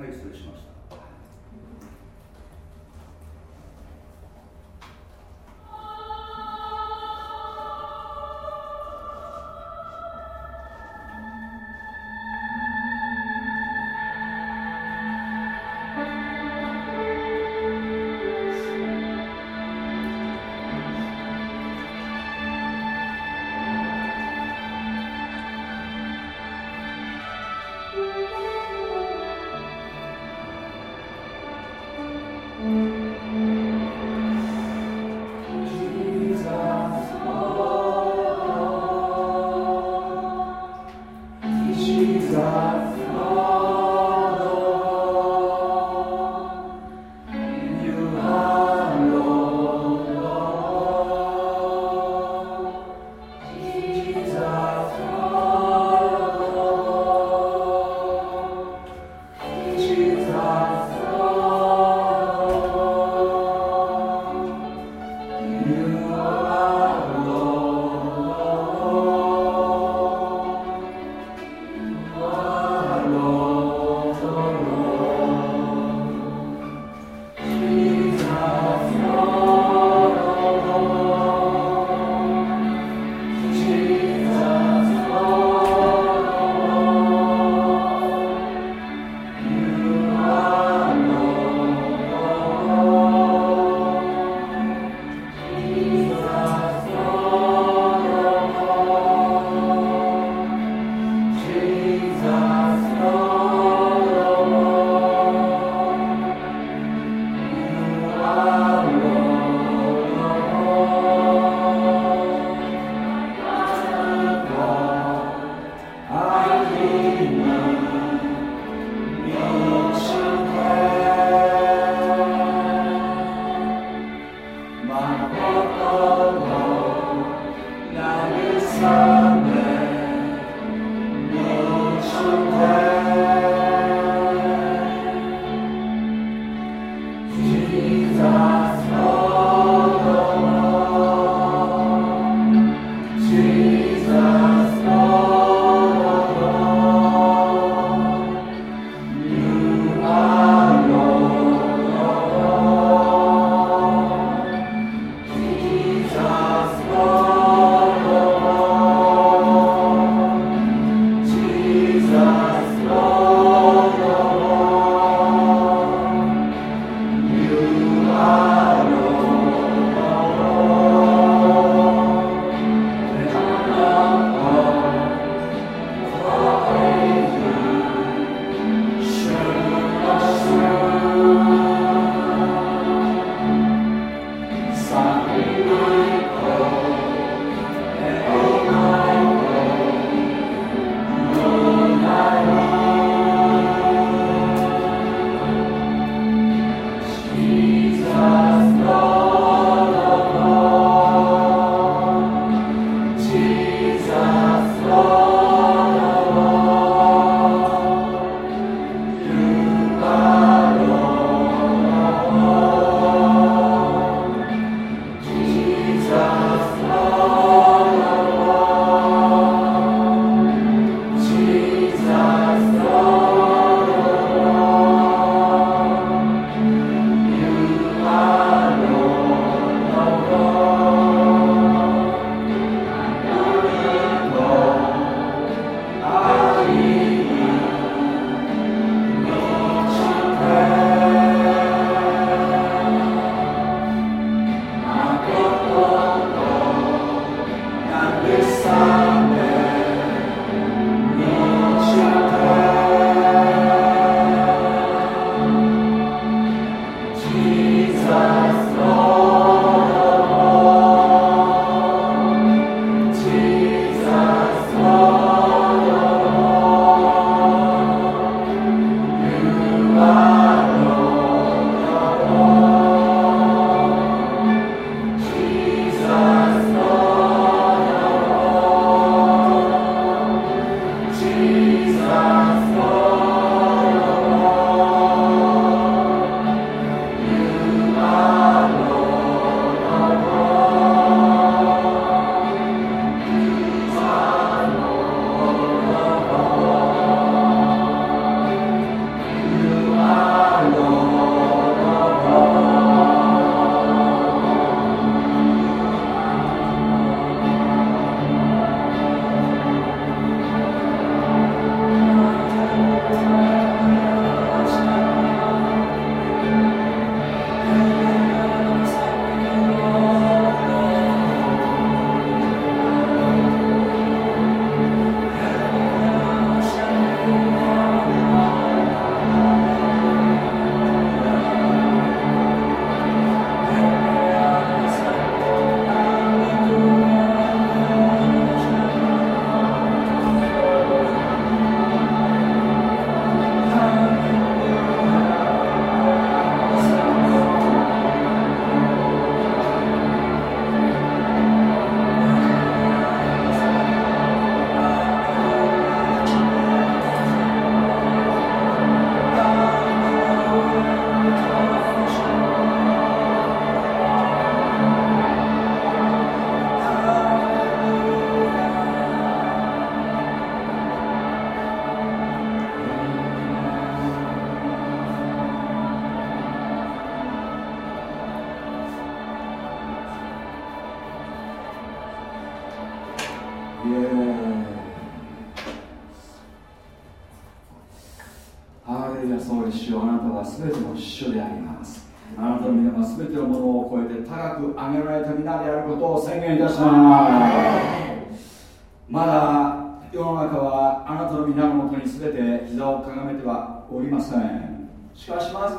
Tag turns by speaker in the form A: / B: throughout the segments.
A: はい失礼しました。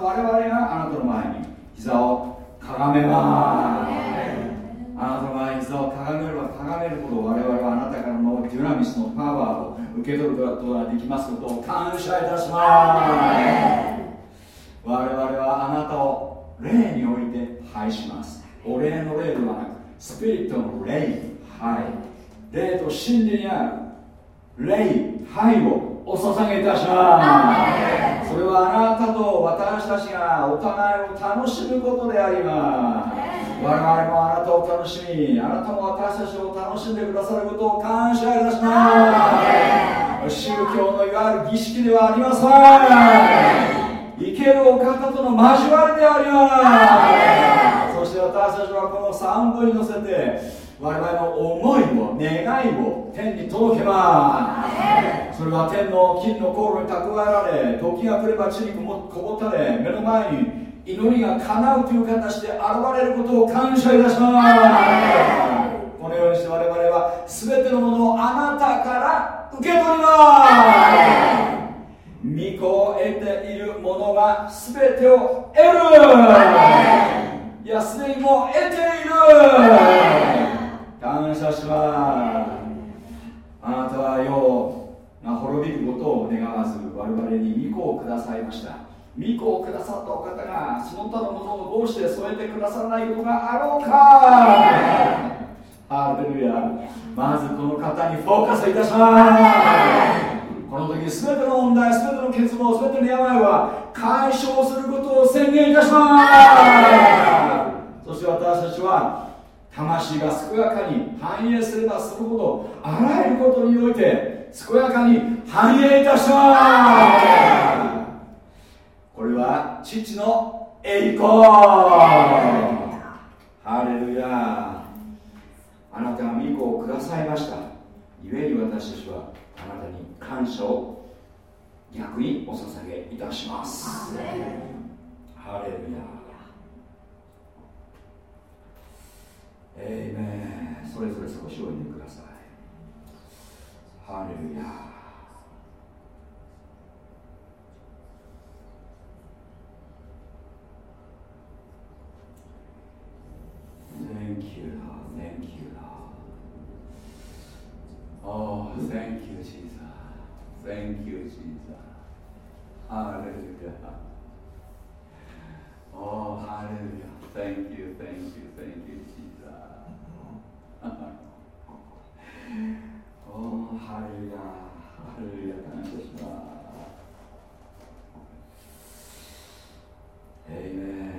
A: 我々があなたの前に膝をかがめますあなたの前に膝をかがめればかがめるほど我々はあなたからのデュナミスのパワーを受け取ることができますことを感謝い。たします我々はあなたを霊におい。て拝しますお霊の霊ではなくスピリットの霊はい。霊と真理にある霊拝をお捧げいたします。それはあなたと私たちがお互いを楽しむことであります。我々もあなたを楽しみあなたも私たちを楽しんでくださることを感謝いたします。宗教のいわゆる儀式ではありません。生けるお方との交わりであります。そして私たちはこの三部に乗せて我々の思いを願いを天に届けますそれは天の金の航路に蓄えられ時が来れば地にこぼったれ目の前に祈りが叶うという形で現れることを感謝いたします。このようにして我々は全てのものをあなたから受け取ります。御子を得ている者が全てを得る。いやすでにもう得ている感謝します。あなたは世が滅びることを願わず我々に御子をくださいました。御子をくださったお方がその他のものをどうして添えてくださらないことがあろうか。ハレルヤ。まずこの方にフォーカスいたします。この時全ての問題全ての欠乏全ての病は解消することを宣言いたします。そして私たちは魂が健やかに繁栄すればするほどあらゆることにおいて健やかに繁栄いたします。これは父の栄光。ハレルヤ。あなたが御子をくださいました。故に私たちはあなたに感謝を逆にお捧げいたします。ハレルヤえいめそれぞれ少しおいでくださいハレルヤ Thank you, Lord. Thank you, Lord. Oh, thank you, おおハレルヤハレルヤ感謝しますエイメン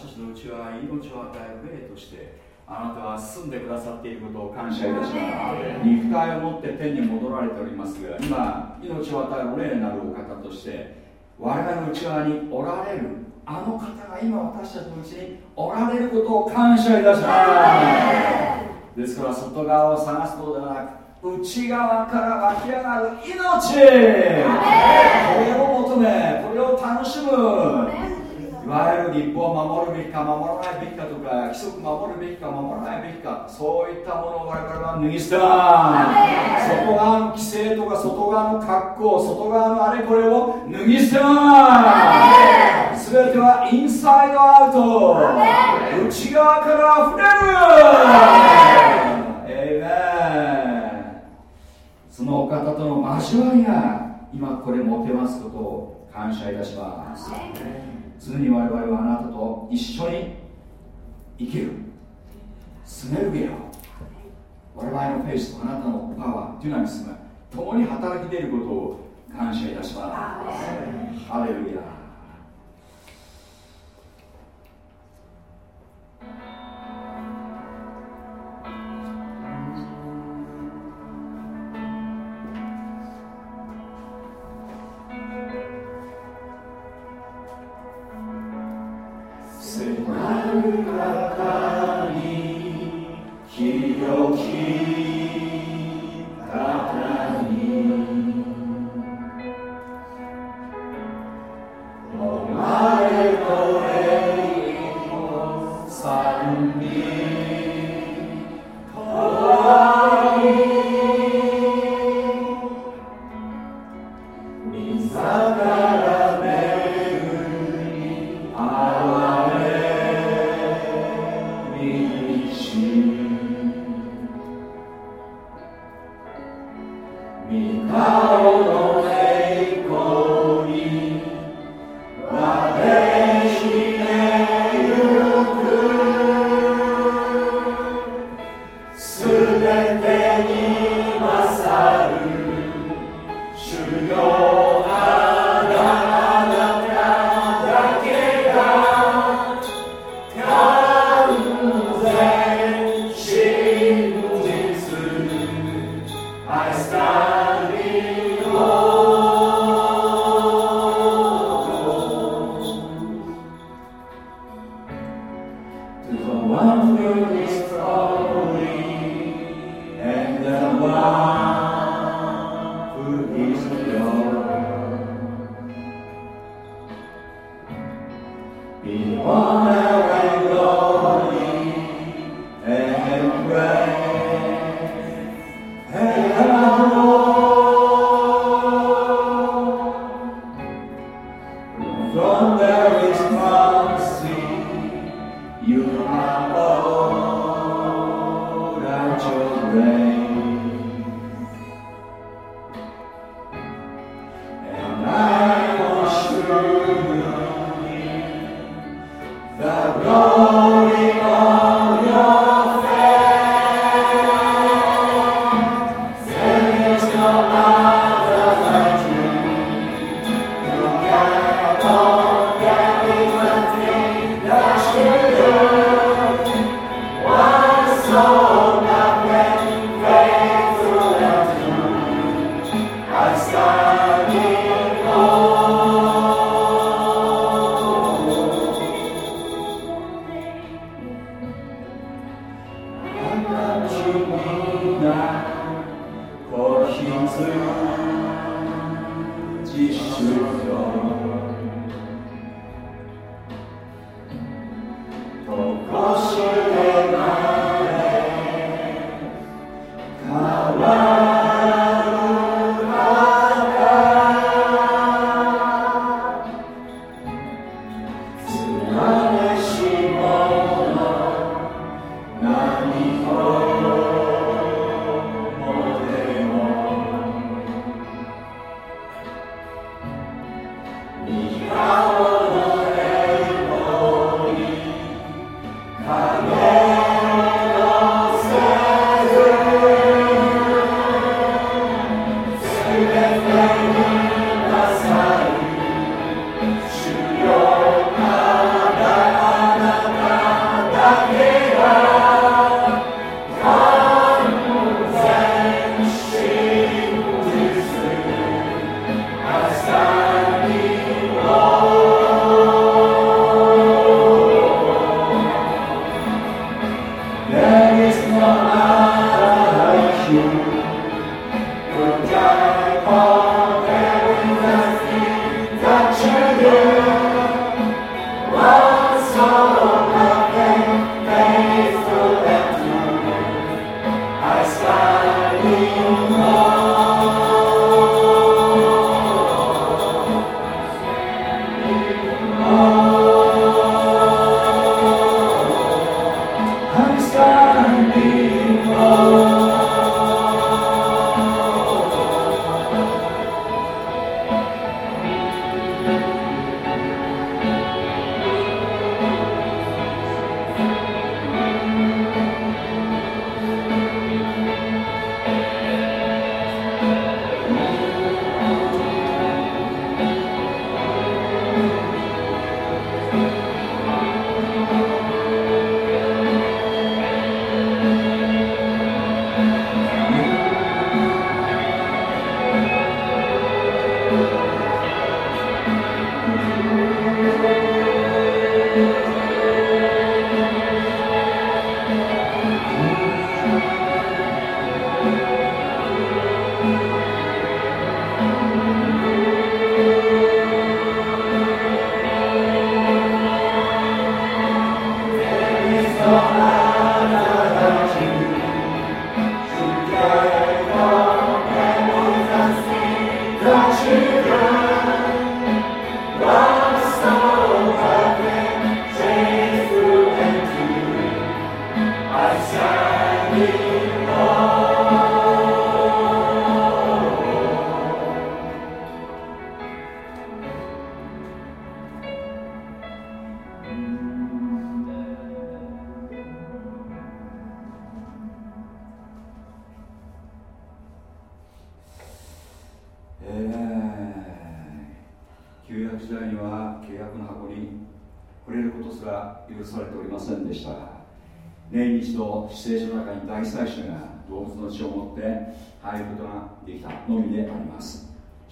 A: 私たちのうちは命を与える霊としてあなたは住んでくださっていることを感謝いたしながら肉体を持って天に戻られておりますが今命を与える霊なるお方として我々の内側におられるあの方が今私たちのうちにおられることを感謝いたします。ですから外側を探すのではなく内側から湧き上がる命。これを求めこれを楽しむ。わゆる立法を守るべきか守らないべきかとか規則守るべきか守らないべきかそういったものを我々は脱ぎ捨てます。外側の規制とか外側の格好外側のあれこれを脱ぎ捨てます。全てはインサイドアウト。内側から溢れる。エイそのお方との交わりが今これ持てますことを感謝いたします。常に我々はあなたと一緒に生きる。スネルゲよ我々のフェイスとあなたのパワーデュナミスが共に働き出ることを感謝いたします。ハレルヤ。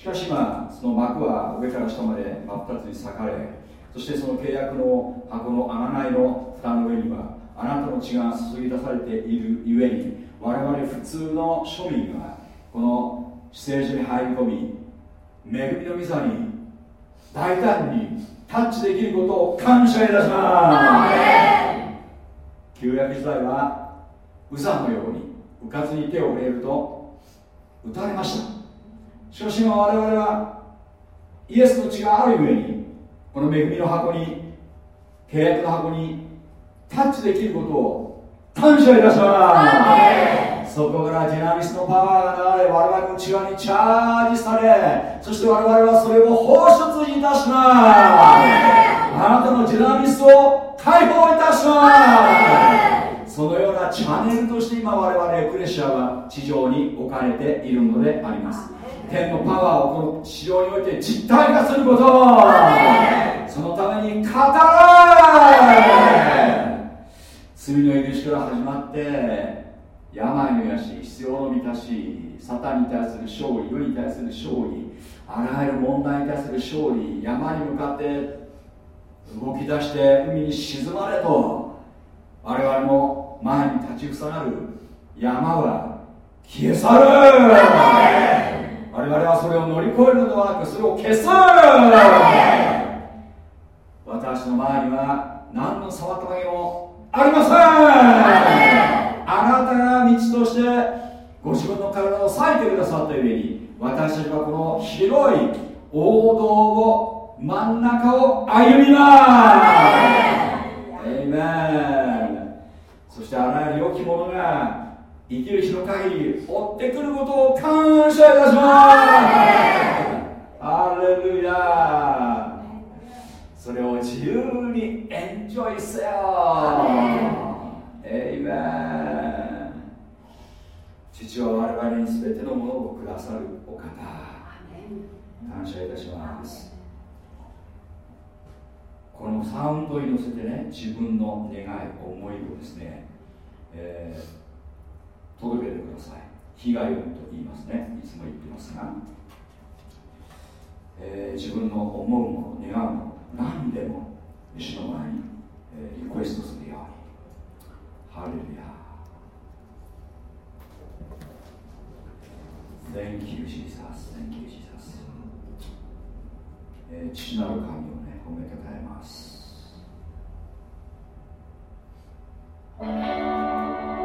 A: かし今その幕は上から下まで真っ二つに裂かれそしてその契約の箱の穴ないの蓋の上にはあなたの血が注ぎ出されているゆえに我々普通の庶民がこの死聖所に入り込み恵みの御座に大胆にタッチできることを感謝いたします。旧約時代はウザのようにうかつに手を触れると打たれました。しかし今我々はイエスの血があるゆえにこの恵みの箱に契約の箱にタッチできることを感謝いたします。そこからディナミスのパワーが流れ我々の内側にチャージされそして我々はそれを放出いたします。あなたのディナミスを解放いたします。そのようなチャンネルとして今我々エクレシアは地上に置かれているのであります。天のパワーをこの地上において実体化すること。そのために語れ。罪の許しから始まって病の癒し必要の満たしサタンに対する勝利世に対する勝利あらゆる問題に対する勝利山に向かって動き出して海に沈まれと我々の前に立ちふさがる山は消え去る。我々はそれを乗り越えるのではなくそれを消す。私の前には何の妨げもありません。あなたが道としてご自分の体を裂いてくださったゆえに私たちはこの広い王道を真ん中を歩みます。エイメンそしてあらゆる良きものが生きる日の限り追ってくることを感謝いたします。ハレルヤ。それを自由にエンジョイせよ。エイメン。父は我々に全てのものをくださるお方。感謝いたします。このサウンドに乗せてね自分の願い思いをですね、えー届けてください被害音と言いますねいつも言ってますが、えー、自分の思うもの願うもの何でも主の前に、えー、リクエストするようにハレルヤ Thank you, Jesus. Thank you, Jesus. えー、父なる神をね、褒めたたえます。Música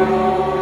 A: Lord.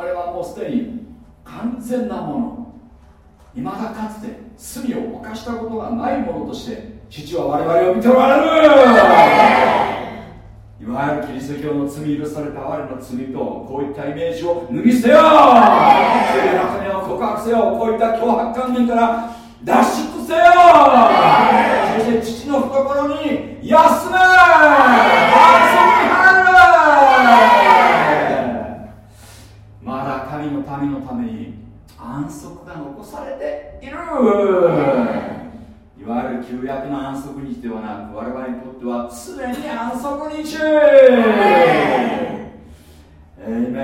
A: 我々はもうすでに完全なものいまだかつて罪を犯したことがないものとして父は我々を見ておられる。いわゆるキリスト教の罪許された我の罪とこういったイメージを脱ぎ捨てよ罪の身を告白せよこういった脅迫観念から脱出せよ。そして父の懐に休め。いわゆる旧約の安息日ではなく我々にとってはすでに安息日えい。め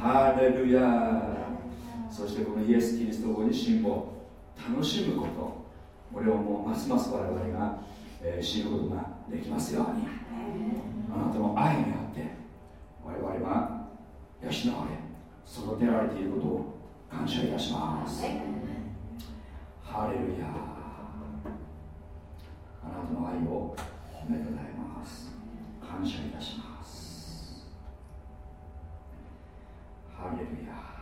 A: ハレルヤそしてこのイエス・キリストご自身を楽しむことこれをもうますます我々が、えー、知ることができますようにあなたの愛によって我々は養われ育てられてい。ることを感謝い。たします、ハレルヤあなたの愛を褒めただいます。感謝いたします。ハレルヤ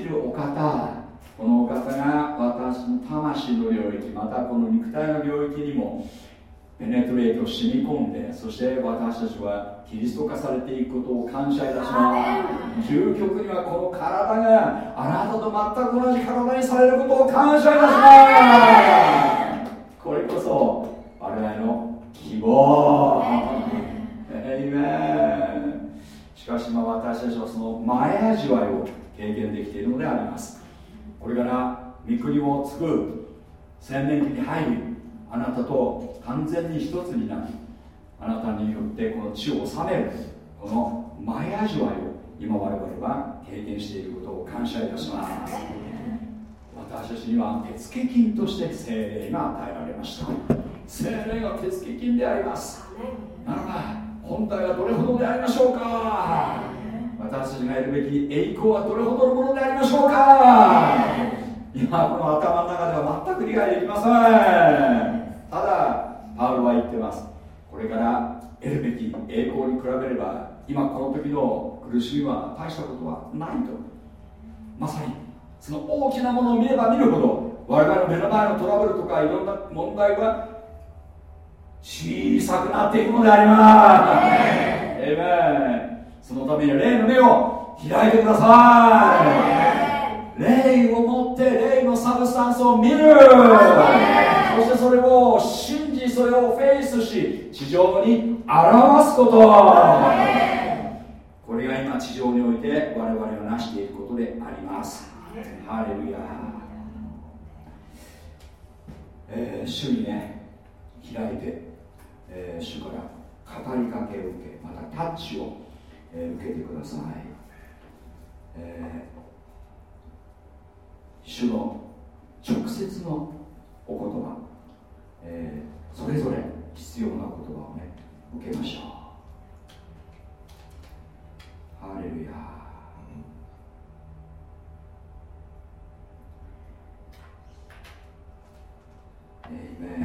A: じるお方このお方が私の魂の領域またこの肉体の領域にもペネトレート染み込んでそして私たちはキリスト化されていくことを感謝いたしま
B: す究極にはこの体があなたと
A: 全く同じ体にされることを感謝いたしますこれこそ我々の希望エイメンしかしま私たちはその前味わいを地を治めるこの前味わいを今我々は経験していることを感謝いたします。私たちには手付金として精霊が与えられました。精霊が手付金であります。ならば本体はどれほどでありましょうか私たちが得るべき栄光はどれほどのものでありましょうか？今この頭の中では全く理解できません。ただパウロは言ってます。これから得るべき栄光に比べれば今この時の苦しみは大したことはないと。まさにその大きなものを見れば見るほど我々の目の前のトラブルとかいろんな問題は小さくなっていくのであります。ええそのために霊の目を開いてください。霊を持って霊のサブスタンスを見る。そしてそれを信じそれをフェイスし地上に表すこと。これが今地上において我々が成していることであります。ハレルヤ。えー、主にね開いて、えー、主から語りかけを受けまたタッチを、えー、受けてください、えー、主の直接のお言葉、えーそれぞれ必要な言葉をね受けましょう。ハレルヤエイメン。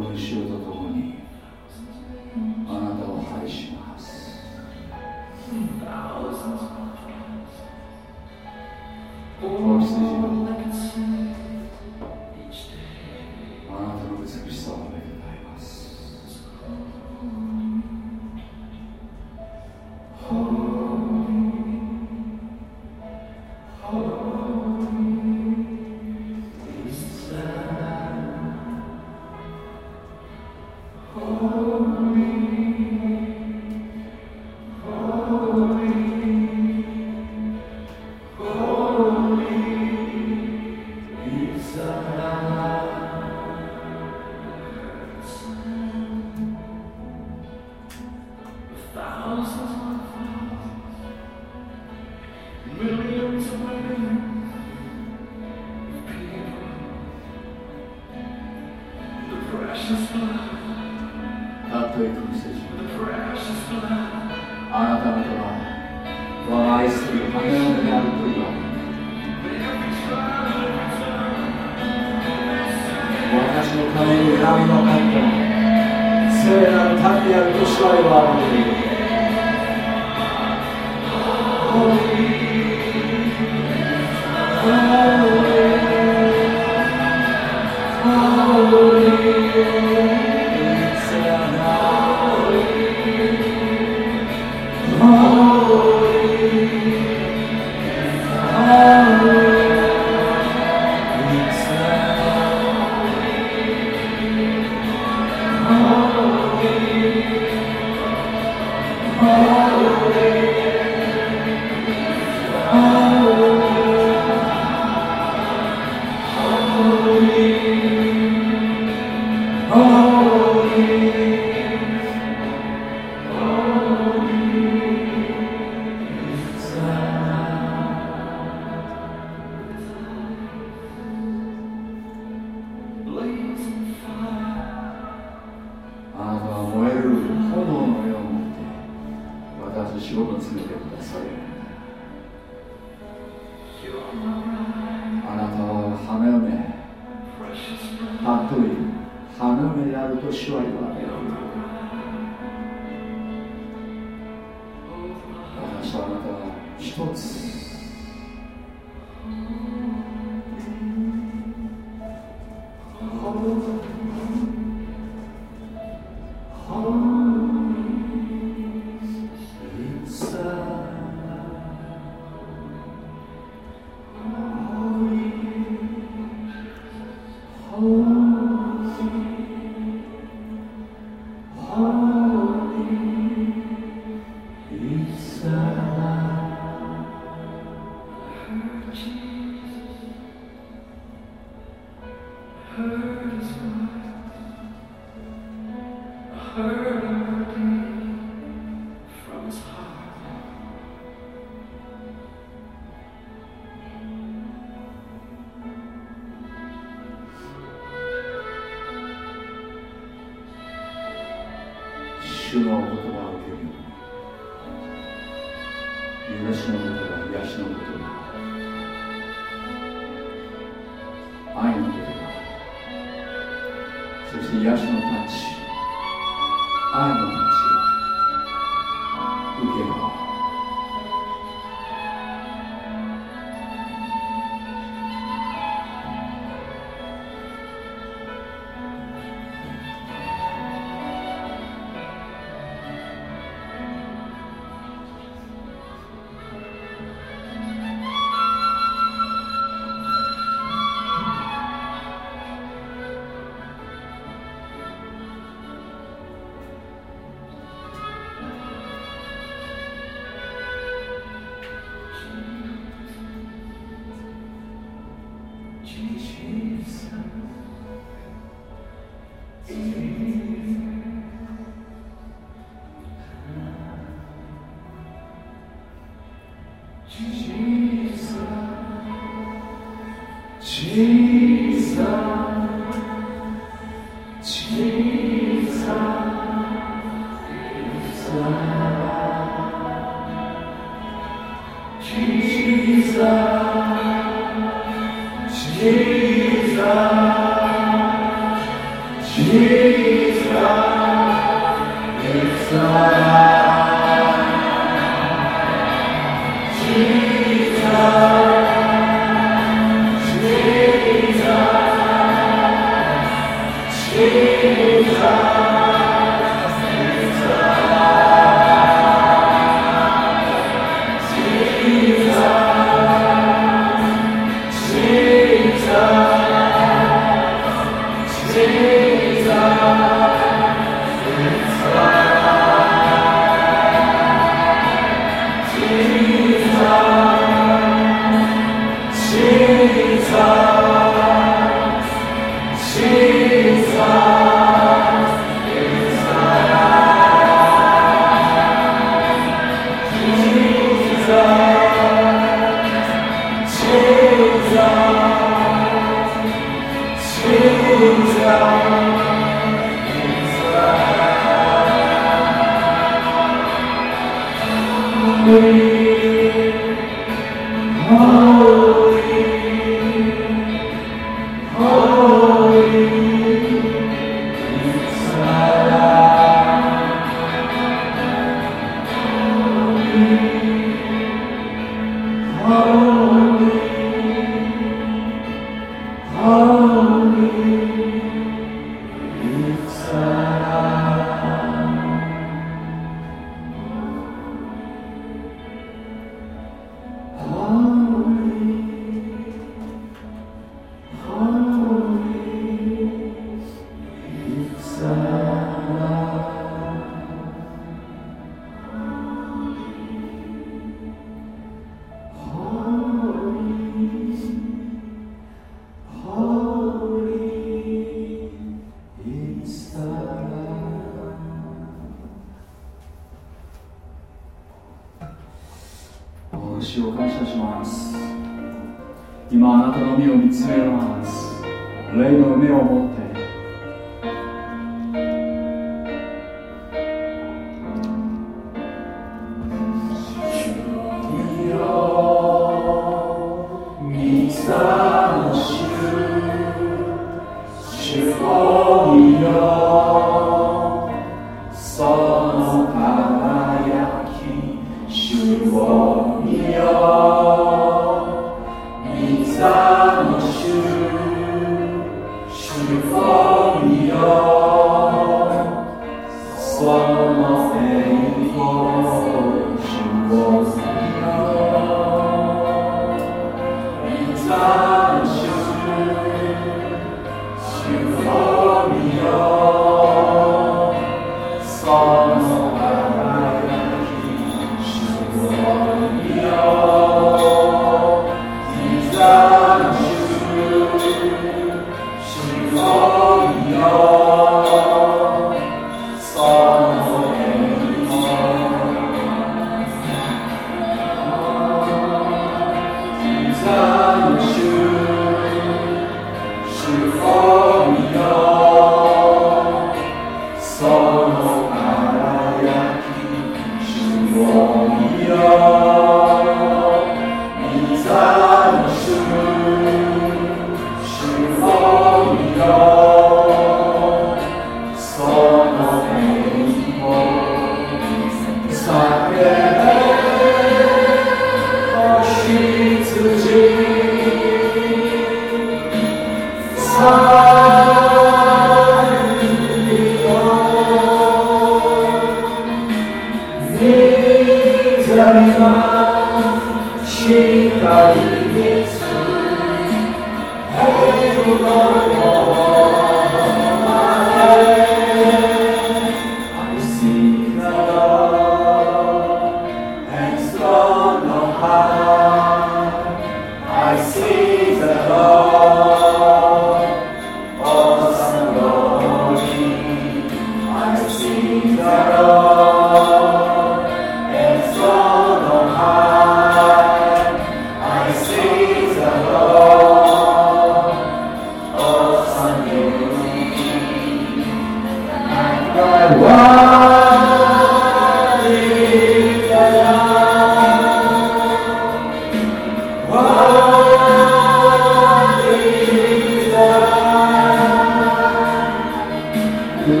A: だか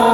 A: ら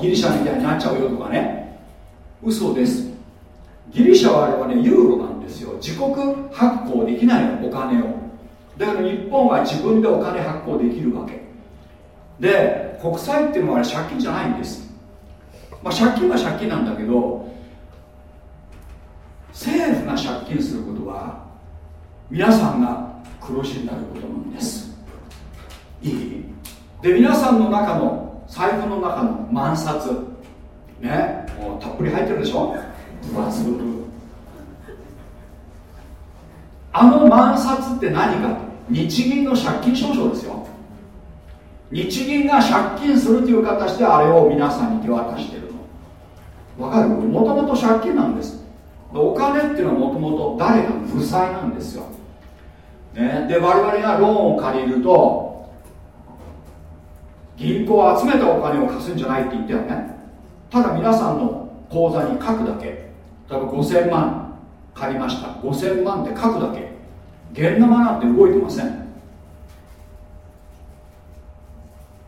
A: ギリシャみたいになっちゃうよとかね。嘘です。ギリシャはあれはねユーロなんですよ。自国発行できないのお金を。だから日本は自分でお金発行できるわけ。で国債っていうのは借金じゃないんです。まあ、借金は借金なんだけど政府が借金することは皆さんが黒字になることなんです。いい？で皆さんの中の財布の中の万札。ね。もうたっぷり入ってるでしょ。分厚くあの万札って何か。日銀の借金証書ですよ。日銀が借金するという形であれを皆さんに手渡してるの。わかる？もともと借金なんです。お金っていうのはもともと誰かの負債なんですよ、ね、で我々がローンを借りると銀行は集めたお金を貸すんじゃないって言ったよね。ただ皆さんの口座に書くだけ。例えば5000万借りました。5000万って書くだけ。現生なんて動いてません。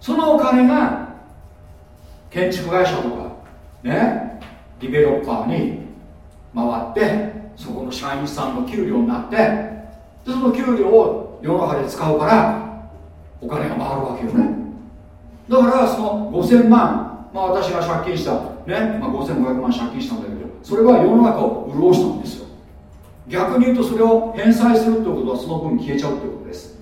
A: そのお金が建築会社とかねディベロッパーに回ってそこの社員さんの給料になってでその給料を世の中で使うからお金が回るわけよね。だからその5000万、まあ、私が借金したね、まあ、5500万借金したんだけどそれは世の中を潤したんですよ。逆に言うとそれを返済するってことはその分消えちゃうってことです。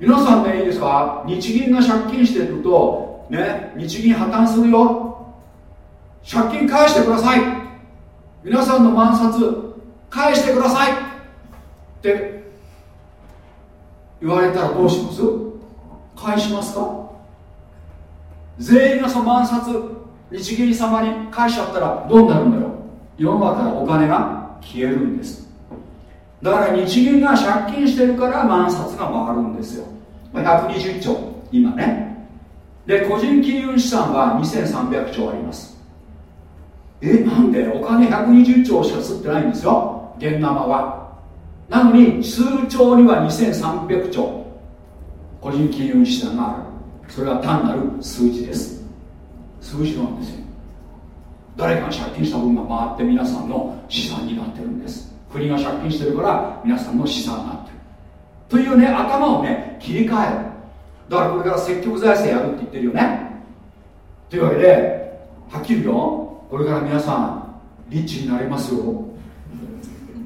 A: 皆さんねいいですか？日銀が借金してるとね日銀破綻するよ。借金返してください。皆さんの万札返してくださいって言われたらどうします？返しますか？全員がその万札日銀様に返しちゃったらどうなるんだよ世の中からお金が消えるんです。だから日銀が借金してるから万札が回るんですよ。120兆今ね。で個人金融資産は2300兆あります。えなんで？お金120兆しか吸ってないんですよ。現生は。なのに数兆には2300兆。個人金融資産があるそれは単なる数字です。数字なんですよ。誰かが借金した分が回って皆さんの資産になってるんです。国が借金してるから皆さんの資産になってる。というね頭をね切り替える。だからこれから積極財政やるって言ってるよね。というわけではっきり言うよ。これから皆さんリッチになりますよ。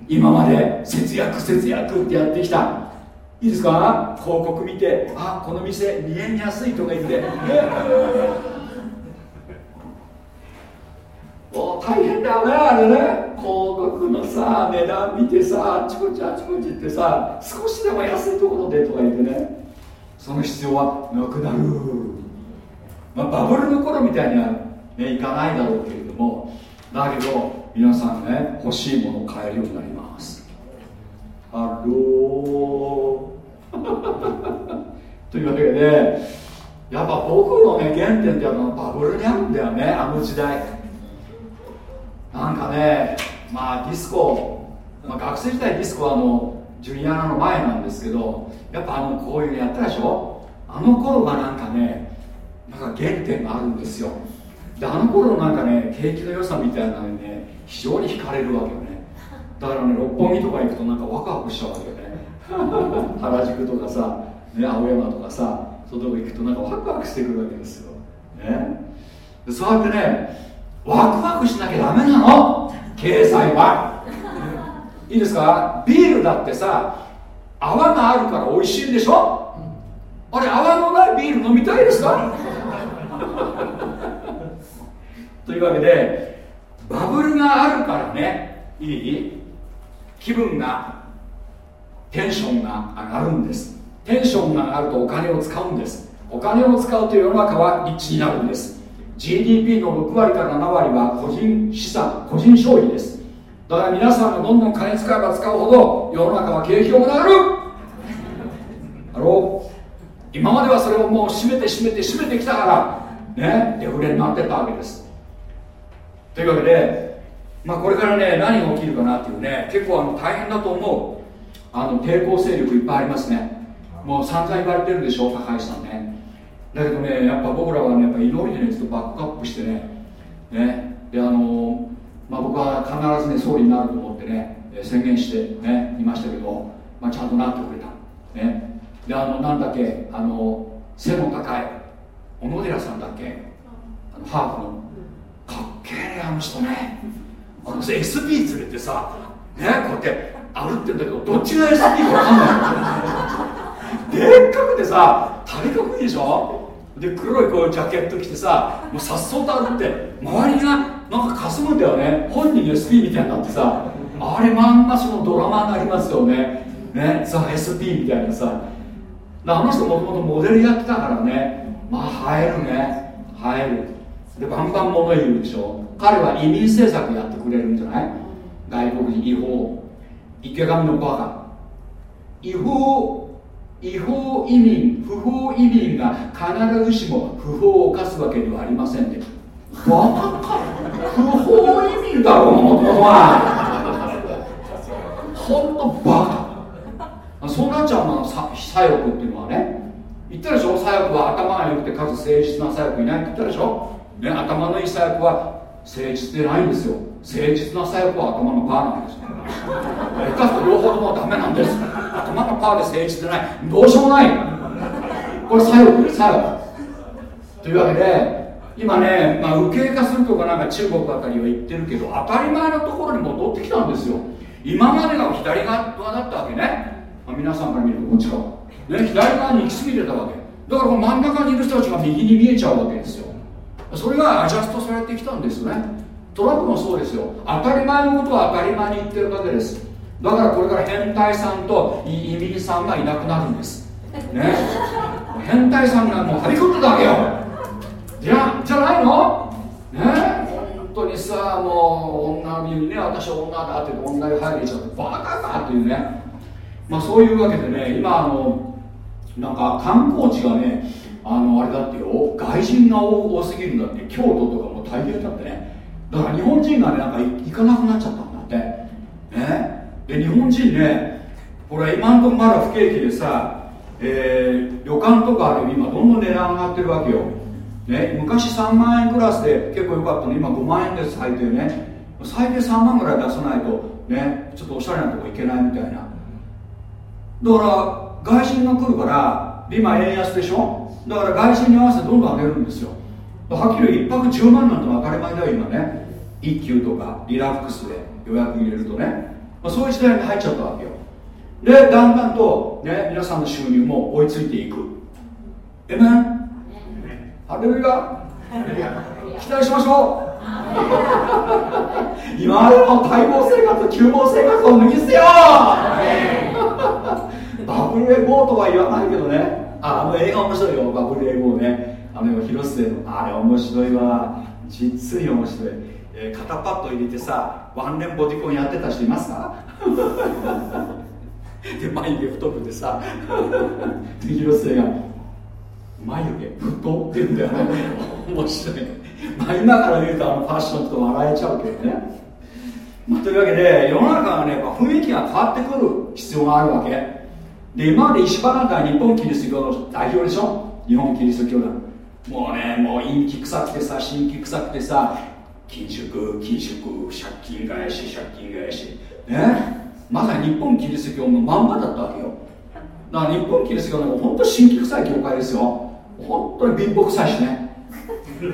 A: 今まで節約節約ってやってきたいいですか？広告見てあこの店2円安いとか言って。もう大変だよねあれね。広告のさ値段見てさあちこちあちこちってさ少しでも安いところでとか言ってね。その必要はなくなる。まあ、バブルの頃みたいには、ね、いかないだろうけれども。だけど皆さんね欲しいものを買えるようになりますハローというわけでやっぱ僕のね原点ってあのバブルにあるんだよねあの時代。なんかねまあディスコ、まあ、学生時代ディスコはあのジュリアナの前なんですけどやっぱあのこういうのやったでしょ？あの頃がなんかねなんか原点があるんですよ。であの頃なんかね景気の良さみたいなのにね非常に惹かれるわけよね。だからね六本木とか行くとなんかワクワクしちゃうわけよね。原宿とかさ、ね、青山とかさそういうとこ行くとなんかワクワクしてくるわけですよ、ね、でそうやってねワクワクしなきゃダメなの？経済は。いいですか？ビールだってさ泡があるから美味しいでしょ？あれ泡のないビール飲みたいですか？というわけでバブルがあるからねいい？気分がテンションが上がるんです。テンションが上がるとお金を使うんです。お金を使うという世の中は一致になるんです。GDP の6割から7割は個人資産個人消費です。だから皆さんがどんどん金使えば使うほど世の中は景気よくなる。あろう。今まではそれをもう締めて締めて締めてきたからねデフレになってったわけです。というわけで、まあ、これからね何が起きるかなっていうね結構あの大変だと思う。あの抵抗勢力いっぱいありますね。もう散々言われてるでしょ高橋さんね。だけどねやっぱ僕らはねやっぱ祈りでねちょっとバックアップしてねね。であのまあ、僕は必ずね総理になると思ってね宣言してねいましたけど、まあ、ちゃんとなってくれた。ね。であのなんだっけあの背の高い小野寺さんだっけ？あのハーフの。かっけえねあの人ねあの SP 連れてさねこうやって歩ってんだけどどっちが SP か分かんない。でっかくてさ体格いいでしょ？で黒いこうジャケット着てさもうさっそうと歩って周りがなんか霞むんだよね。本人 SP みたいになってさあれまんまそのドラマになりますよね。ねザ・ SP みたいなさ。あの人もともとモデルやってたからね。まあ映えるね。映える。でバンバン物言うでしょ。彼は移民政策やってくれるんじゃない？外国人違法池上のバカ。違法違法移民不法移民が必ずしも不法を犯すわけではありませんで。バカか？不法移民だろうもとはほんとバカ。そうなっちゃうの左翼っていうのはね言ったでしょ？左翼は頭が良くてかつ誠実な左翼いないって言ったでしょ、ね、頭のいい左翼は誠実でないんですよ。誠実な左翼は頭のパーなんです。下手すと両方ともダメなんです。頭のパーで誠実でない。どうしようもない。これ左翼左翼というわけで今ね、まあ、右傾化するとかなんか中国あたりは言ってるけど当たり前のところに戻ってきたんですよ。今までが左側だったわけね、まあ、皆さんから見るとこっち側、ね、左側に行き過ぎてたわけ。だから真ん中にいる人たちが右に見えちゃうわけですよ。それがアジャストされてきたんですよね。トラックもそうですよ。当たり前のことは当たり前に言ってるだけです。だからこれから変態さんと移民さんがいなくなるんです。ね。変態さんがもう張り込んでたわけよ。じゃじゃないの？ね。本当にさもう女にね私女だって女に入れちゃってバカかっていうね。まあそういうわけでね今あのなんか観光地がねあのあれだってよ。外人が多すぎるんだって。京都とかも大変だってね。だから日本人がねなんか行かなくなっちゃったんだって。ね。で日本人ねこれ今んとこまだ不景気でさ、えー、旅館とかあれ今どんどん値段上がってるわけよ。ね、昔3万円クラスで結構良かったの。今5万円です最低ね。最低3万ぐらい出さないとね。ちょっとおしゃれなとこ行けないみたいな。だから外人が来るから今円安でしょ？だから外人に合わせてどんどん上げるんですよ。はっきり言う1泊10万なんて当たり前だよ今ね。一級とかリラックスで予約入れるとね、まあ、そういう時代に入っちゃったわけよ。でだんだんと、ね、皆さんの収入も追いついていく。えめハレルヤ。期待しましょう。今までの待望生活休望生活を脱ぎ捨てよバブルエボーとは言わないけどねああの映画面白いよ。バブルエボーね。あの広末のあれ面白いわ。実に面白い、えー、肩パッド入れてさワンレンボディコンやってた人いますか？で眉毛太くてさ。で広末が眉毛太って言うんだよね。面白い。まあ今から見るとあのファッションと笑えちゃうけどね。まあ、というわけで世の中はねやっぱ雰囲気が変わってくる必要があるわけ。で今まで石破なんか日本キリスト教の代表でしょ？日本キリスト教団。もうねもう陰気臭くてさ新規臭くてさ緊縮緊縮借金返し借金返し。ね？まさに日本キリスト教のまんまだったわけよ。だから日本キリスト教なんか本当新規臭い教会ですよ。本当に貧乏臭いしね。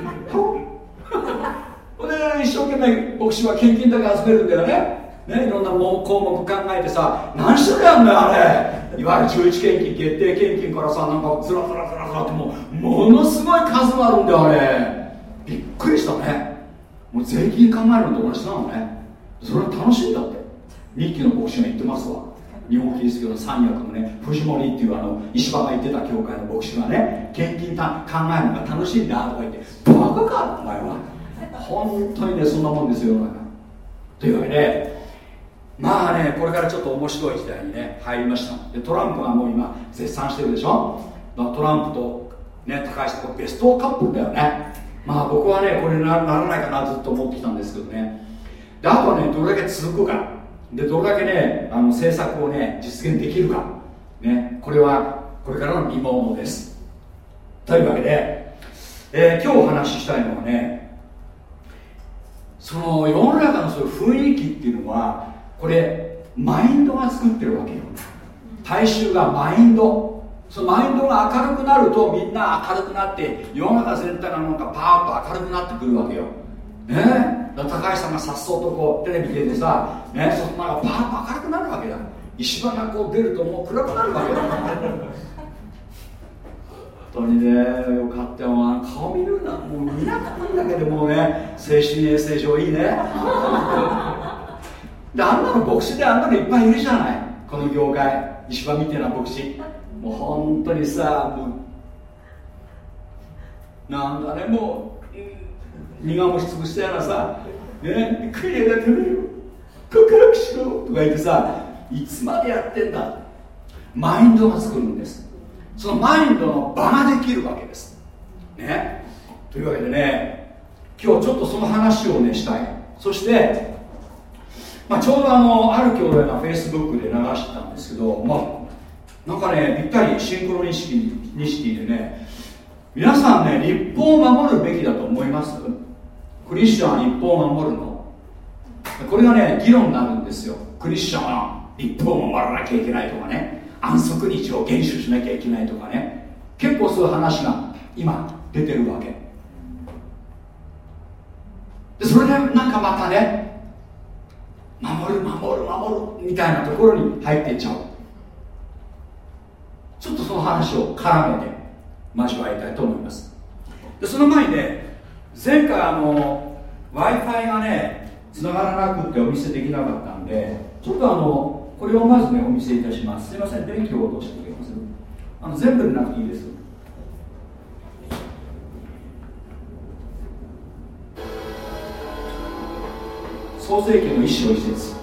A: で一生懸命牧師は献金だけ集めるんだよね。ね、いろんな項目考えてさ何種類あんだよあれ。いわゆる中1献金決定献金からさなんかずらずらずらずらってもうものすごい数があるんだよあれ。びっくりしたね。もう税金考えるのと同じなのね。それは楽しいんだって。日記の牧師が言ってますわ。日本キリスト教の三役のね藤森っていうあの石破が言ってた教会の牧師がね献金た考えるのが楽しいんだとか言ってバカかお前は。本当にねそんなもんですよ世の中というわけでまあねこれからちょっと面白い時代にね入りましたでトランプがもう今絶賛してるでしょ？トランプと、ね、高橋とベストカップルだよね。まあ僕はねこれなならないかなずっと思ってきたんですけどね。であとはねどれだけ続くか。でどれだけねあの政策をね実現できるか。ねこれはこれからの見ものです。というわけで、えー、今日お話ししたいのはねその世の中のそういう雰囲気っていうのはこれマインドが作ってるわけよ。大衆がマインド。そのマインドが明るくなるとみんな明るくなって世の中全体がなんかパーッと明るくなってくるわけよ。ね。高橋さんがさっそうとこうテレビ出てさ、ね、そのなんかパーッと明るくなるわけだ。石破がこう出るともう暗くなるわけだ。本当にねよかったよ。顔見るなもう見なくていいんだけどもうね。精神衛生上いいね。であんなの牧師であんなのいっぱいいるじゃない。この業界。石破みたいな牧師。もう本当にさもうなんだねもう苦虫潰したようなさ。ねクリアだてめえよ告白しろとか言ってさいつまでやってんだ。マインドが作るんです。そのマインドの場ができるわけです。ね。というわけでね今日ちょっとその話をねしたい。そして、まあ、ちょうどあのある兄弟がフェイスブックで流してたんですけどまあなんかねぴったりシンクロニシティでね皆さんね立法を守るべきだと思います？クリスチャンは立法を守るの？これがね議論になるんですよ。クリスチャンは立法を守らなきゃいけないとかね。安息日を厳守しなきゃいけないとかね。結構そういう話が今出てるわけ。でそれでなんかまたね守る守る守るみたいなところに入っていっちゃう。ちょっとその話を絡めて交わりたいと思います。でその前にね前回あの w i f i がね繋がらなくてお見せできなかったんでちょっとあのこれをまずねお見せいたします。すいません電気を落としておきます。あの全部でなくていいです創世記の一章一節。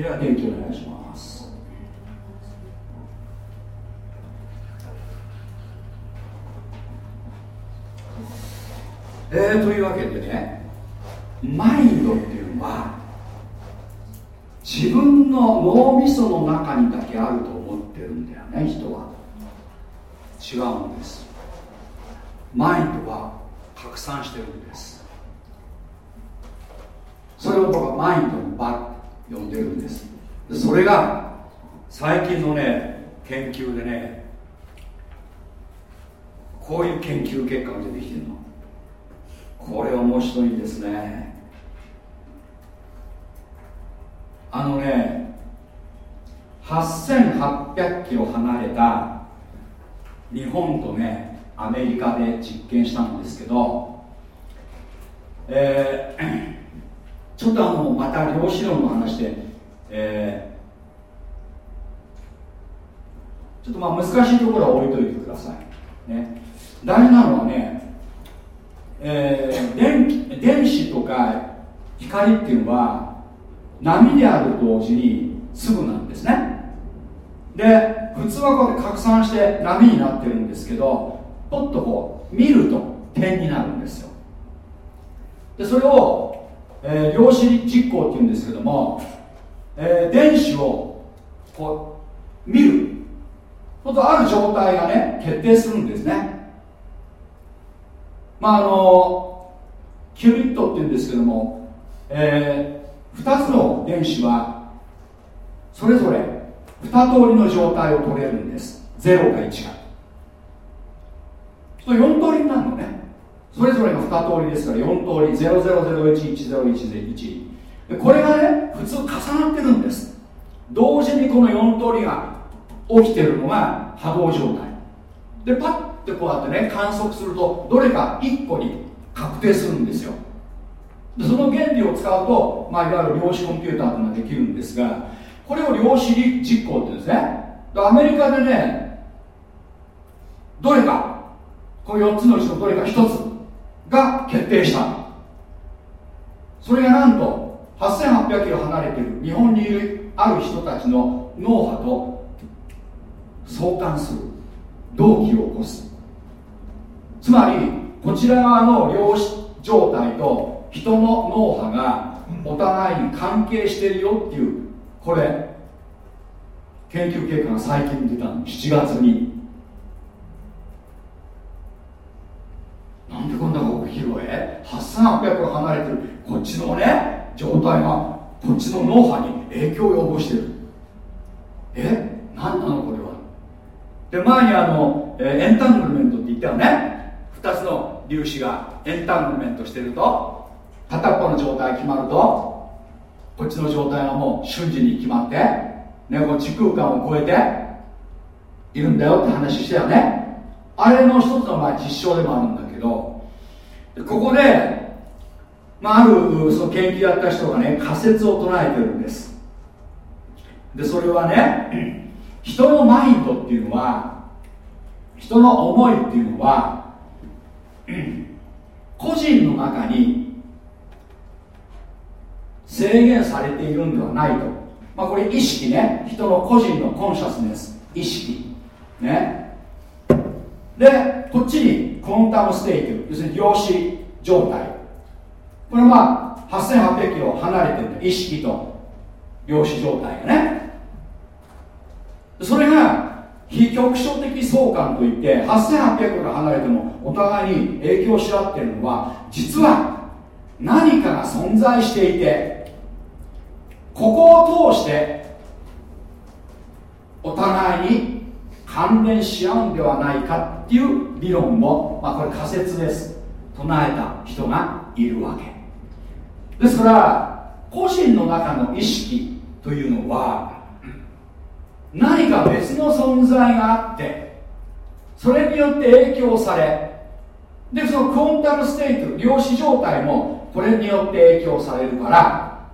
A: じゃあ電気の願いしますえー、というわけでねマインドっていうのは自分の脳みその中にだけあると思ってるんだよね人は違うんですマインドは拡散してるんですそれを僕はマインドの場呼んでるんですそれが最近のね研究でねこういう研究結果が出てきてるのこれ面白いんですねあのね8800キロ離れた日本とねアメリカで実験したんですけど、えー、ちょっとあのまた量子論の話で、えー、ちょっとまあ難しいところは置いといてください、ね、大事なのはね、えー、電気電子とか光っていうのは波であると同時に粒なんですねで普通はこうやって拡散して波になってるんですけどポッとこう見ると点になるんですよ。でそれを、えー、量子実行っていうんですけども、えー、電子をこう見る。とある状態がね決定するんですね。まああのキュービットっていうんですけども、えー、2つの電子はそれぞれ2通りの状態を取れるんです。0か1か。そ4通りになるのね。それぞれの2通りですから4通り0001101101これがね普通重なってるんです。同時にこの4通りが起きてるのが波動状態。でパッてこうやってね観測するとどれか1個に確定するんですよ。でその原理を使うと、まあ、いわゆる量子コンピューターというのができるんですがこれを量子実行って言うんですね。アメリカでねどれかこの4つのうちのどれか1つが決定した。それがなんと8800キロ離れている日本にいるある人たちの脳波と相関する動機を起こす。つまりこちら側の量子状態と人の脳波がお互いに関係してるよっていうこれ研究結果が最近出たの。7月に。なんでこんな大きい？のへ8800離れてる。こっちのね状態がこっちの脳波に影響を及ぼしてる。え？何なのこれは？で前にあの、え、エンタングルメントって言ったよね？2つの粒子がエンタングルメントしてると片っぽの状態が決まるとこっちの状態がもう瞬時に決まってねこう時空間を超えているんだよって話したよね。あれの一つのまあ実証でもあるんだ。どここで、まあ、あるその研究やった人がね仮説を唱えてるんです。でそれはね人のマインドっていうのは人の思いっていうのは個人の中に制限されているんではないと、まあ、これ意識ね。人の個人の consciousness 意識。ね。でこっちに quantum state 要するに量子状態。これはまあ8800キロ離れてる意識と量子状態がね。それが非局所的相関といって8800キロ離れてもお互いに影響し合ってるのは実は何かが存在していてここを通してお互いに関連し合うんではないかっていう理論も、まあ、これ仮説です。唱えた人がいるわけ。ですから個人の中の意識というのは何か別の存在があってそれによって影響されでその quantum state 量子状態もこれによって影響されるから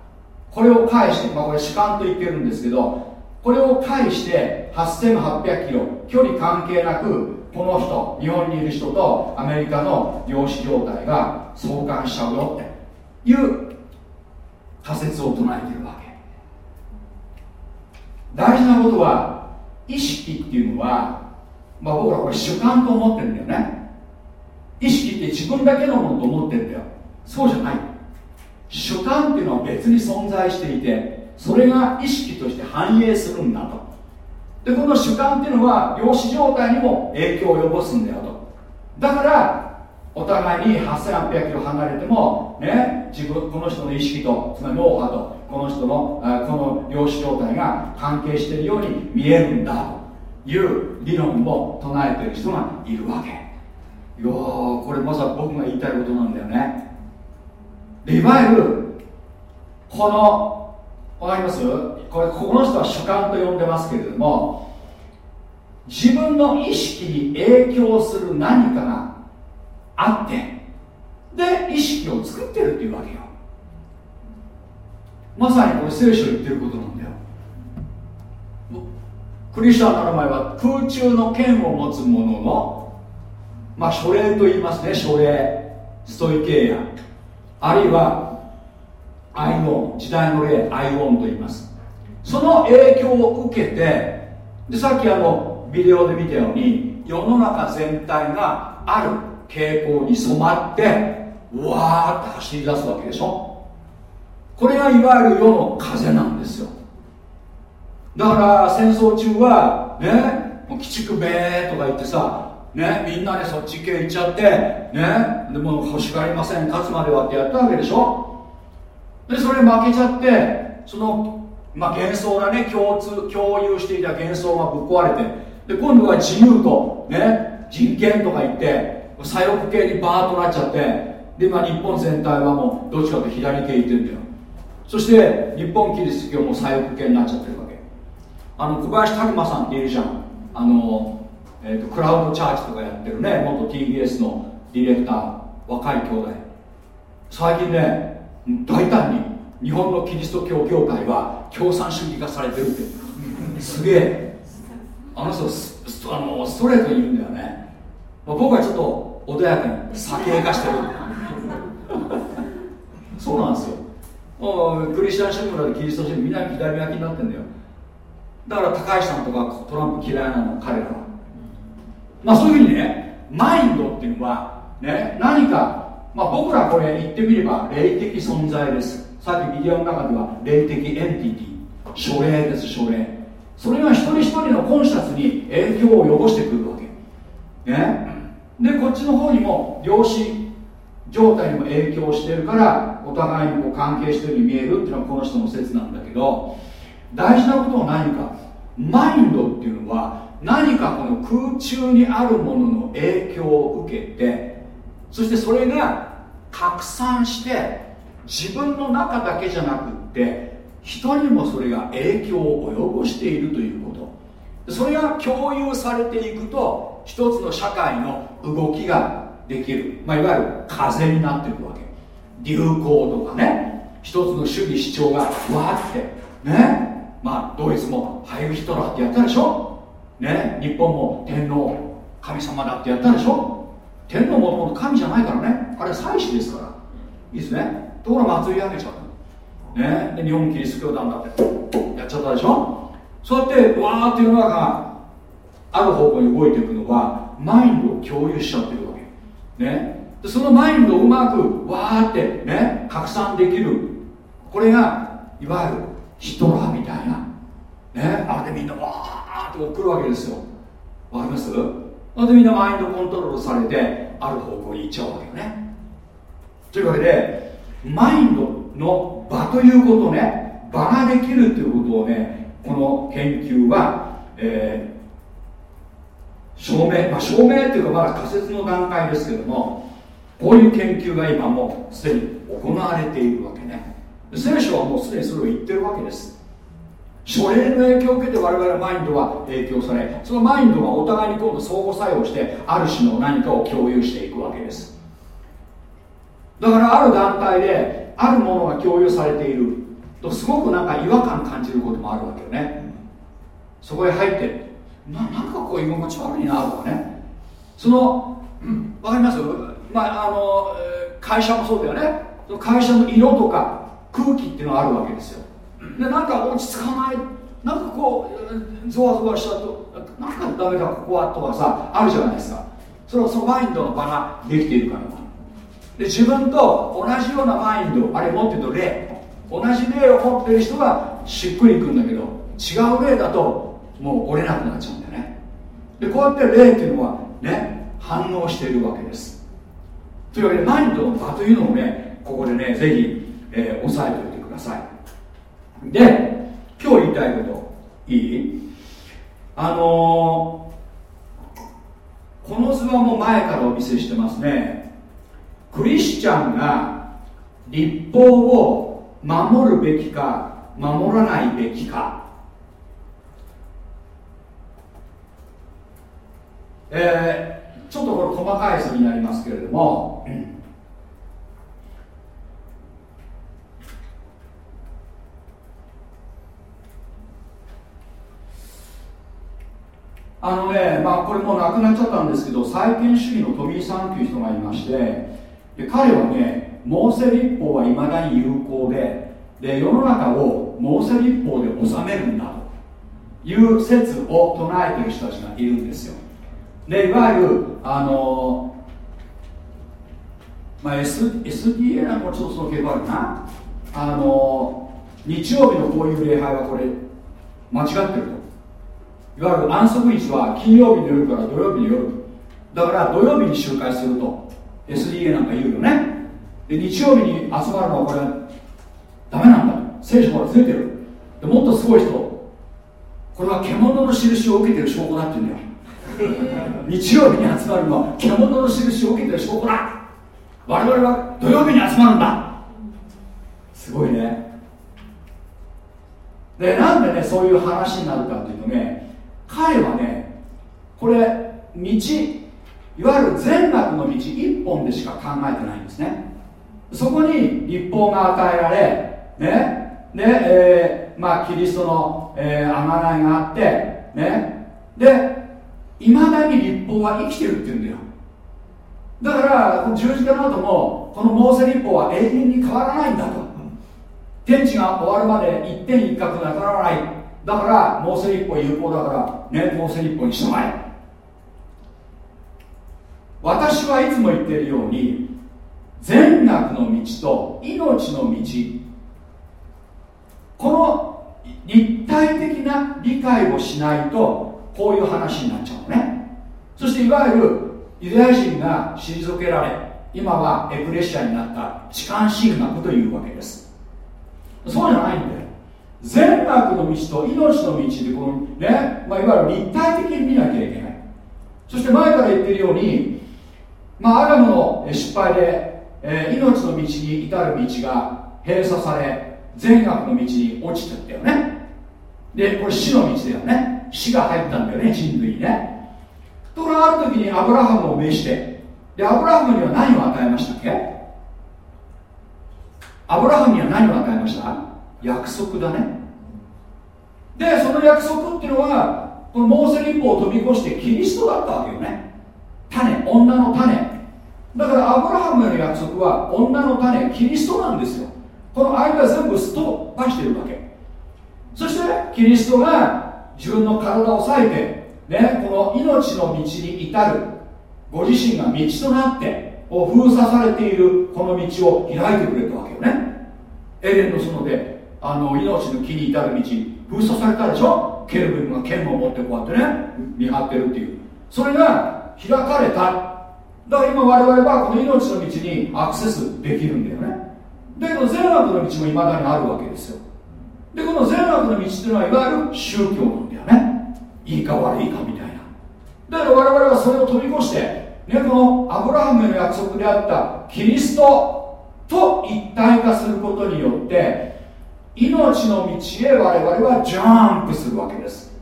A: これを介して、まあ、これ主観と言ってるんですけどこれを介して8800キロ距離関係なくこの人日本にいる人とアメリカの量子状態が相関しちゃうよっていう仮説を唱えてるわけ。大事なことは意識っていうのは、まあ、僕らこれ主観と思ってるんだよね。意識って自分だけのものと思ってるんだよ。そうじゃない。主観っていうのは別に存在していてそれが意識として反映するんだと。でこの主観っていうのは量子状態にも影響を及ぼすんだよと。だからお互いに8800キロ離れてもね自分この人の意識とつまり脳波とこの人のこの量子状態が関係しているように見えるんだという理論を唱えている人がいるわけ。いやこれまさ僕が言いたいことなんだよね。でいわゆるこのわかります？これこの人は主観と呼んでますけれども自分の意識に影響する何かがあってで意識を作ってるっていうわけよ。まさにこれ聖書言ってることなんだよ。クリスチャンの名前は空中の剣を持つ者のまあ書霊と言いますね。書霊ストイケイヤ。あるいはアイオン時代の霊アイオンと言います。その影響を受けてでさっきあのビデオで見たように世の中全体がある傾向に染まってわーって走り出すわけでしょ。これがいわゆる世の風なんですよ。だから戦争中はねもう鬼畜べーとか言ってさね、みんなでそっち系行っちゃって、ね、でも欲しがりません、勝つまではってやったわけでしょ。で、それ負けちゃって、その、まあ、幻想がね、共通、共有していた幻想がぶっ壊れて、で、今度は自由と、ね、人権とか言って、左翼系にバーッとなっちゃって、で、今日本全体はもう、どっちかと左系行ってるんだよ。そして、日本キリスト教も左翼系になっちゃってるわけ。あの、小林拓馬さんっているじゃん。あの、えーと、クラウドチャージとかやってるね元 TBS のディレクター若い兄弟最近ね大胆に日本のキリスト教業界は共産主義化されてるって。すげえ。あの人スあのストレートに言うんだよね、まあ、僕はちょっと穏やかに左傾化してる。そうなんですよ。クリスチャン主義村でキリスト主義みんな左巻きになってんだよ。だから高橋さんとかトランプ嫌いなの彼らは。まあそういうふうにねマインドっていうのはね何か、まあ、僕らこれ言ってみれば霊的存在です。さっきビデオの中では霊的エンティティ。書霊です書霊それが一人一人のコンシャスに影響を及ぼしてくるわけ。ね。でこっちの方にも量子状態にも影響してるからお互いにこう関係してるように見えるっていうのはこの人の説なんだけど大事なことは何か。マインドっていうのは何かこの空中にあるものの影響を受けてそしてそれが拡散して自分の中だけじゃなくって人にもそれが影響を及ぼしているということ。それが共有されていくと一つの社会の動きができる、まあ、いわゆる風になっていくわけ。流行とかね。一つの主義主張がわーって。ね。まあドイツもハイルヒトラーってやったでしょ。ね。日本も天皇神様だってやったでしょ。天皇もともと神じゃないからね。あれは祭祀ですから。いいですね。ところが祭り上げちゃった。ね。で日本キリスト教団だって。やっちゃったでしょ。そうやってわーっていうのがある方向に動いていくのはマインドを共有しちゃってるわけ。ね。でそのマインドをうまくわーってね拡散できる。これがいわゆるヒトラーみたいな。ね。あれでみんなわーって送るわけですよ。わかります？なのでみんなマインドコントロールされてある方向に行っちゃうわけよねというわけでマインドの場ということね場ができるということをねこの研究は、えー、証明、まあ、証明っていうかまだ仮説の段階ですけどもこういう研究が今もうすでに行われているわけね聖書はもうすでにそれを言ってるわけです書霊の影響を受けて我々のマインドは影響されそのマインドがお互いに今度相互作用してある種の何かを共有していくわけです。だからある団体であるものが共有されている。とすごくなんか違和感感じることもあるわけよね。そこへ入ってななんかこう居心地悪いなとかね。そのわかります？まああの会社もそうだよね。会社の色とか空気っていうのがあるわけですよ。でなんか落ち着かない。なんかこうゾワゾワしたとなんかダメだここはとかさあるじゃないですか。それはそのマインドの場ができているから。で自分と同じようなマインドあれ持ってると霊同じ霊を持ってる人はしっくりいくんだけど違う霊だともう折れなくなっちゃうんだよね。でこうやって霊っていうのはね反応しているわけです。というわけでマインドの場というのをねここでねぜひ、えー、押さえておいてください。で今日言いたいこといい？あのー、この図はもう前からお見せしてますね。クリスチャンが立法を守るべきか守らないべきか。えー、ちょっとこれ細かい図になりますけれども、あのね、まあ、これもうなくなっちゃったんですけど再建主義の富井さんという人がいましてで彼はねモーセ立法はいまだに有効でで世の中をモーセ立法で治めるんだという説を唱えている人たちがいるんですよ。でいわゆるあのまあ、S SDA なんかちょっとその傾向あるな。あの日曜日のこういう礼拝はこれ間違ってると。いわゆる安息日は金曜日の夜から土曜日の夜だから土曜日に集会すると。SDA なんか言うよね。で日曜日に集まるのはこれダメなんだ聖書からついてる。でもっとすごい人。これは獣の印を受けてる証拠だって言うんだよ。日曜日に集まるのは獣の印を受けてる証拠だ。我々は土曜日に集まるんだ。すごいね。でなんでねそういう話になるかっていうとね彼はねこれ道いわゆる善悪の道一本でしか考えてないんですね。そこに立法が与えられねで、えー、まあキリストの、えー、贖いがあってねでいまだに立法は生きてるって言うんだよ。だから十字架の後もこのモーセ立法は永遠に変わらないんだと。天地が終わるまで一点一角なくならないだからモーセ立法有効だからねモーセ立法に従え。私はいつも言っているように善悪の道と命の道。この立体的な理解をしないとこういう話になっちゃうのね。そしていわゆるユダヤ人が退けられ今はエクレシアになった痴漢神学というわけです。そうじゃないんだよ。善悪の道と命の道でこのね、まあ、いわゆる立体的に見なきゃいけない。そして前から言ってるように、まあ、アダムの失敗で、えー、命の道に至る道が閉鎖され善悪の道に落ちてったよね。でこれ死の道だよね。死が入ったんだよね人類にね。ところがある時にアブラハムを召してでアブラハムには何を与えましたっけ？アブラハムには何を与えました？約束だね。でその約束っていうのはこのモーセ立法を飛び越してキリストだったわけよね。種女の種。だからアブラハムの約束は女の種キリストなんですよ。この間全部すっ飛ばしてるわけ。そしてキリストが自分の体を裂いてねこの命の道に至る。ご自身が道となって封鎖されているこの道を開いてくれたわけよね。エレンの園で。あの命の木に至る道封鎖されたでしょ？ケルビムが剣を持ってこうやってね見張ってるっていう。それが開かれた。だから今我々はこの命の道にアクセスできるんだよね。だけど善悪の道もいまだにあるわけですよ。でこの善悪の道っていうのはいわゆる宗教なんだよね。いいか悪いかみたいな。だから我々はそれを飛び越して、ね、このアブラハムの約束であったキリストと一体化することによって命の道へ我々はジャンプするわけです。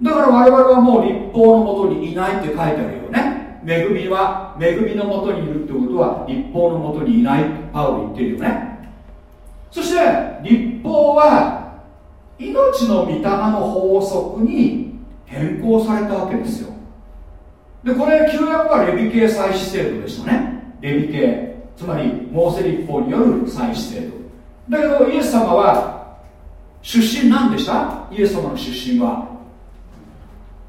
A: だから我々はもう立法のもとにいないって書いてあるよね。恵みは恵みのもとにいるってことは立法のもとにいないってパウロ言ってるよね。そして立法は命の御霊の法則に変更されたわけですよ。でこれ旧約はレビ系祭祀制度でしたね。レビ系。つまりモーセ立法による祭祀制度。だけどイエス様は出身何でした？イエス様の出身は。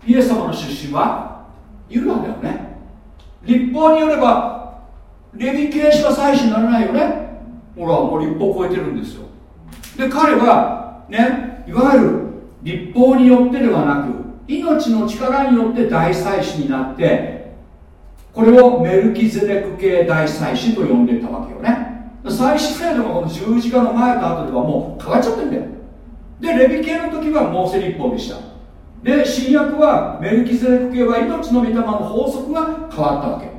A: イエス様の出身はユダだよね。立法によればレビ系しか祭司にならないよね。ほらもう立法を超えてるんですよ。で彼はねいわゆる立法によってではなく命の力によって大祭司になってこれをメルキゼデク系大祭司と呼んでたわけよね。祭司制度がこの十字架の前と後ではもう変わっちゃってんだよ。でレビ系の時はモーセ立法でした。で新約はメルキゼデク系は命の御霊の法則が変わったわけ。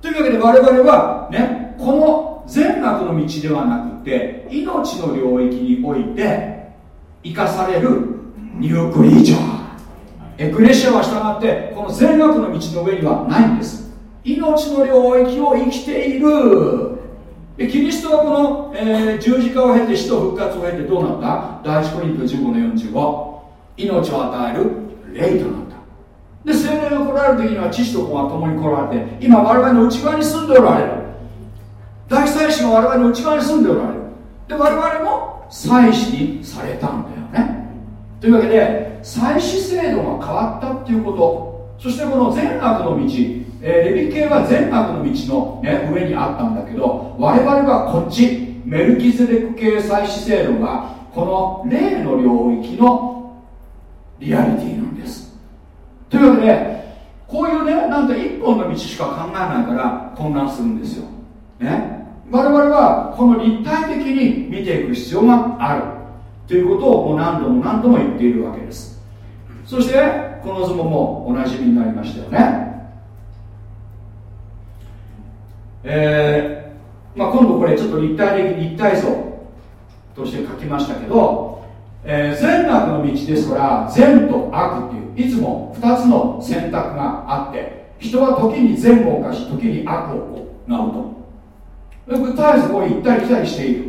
A: というわけで我々はねこの善悪の道ではなくて命の領域において生かされるニュークリーチャー。エクレシアは従ってこの善悪の道の上にはないんです。命の領域を生きている。でキリストはこの、えー、十字架を経て死と復活を経てどうなった？第一コリント15の45命を与える霊となった。で精霊が来られる時には父と子が共に来られて今我々の内側に住んでおられる。大祭司が我々の内側に住んでおられる。で我々も祭司にされたんだよね。というわけで祭司制度が変わったっていうこと。そしてこの善悪の道、えー、レビ系は善悪の道の、ね、上にあったんだけど我々はこっちメルキゼデク系祭司制度がこの霊の領域のリアリティなんです。というわけでこういうねなんて一本の道しか考えないから混乱するんですよ。ね。我々はこの立体的に見ていく必要がある。ということをもう何度も何度も言っているわけです。そしてこの図ももうおなじみになりましたよね。えー、まあ、今度これちょっと立体的立体像として書きましたけど、えー、善悪の道ですから善と悪っていういつも2つの選択があって人は時に善を犯し時に悪を行うと。絶えずこう行ったり来たりしている。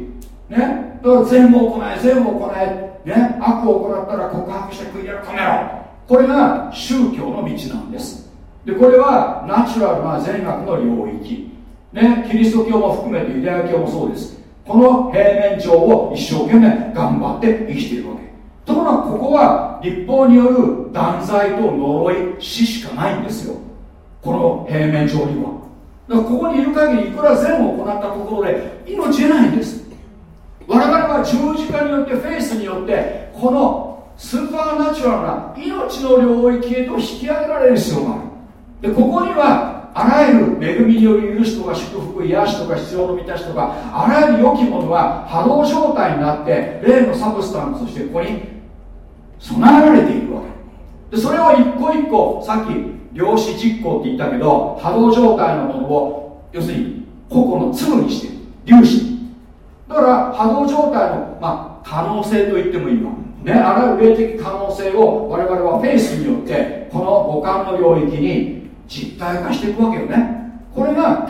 A: ね。だから善を行え善を行え、ね、悪を行ったら告白して悔い改めろ。これが宗教の道なんです。でこれはナチュラルな善悪の領域、ね、キリスト教も含めてユダヤ教もそうです。この平面上を一生懸命頑張って生きているわけ。ところがここは立法による断罪と呪い死しかないんですよ。この平面上には。だからここにいる限りいくら善を行ったところで命得ないんです。我々は十字架によってフェイスによってこのスーパーナチュラルな命の領域へと引き上げられる必要がある。でここにはあらゆる恵みによる許しとか祝福癒しとか必要の満たしとかあらゆる良きものが波動状態になって例のサブスタンスとしてここに備えられているわけ。でそれを一個一個さっき量子実行って言ったけど波動状態のものを要するに個々の粒にしてる粒子だから波動状態の、まあ、可能性と言ってもいいわ、ね、あらゆる霊的可能性を我々はフェイスによってこの五感の領域に実体化していくわけよね。これが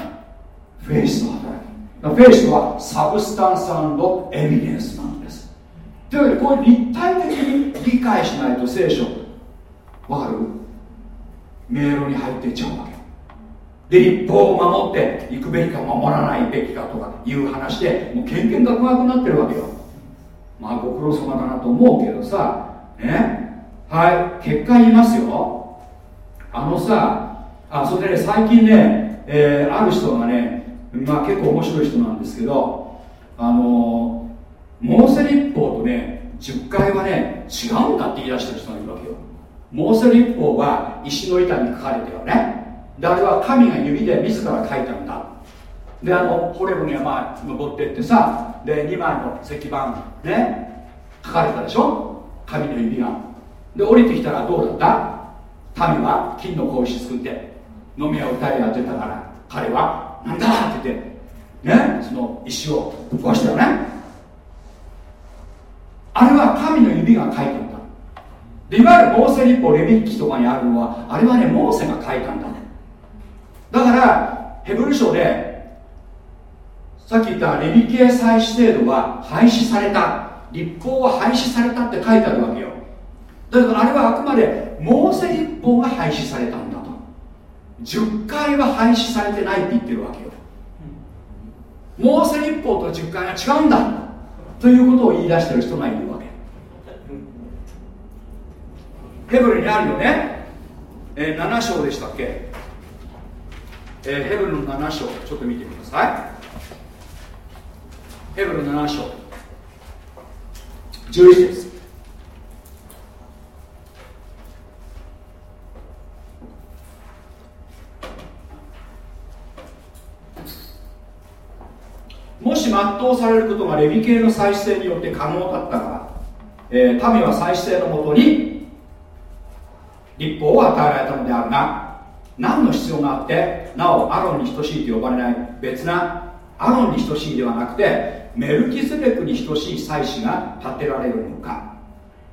A: フェイスの働き。フェイスはサブスタンスエビデンスなんです。というわけでこういう立体的に理解しないと聖書わかる？迷路に入っていっちゃうわけ。で立法を守っていくべきか守らないべきかとかいう話でもうけんけんがくがくなってるわけよ。まあご苦労様だなと思うけどさね？はい結果言いますよ。あのさあそれでね最近ね、えー、ある人がねまあ結構面白い人なんですけどあのモーセ立法とね10回はね違うんだって言い出してる人がいるわけよ。モーセ立法は石の板に書かれてるよね。であれは神が指で自ら書いたんだ。であのホレブに山登ってってさで2枚の石板ね書かれたでしょ？神の指が。で降りてきたらどうだった？民は金の格子作って。飲み屋歌いやってたから彼はなんだって言ってねその石を壊したよね。あれは神の指が書いたんだでいわゆるモーセ立法レビッキとかにあるのはあれはねモーセが書いたんだ。だからヘブル書でさっき言ったレビ系祭祀制度は廃止された。立法は廃止されたって書いてあるわけよ。だからあれはあくまでモーセ立法が廃止されたんだ。10回は廃止されてないって言ってるわけよ。モーセ立法と10回が違うんだということを言い出してる人がいるわけ。ヘブルにあるよね、えー、7章でしたっけ、えー、ヘブルの7章。ちょっと見てください。ヘブルの7章。11節。もし全うされることがレビ系の再生によって可能だったから、えー、民は再生のもとに立法を与えられたのであるが何の必要があってなおアロンに等しいと呼ばれない別なアロンに等しいではなくてメルキゼデクに等しい祭司が立てられるのか。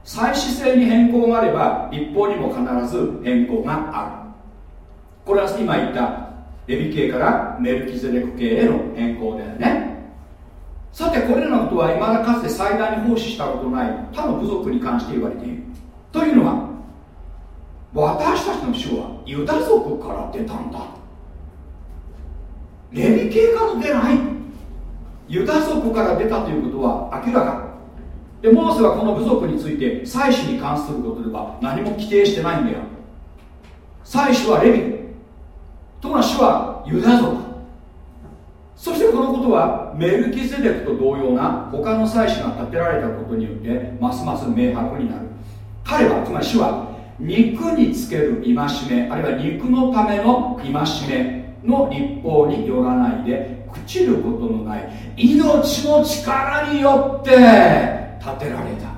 A: 祭司制に変更があれば立法にも必ず変更がある。これは今言ったレビ系からメルキゼデク系への変更だよね。さてこれらのことは未だかつて最大に奉仕したことない他の部族に関して言われている。というのは私たちの主はユダ族から出たんだ。レビ系から出ない。ユダ族から出たということは明らか。でモーセはこの部族について祭祀に関することでは何も規定してないんだよ。祭祀はレビ。ところが主はユダ族。そしてこのことはメルキゼデクと同様な他の祭司が建てられたことによってますます明白になる。彼はつまり主は肉につける戒めあるいは肉のための戒めの立法によらないで朽ちることのない命の力によって建てられた。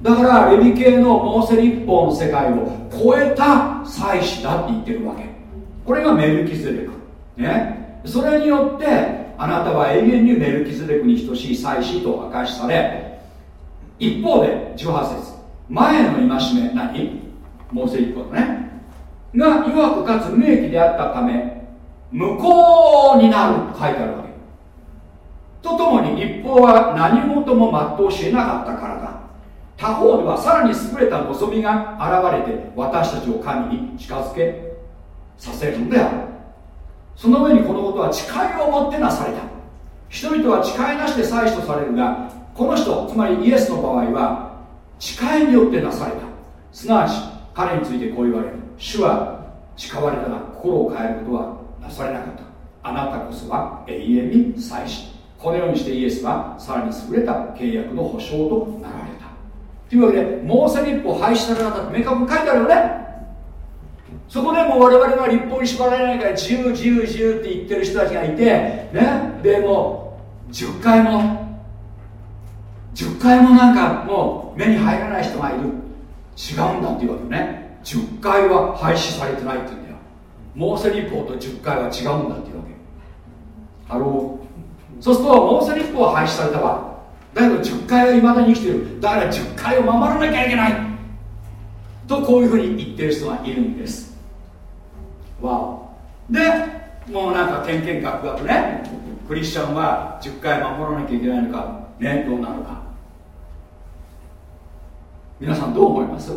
A: だからレビ系のモーセ立法の世界を超えた祭司だって言ってるわけ。これがメルキゼデク。ね。それによってあなたは永遠にメルキズデクに等しい祭司と明かしされ一方で18節前の戒め何？モーセ一方だね。が弱くかつ無益であったため無効になると書いてあるわけ。とともに立法は何事も全うしなかったからだ。他方ではさらに優れた望みが現れて私たちを神に近づけさせるのである。その上にこのことは誓いを持ってなされた。人々は誓いなしで祭祀とされるがこの人つまりイエスの場合は誓いによってなされた。すなわち彼についてこう言われる。主は誓われたが心を変えることはなされなかった。あなたこそは永遠に祭祀。このようにしてイエスはさらに優れた契約の保証となられた。というわけでモーセ立法廃止されなかった明確に書いてあるよね。そこでも我々は立法に縛られないから自由自由自由って言ってる人たちがいてね？でも10回も10回もなんかもう目に入らない人がいる。違うんだっていうわけね。10回は廃止されてないって言うんだよ。モーセ立法と10回は違うんだっていうわけあのそうするとモーセ立法は廃止されたわ。だけど10回はいまだに生きてる。だから10回を守らなきゃいけない。とこういうふうに言ってる人がいるんです。わお。でもうなんか点々ガクガクね。クリスチャンは10回守らなきゃいけないのか。ねどうなのか。皆さんどう思います？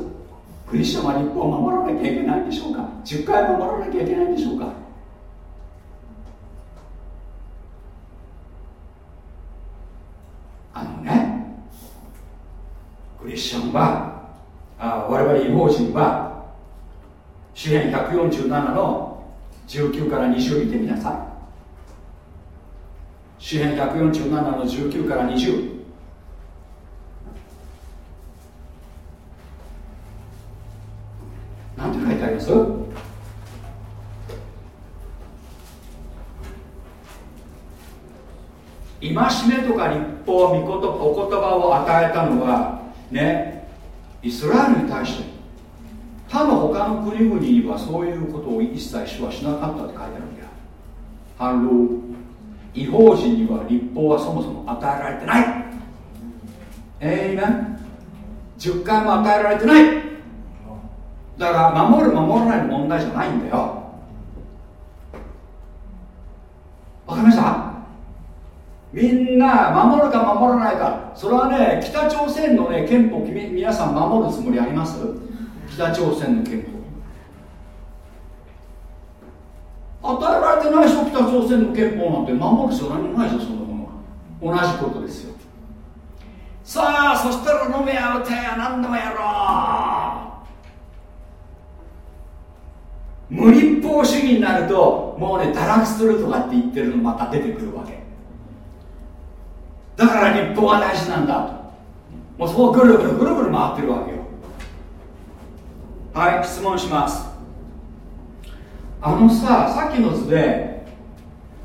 A: クリスチャンは立法を守らなきゃいけないんでしょうか？10回守らなきゃいけないんでしょうか？あのねクリスチャンはあ我々違法人は詩篇147の19から20見てみなさい。詩篇147の19から20なんて書いてあります？戒めとか立法御言お言葉を与えたのはねイスラエルに対して。他の他の国々にはそういうことを一切主はしなかったって書いてあるんだ。よ反論。違法人には立法はそもそも与えられてない。えいめん10回も与えられてない。だから守る守らないの問題じゃないんだよ。わかりました？みんな守るか守らないか。それはね北朝鮮のね憲法皆さん守るつもりあります？北朝鮮の憲法与えられてない人北朝鮮の憲法なんて守る必要何もないじゃんそんなものは。同じことですよ。さあそしたら飲めや歌や何でもやろう。無立法主義になるともうね堕落するとかって言ってるのまた出てくるわけ。だから立法が大事なんだと。もうそうぐるぐるぐるぐる回ってるわけよ。はい質問します。あのささっきの図で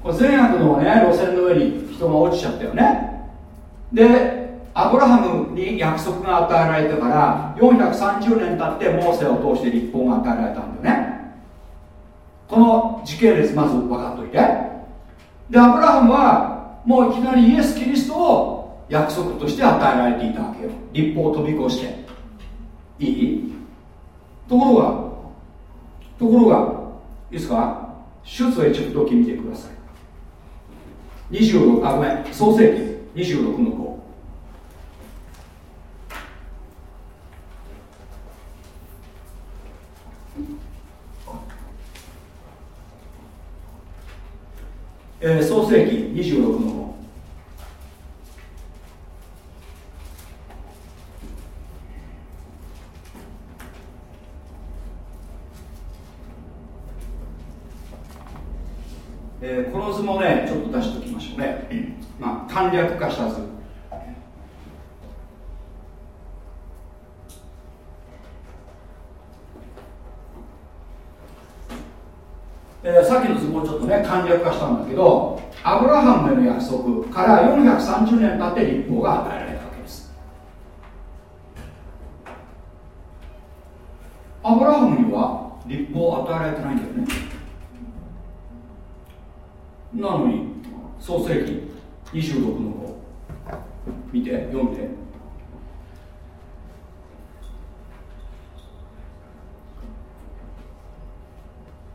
A: これ善悪のね路線の上に人が落ちちゃったよね。でアブラハムに約束が与えられてから430年経ってモーセを通して立法が与えられたんだよね。この時系列まず分かっといて。でアブラハムはもういきなりイエス・キリストを約束として与えられていたわけよ。立法を飛び越して。いい？ところがところがいいですか？出エジプト記見てください。26あごめん創世記26の5えー、創世紀26のえー、この図もねちょっと出しておきましょうね、まあ、簡略化した図えー、さっきの図もちょっとね簡略化したんだけどアブラハムへの約束から430年経って立法が与えられたわけです。アブラハムには立法を与えられてないんだよねなのに創世紀26の5見て読んで。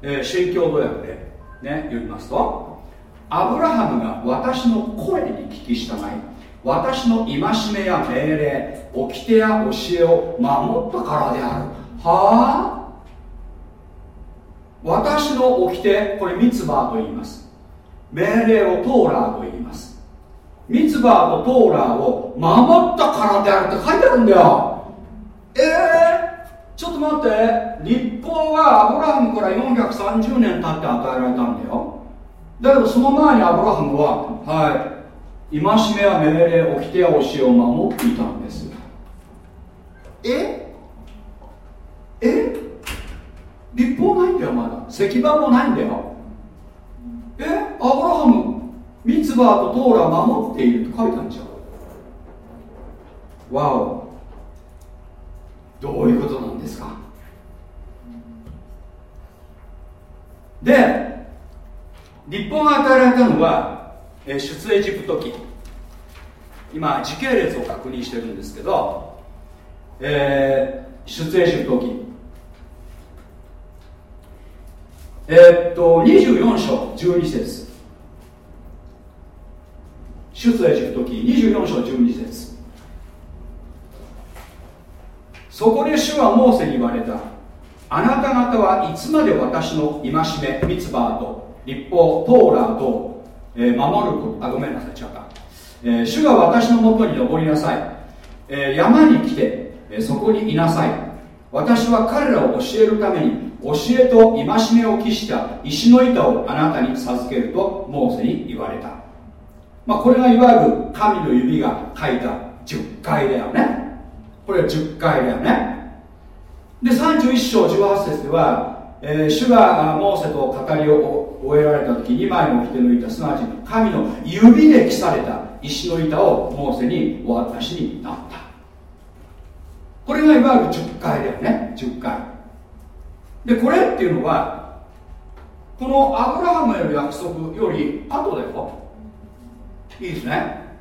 A: えー、新共同訳でね読みますとアブラハムが私の声に聞き従い私の戒めや命令掟や教えを守ったからであるはあ？私の掟これミツバと言います。命令をトーラーと言います。ミツバーとトーラーを守ったからであるって書いてあるんだよ。ええーちょっと待って。立法がアブラハムから430年経って与えられたんだよ。だけどその前にアブラハムははい戒めや命令掟や教えを守っていたんです。え？え？立法ないんだよまだ。石板もないんだよ。えアブラハムミツバーとトーラ守っていると書いたんじゃ。んわお。どういうことなんですか？で立法が与えられたのは出エジプト記。今時系列を確認してるんですけど、えー、出エジプト記。えー、っと24章12節。出エジプト記24章12節。そこで主はモーセに言われた。あなた方はいつまで私の戒めミツバーと立法トーラーと、えー、守ることあごめんなさい違った、えー、主が私のもとに登りなさい、えー、山に来て、えー、そこにいなさい。私は彼らを教えるために教えと戒めを期した石の板をあなたに授けるとモーセに言われた、まあ、これがいわゆる神の指が書いた10回だよね。これは10回だよね。で31章18節では、えー、主がモーセと語りを終えられた時2枚の掟の板すなわち神の指で記された石の板をモーセにお渡しになった。これがいわゆる10回だよね。10回でこれっていうのはこのアブラハムへの約束より後だよ。いいですね。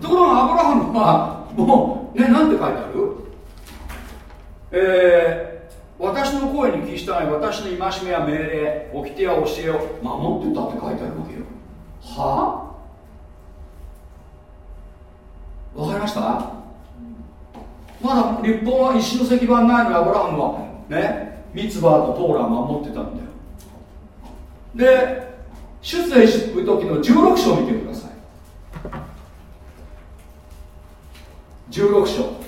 A: ところがアブラハムはもうねなんて書いてある？えー、私の声に聞き従い私の戒めや命令掟や教えを守ってたって書いてあるわけよ。はあ？わかりました？まだ立法は石の石板ないのにアブラハムは。ね？ミツバーとトーラ守ってたんだよ。で出エジプト時の16章を見てください。16章。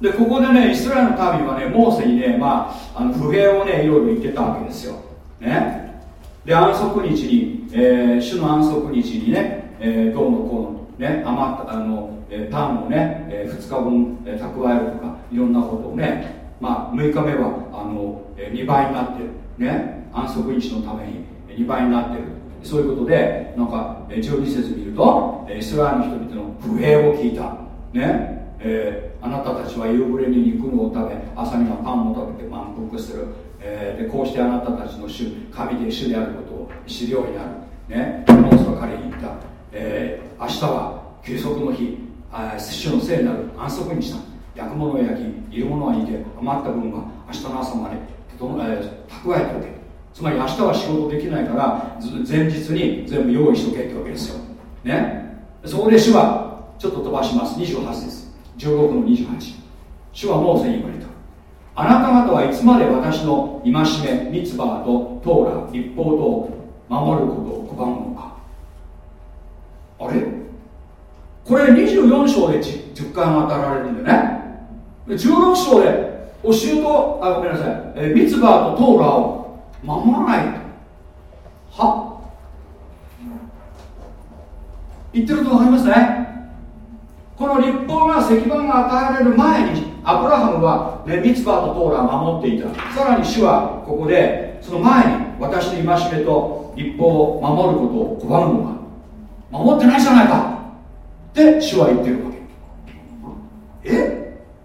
A: でここでねイスラエルの民はねモーセにね、まあ、あの不平をねいろいろ言ってたわけですよ、ね、で安息日に、えー、主の安息日にね、えー、どうのこうのね余ったあの、えー、パンをね、えー、2日分、えー、蓄えるとか。いろんなことをねまあ6日目はあの、2倍になってるね安息日のために2倍になってる。そういうことでなんか12節見るとイスラエルの人々の不平を聞いたね。えー、あなたたちは夕暮れに肉を食べ朝にはパンを食べて満腹する、えー、でこうしてあなたたちの主神で主であることを知るようになるね。モースは彼に言った、えー、明日は休息の日主の聖なる安息にした。焼くものを焼きいるものは煮て余った分は明日の朝までどの、え、蓄えておけ。つまり明日は仕事できないから前日に全部用意しとけってわけですよ。ね。そこで主はちょっと飛ばします。28節16の28主はモーセに言われたあなた方はいつまで私の戒めミツバーとトーラ立法と守ることを拒むのか。あれ？これ24章で 10, 10回も与えられるんでね。16章で教えとあごめんなさい、えミツバーとトーラを守らないは？言ってると分かりますね。この立法が石板が与えられる前にアブラハムは、ね、ミツバとトーラを守っていた。さらに主はここでその前に私の戒めと立法を守ることを拒むのか守ってないじゃないか。って主は言ってるわけ。え？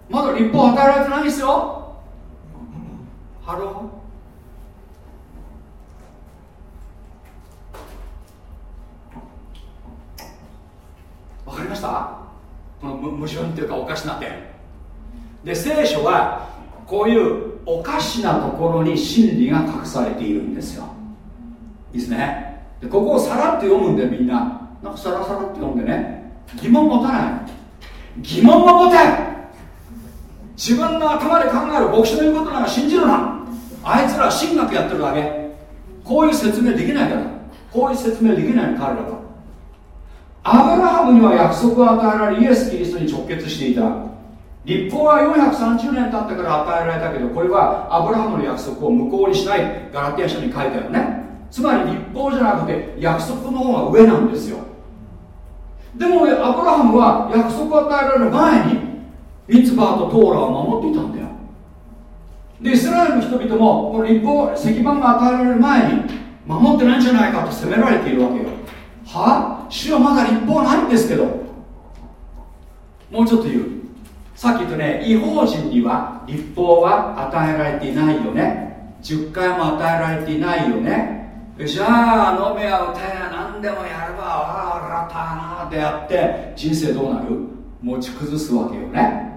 A: まだ律法与えられてないんですよ。 Hello。わかりました？矛盾っていうかおかしな点。で聖書はこういうおかしなところに真理が隠されているんですよ。いいですね？でここをさらって読むんでみんな。なんかさらさらって読んでね。疑問持たない。疑問を持て自分の頭で考える牧師の言うことなんか信じるな。あいつら神学やってるだけ。こういう説明できないから。こういう説明できないの彼らはアブラハムには約束が与えられイエス・キリストに直結していた。立法は430年経ってから与えられたけどこれはアブラハムの約束を無効にしない。ガラティア書に書いてあるね。つまり立法じゃなくて約束の方が上なんですよ。でもアブラハムは約束を与えられる前にミツバーとトーラを守っていたんだよ。でイスラエルの人々もこの立法石板が与えられる前に守ってないんじゃないかと責められているわけよ。は？あ主はまだ立法ないんですけど。もうちょっと言う。さっき言ったね違法人には立法は与えられていないよね。10回も与えられていないよね。じゃあ飲めや歌や何でもやればわらわらたなってやって人生どうなる？持ち崩すわけよね。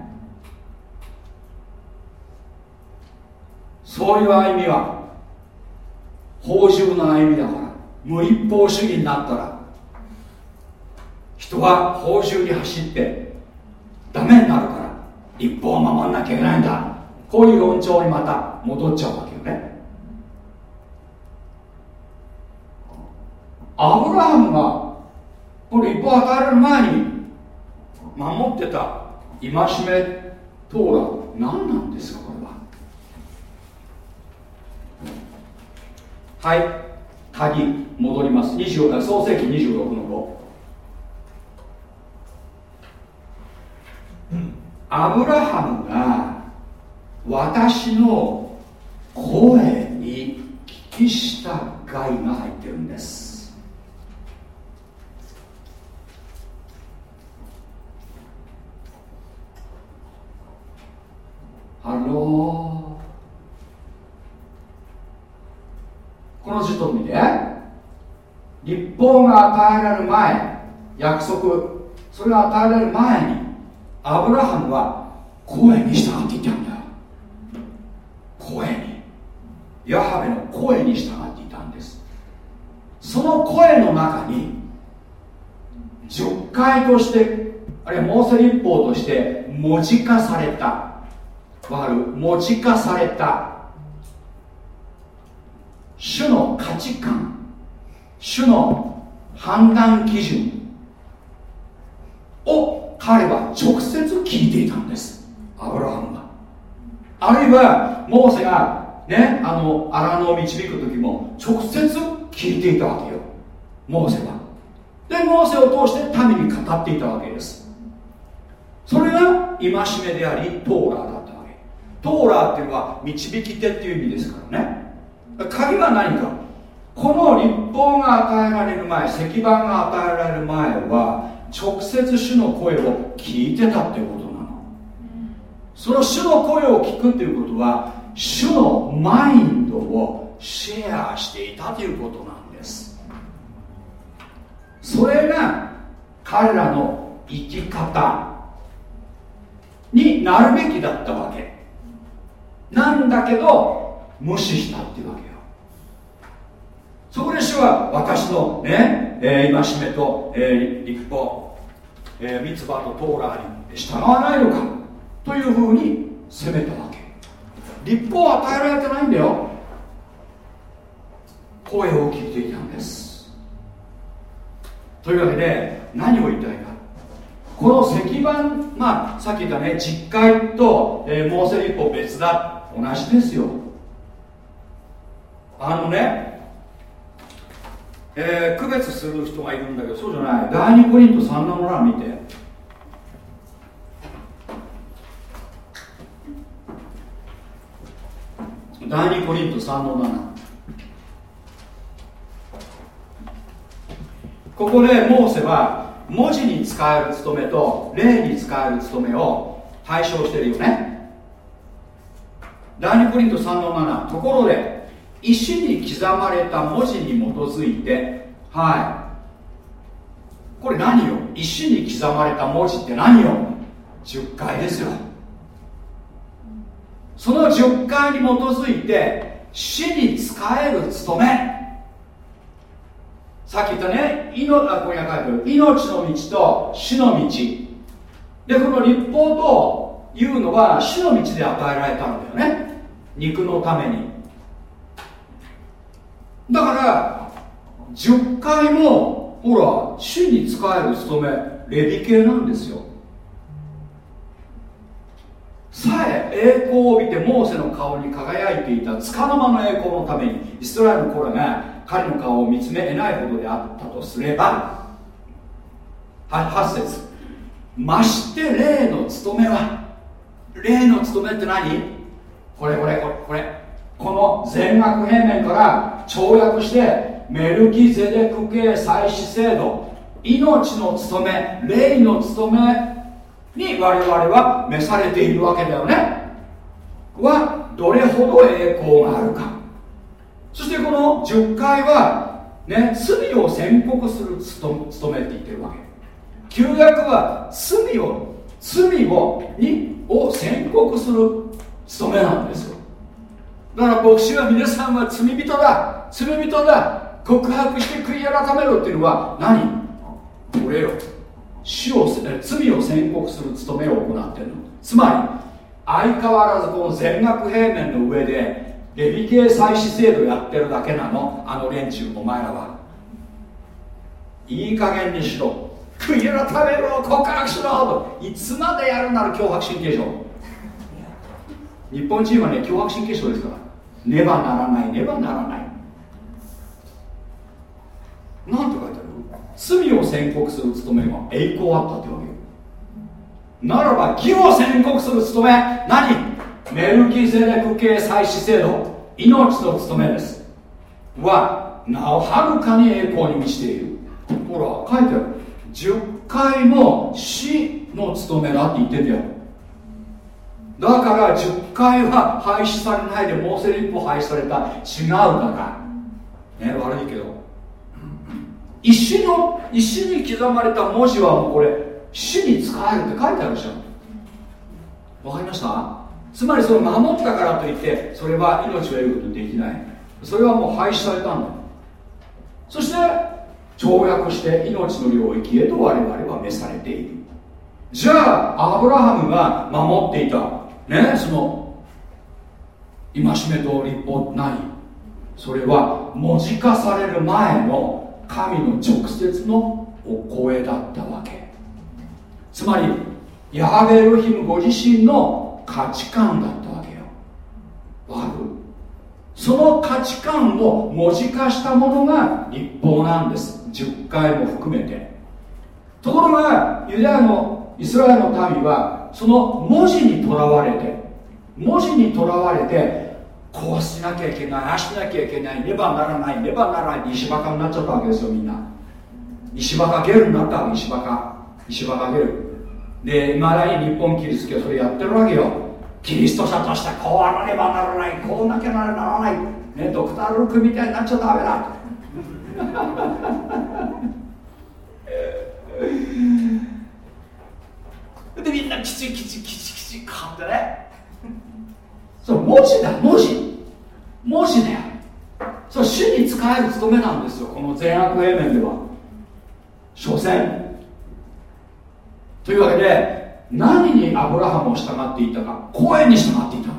A: そういう歩みは法獣の歩みだから無一方主義になったら人は報酬に走ってダメになるから一方を守んなきゃいけないんだ。こういう論調にまた戻っちゃうわけよね。アブラハムがこれ一方与えられる前に守ってた戒めとは何なんですか？これはい。鍵戻ります。20創世紀26の5アブラハムが私の声に聞き従いが入ってるんです。 Hello。この字と見て。律法が与えられる前約束。それが与えられる前にアブラハムは声に従っていたんだ。声に。ヤハベの声に従っていたんです。その声の中に10回としてあるいはモーセ立法として文字化された。わかる？文字化された。主の価値観主の判断基準を彼は直接聞いていたんです。アブラハムが。あるいはモーセがねあの荒野を導く時も直接聞いていたわけよ。モーセは。でモーセを通して民に語っていたわけです。それが戒めでありトーラーだったわけ。トーラーっていうのは導き手っていう意味ですからね。鍵は何か？この立法が与えられる前石板が与えられる前は直接主の声を聞いてたっていうことなの。その主の声を聞くっていうことは主のマインドをシェアしていたということなんです。それが彼らの生き方になるべきだったわけ。なんだけど無視したっていうわけ。そこで主は私のね、えー、戒めと、えー、立法、えー、ミツバとトーラーに従わないのかというふうに責めたわけ。立法は与えられてないんだよ。声を聞いていたんです。というわけで何を言いたいか。この石板まあさっき言ったね実会と、えー、モーセ立法別だ。同じですよ。あのねえー、区別する人がいるんだけど。そうじゃない。第2コリント3の欄見て。第2コリント3の7ここでモーセは文字に使える務めと例に使える務めを対象してるよね。第2コリント3の7ところで石に刻まれた文字に基づいてはい。これ何よ？石に刻まれた文字って何よ？10回ですよ。その10回に基づいて死に仕える務め。さっき言ったね命あここに書いてる。命の道と死の道。でこの立法というのは死の道で与えられたんだよね。肉のために。だから10回もほら主に仕える務めレビ系なんですよ。さえ栄光を帯びてモーセの顔に輝いていた束の間の栄光のためにイスラエルの子らが彼の顔を見つめ得ないほどであったとすれば8節。まして霊の務めは霊の務めって何？これこれこれこれ。この全額平面から跳躍してメルキゼデク系祭祀制度命の務め霊の務めに我々は召されているわけだよね。はどれほど栄光があるか。そしてこの10回はね罪を宣告する務めって言ってるわけ。旧約は罪を罪をにを宣告する務めなんですだから牧師は皆さんは罪人だ。罪人だ。告白して悔い改めろっていうのは何？これよ死を罪を宣告する務めを行ってるの。つまり相変わらずこの全額平面の上でレビ系祭祀制度やってるだけなの。あの連中お前らは。いい加減にしろ。悔い改めろ告白しろ。いつまでやるなら脅迫神経症。日本人はね脅迫神経症ですから。ねばならないねばならない。なんて書いてある？罪を宣告する務めは栄光あったってわけならば義を宣告する務め何？メルキゼネク系祭祀制度命の務めです。はなおはるかに栄光に満ちている。ほら書いてある。10回も死の務めだって言ってんだよ。だから10回は廃止されないでモーセ立法廃止された。違うから。ね悪いけど。石の石に刻まれた文字はもうこれ死に使えるって書いてあるじゃん。わかりました？つまりそれを守ったからといってそれは命を得ることできない。それはもう廃止されたんだ。そして跳躍して命の領域へと我々は召されている。じゃあアブラハムが守っていた。ねその戒めと立法何それは文字化される前の神の直接のお声だったわけ。つまりヤハベエロヒムご自身の価値観だったわけよ。わかる？その価値観を文字化したものが立法なんです。10回も含めて。ところがユダヤのイスラエルの民はその文字にとらわれて文字にとらわれてこうしなきゃいけないああしなきゃいけないねばならないねばならない石バカになっちゃったわけですよみんな石バカゲルになったわけ石バカ石バカゲルでいまだに日本キリスト教それやってるわけよキリスト者としてこうあらねばならないこうなきゃならない、ね、ドクター・ルークみたいになっちゃダメだでみんなキチキチキチキチ噛んでね。そう文字だ文字。文字だよ。そう主に使える務めなんですよこの善悪平面では。所詮。というわけで何にアブラハムを従っていたか声に従っていたの。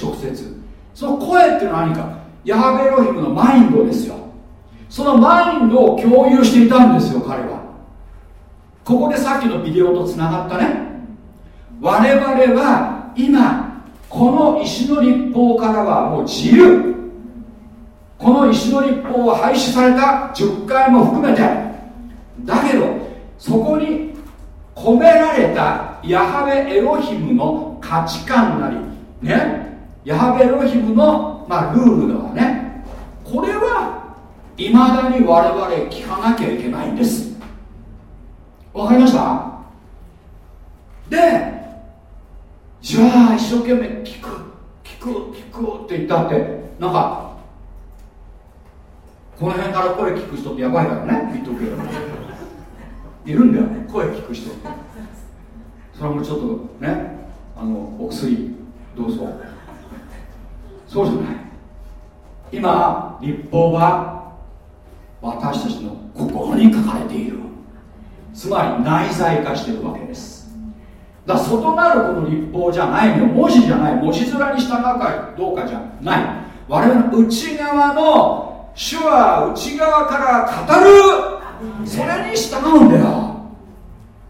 A: 直接。その声っていうのは何か。ヤハベロヒムのマインドですよ。そのマインドを共有していたんですよ彼は。ここでさっきのビデオとつながったね。我々は今この石の立法からはもう自由。この石の立法を廃止された10回も含めて。だけどそこに込められたヤハベエロヒムの価値観なりね。ヤハベエロヒムの、まあ、ルールだわね。これはいまだに我々聞かなきゃいけないんです。わかりました？でじゃあ一生懸命聞く聞く聞くって言ったってなんかこの辺から声聞く人ってやばいからね言っとくけどいるんだよね声聞く人それもちょっとねあのお薬どうぞ。そうじゃない。今立法は私たちの心に書かれている。つまり内在化してるわけです。だから外なるこの立法じゃないの文字じゃない。文字面に従うかどうかじゃない。我々の内側の主は内側から語る。それに従うんだよ。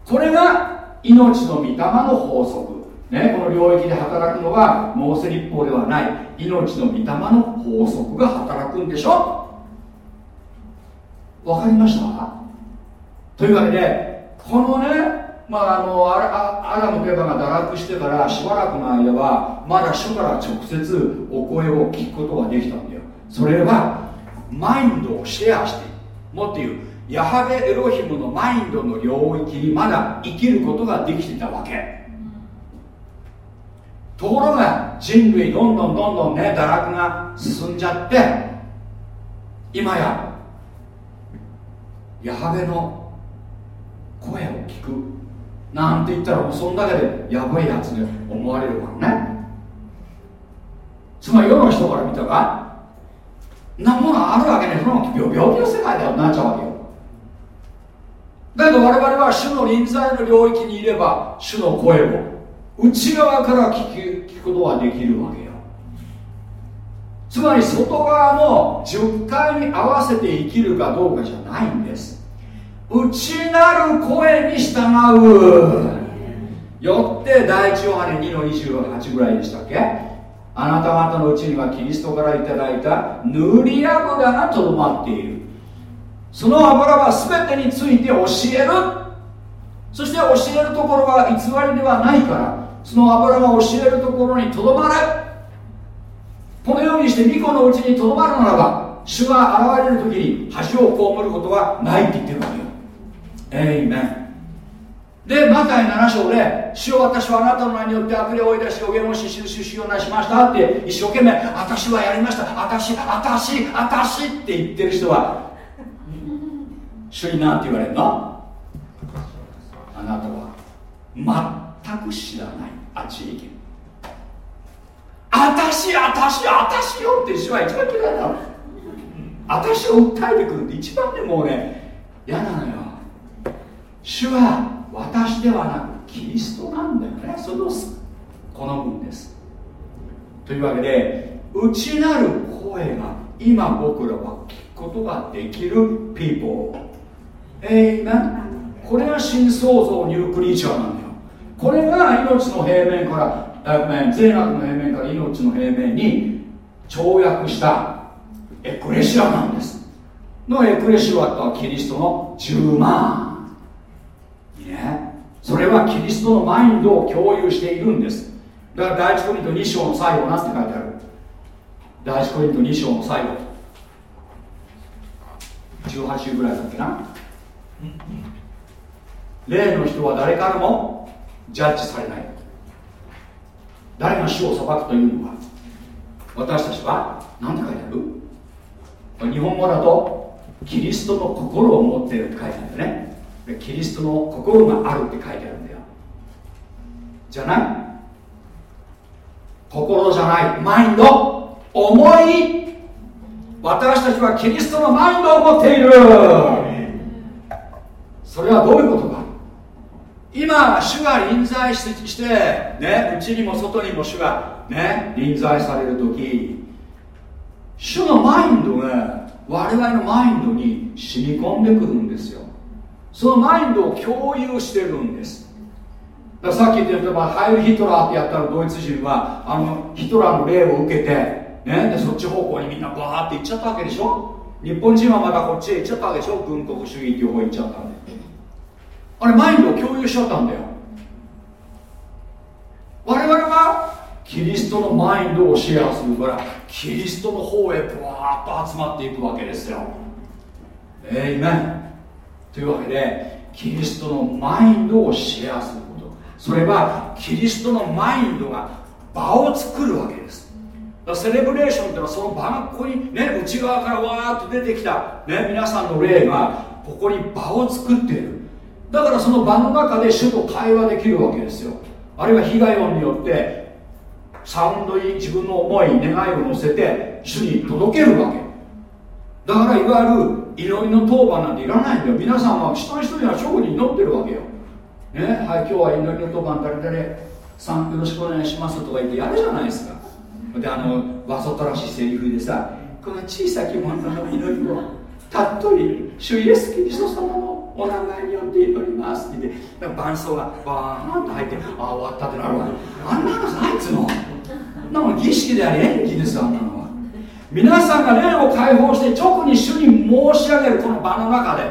A: これが命の御霊の法則。ね、この領域で働くのはモーセ立法ではない。命の御霊の法則が働くんでしょ。わかりました？というわけでこのねまあ、あのアラム・ペバが堕落してからしばらくの間はまだ主から直接お声を聞くことができたんだよ。それはマインドをシェアしてもっと言うヤハベエロヒムのマインドの領域にまだ生きることができてたわけ。ところが人類どんどんどんどんね堕落が進んじゃって今やヤハベの声を聞く。なんて言ったらもうそんだけでやばいやつで思われるからね。つまり世の人から見たらなものあるわけねその病病気の世界だよなっちゃうわけよ。だけど我々は主の臨在の領域にいれば主の声を内側から聞く聞くことができるわけよ。つまり外側の10回に合わせて生きるかどうかじゃないんです。内なる声に従う。よって第一ヨハネ2の28ぐらいでしたっけ？あなた方のうちにはキリストからいただいた塗り油がとどまっている。その油は全てについて教える。そして教えるところは偽りではないからその油が教えるところにとどまるこのようにして巫女のうちにとどまるならば主が現れる時に恥を被ることはないって言ってるわけよ。エイメンでマタイ7章で「主を私はあなたの名によって悪霊を追い出し予言をし印しをなしました」って一生懸命「私はやりました。私私私」って言ってる人は主に何て言われるの？あなたは全く知らないあっちへ行け。私私私よって主は一番嫌いだ私を訴えてくるって一番でもうね嫌なのよ。主は私ではなくキリストなんだよね。そのこの分です。というわけで内なる声が今僕らは聞くことができるピーポーえいめこれが新創造ニュークリーチャーなんだよ。これが命の平面から善悪の平面から命の平面に跳躍したエクレシアなんです。のエクレシアとはキリストの10万。いいね。それはキリストのマインドを共有しているんです。だから第一コリント2章の最後なんて書いてある。第一コリント2章の最後。18週ぐらいだっけな。例の人は誰からもジャッジされない。誰が死を裁くというのか。私たちは何て書いてある？日本語だとキリストの心を持っているって書いてあるんだね。キリストの心があるって書いてあるんだよ。じゃない？心じゃない。マインド？思い？私たちはキリストのマインドを持っている。それはどういうことか？今主が臨在してねうちにも外にも主がね臨在される時主のマインドが我々のマインドに染み込んでくるんですよ。そのマインドを共有してるんです。だからさっき言ったハイル・ヒトラーってやったらドイツ人はあのヒトラーの例を受けて、ね、でそっち方向にみんなバーって行っちゃったわけでしょ？日本人はまたこっちへ行っちゃったわけでしょ？軍国主義っていう方行っちゃったんで。あれマインドを共有しちゃったんだよ。我々はキリストのマインドをシェアするからキリストの方へブワーッと集まっていくわけですよ。えいめんというわけでキリストのマインドをシェアすること。それはキリストのマインドが場を作るわけです。だセレブレーションっていうのはその場がここにね内側からわーっと出てきた、ね、皆さんの霊がここに場を作っている。だからその場の中で主と会話できるわけですよ。あるいは被害音によってサウンドに自分の思い願いを乗せて主に届けるわけ。だからいわゆる祈りの当番なんていらないんだよ。皆さんは一人一人は直に祈ってるわけよ。ねはい今日は祈りの当番誰々さんよろしくお願いしますとか言ってやるじゃないですか。であのわざとらしいセリフでさこの小さきものの祈りをたっとり主イエス・キリスト様のお名前によって祈りますって言って伴奏がバーンと入ってああ終わったってなるわけ。あんなのないつの？なの儀式であり演技ですあんなの。皆さんが霊を解放して直に主に申し上げるこの場の中で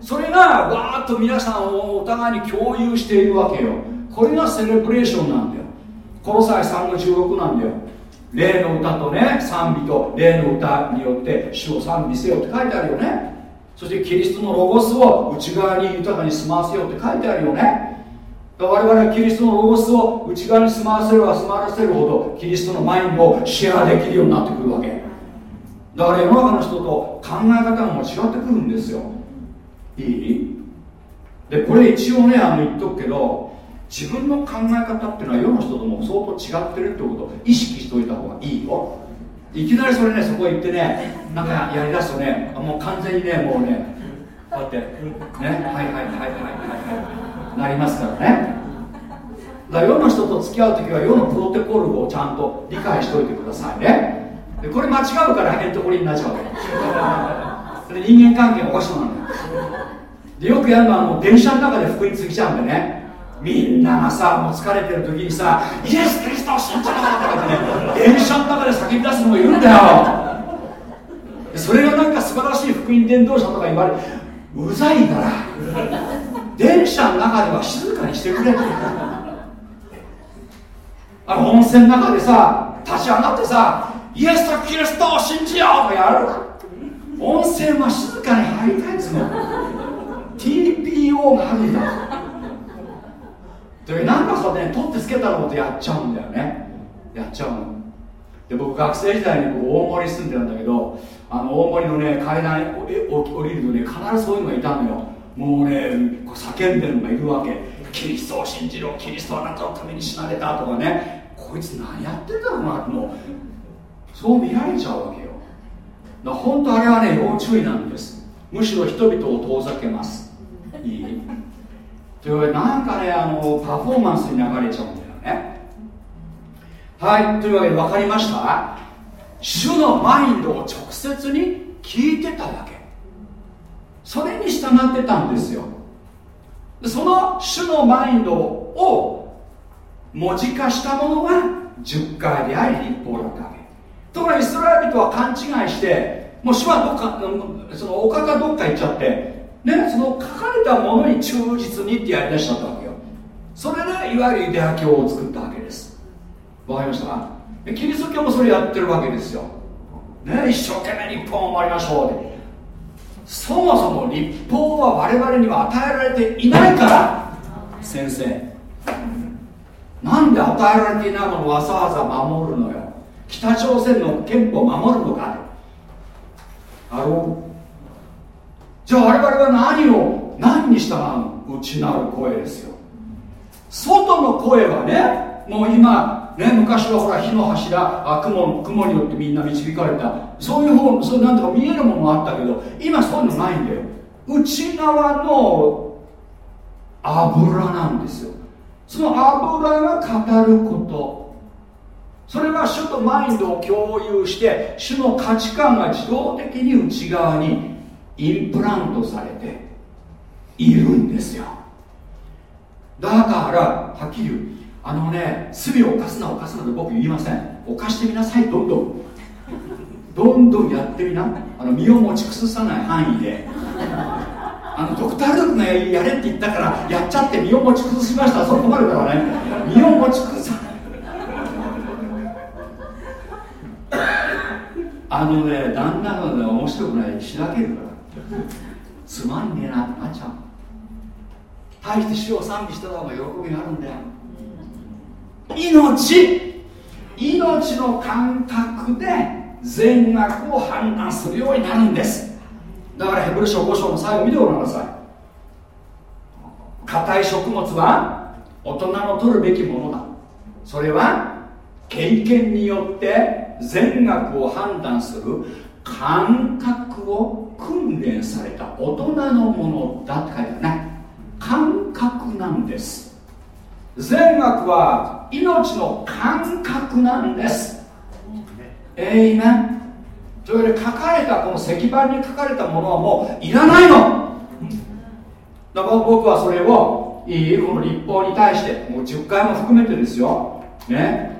A: それがわーっと皆さんをお互いに共有しているわけよ。これがセレブレーションなんだよ。この際3の16なんだよ。霊の歌とね賛美と霊の歌によって主を賛美せよって書いてあるよね。そしてキリストのロゴスを内側に豊かに住ませようって書いてあるよね。我々はキリストのロゴスを内側に住まわせれば住まわせるほどキリストのマインドをシェアできるようになってくるわけ。だから世の中の人と考え方がも違ってくるんですよ。いい？でこれ一応ねあの言っとくけど自分の考え方っていうのは世の人とも相当違ってるってこと。を意識しておいた方がいいよ。いきなりそれねそこ行ってねなんかやりだすとねもう完全にねもうねこうやってねはいはいはいはいはいはい。なりますからね。だから世の人と付き合う時は世のプロテコルをちゃんと理解しておいてくださいね。でこれ間違うからヘントコリになっちゃうわけ。で人間関係おかしくなるんだよでよくやるのはもう電車の中で福音つぎちゃうんでね。みんながさもう疲れてる時にさイエス・キリストを信じろとかってね電車の中で叫び出すのもいるんだよ。それがなんか素晴らしい福音伝道者とか言われうざいから電車の中では静かにしてくれってあの温泉の中でさ立ち上がってさイエスとキリストを信じようとやる温泉は静かに入りたいっつうの TPO がある。んだでなんかさね取ってつけたのことやっちゃうんだよね。やっちゃうの。で僕学生時代に僕大森住んでたんだけどあの大森のね階段降りるとね必ずそういうのがいたのよ。もうねこう叫んでるのがいるわけ。キリストを信じろキリストはあなたのために死なれたとかね。こいつ何やってんだろうなもう。そう見られちゃうわけよ。だ本当あれはね要注意なんです。むしろ人々を遠ざけます。いい？というわけでなんかねあのパフォーマンスに流れちゃうんだよね。はいというわけで分かりました？主のマインドを直接に聞いてたわけ。それに従ってたんですよ。その主のマインドを文字化したものが10回であり立法だった。ところがイスラエル人は勘違いしてもう主はどっかそのお方どっか行っちゃってねその書かれたものに忠実にってやりだしちゃったわけよ。それでいわゆるイデア教を作ったわけです。わかりましたか？キリスト教もそれやってるわけですよ。ね一生懸命日本を守りましょうでそもそも立法は我々には与えられていないから先生。なんで与えられていないものをわざわざ守るのよ？北朝鮮の憲法を守るのかあろう。じゃあ我々は何を何に従うの？内なる声ですよ。外の声はねもう今ね昔はほら火の柱あ雲雲によってみんな導かれた。そういう方そうなんとか見えるものがあったけど今そういうのないんだよ。内側の油なんですよ。その油が語ること。それが主とマインドを共有して主の価値観が自動的に内側にインプラントされているんですよ。だからはっきり言う。あのね罪を犯すな犯すなと僕言いません。犯してみなさいどんどん。どんどんやってみな。あの身を持ち崩さない範囲で。あのドクター・ルークがやれって言ったからやっちゃって身を持ち崩しました。それ困るからね。身を持ち崩さあのね旦那がね面白くないしらけるから。つまんねえなってなっちゃう。対して死を賛美した方が喜びがあるんだよ。命。命の感覚で善悪を判断するようになるんです。だからヘブル書5章の最後見てごらんなさい。硬い食物は大人の取るべきものだ。それは経験によって善悪を判断する感覚を訓練された大人のものだって書いてあるね。感覚なんです。善悪は命の感覚なんです。えいめんというわけで書かれたこの石板に書かれたものはもういらないの。だから僕はそれをいいこの立法に対してもう10回も含めてですよ。ね。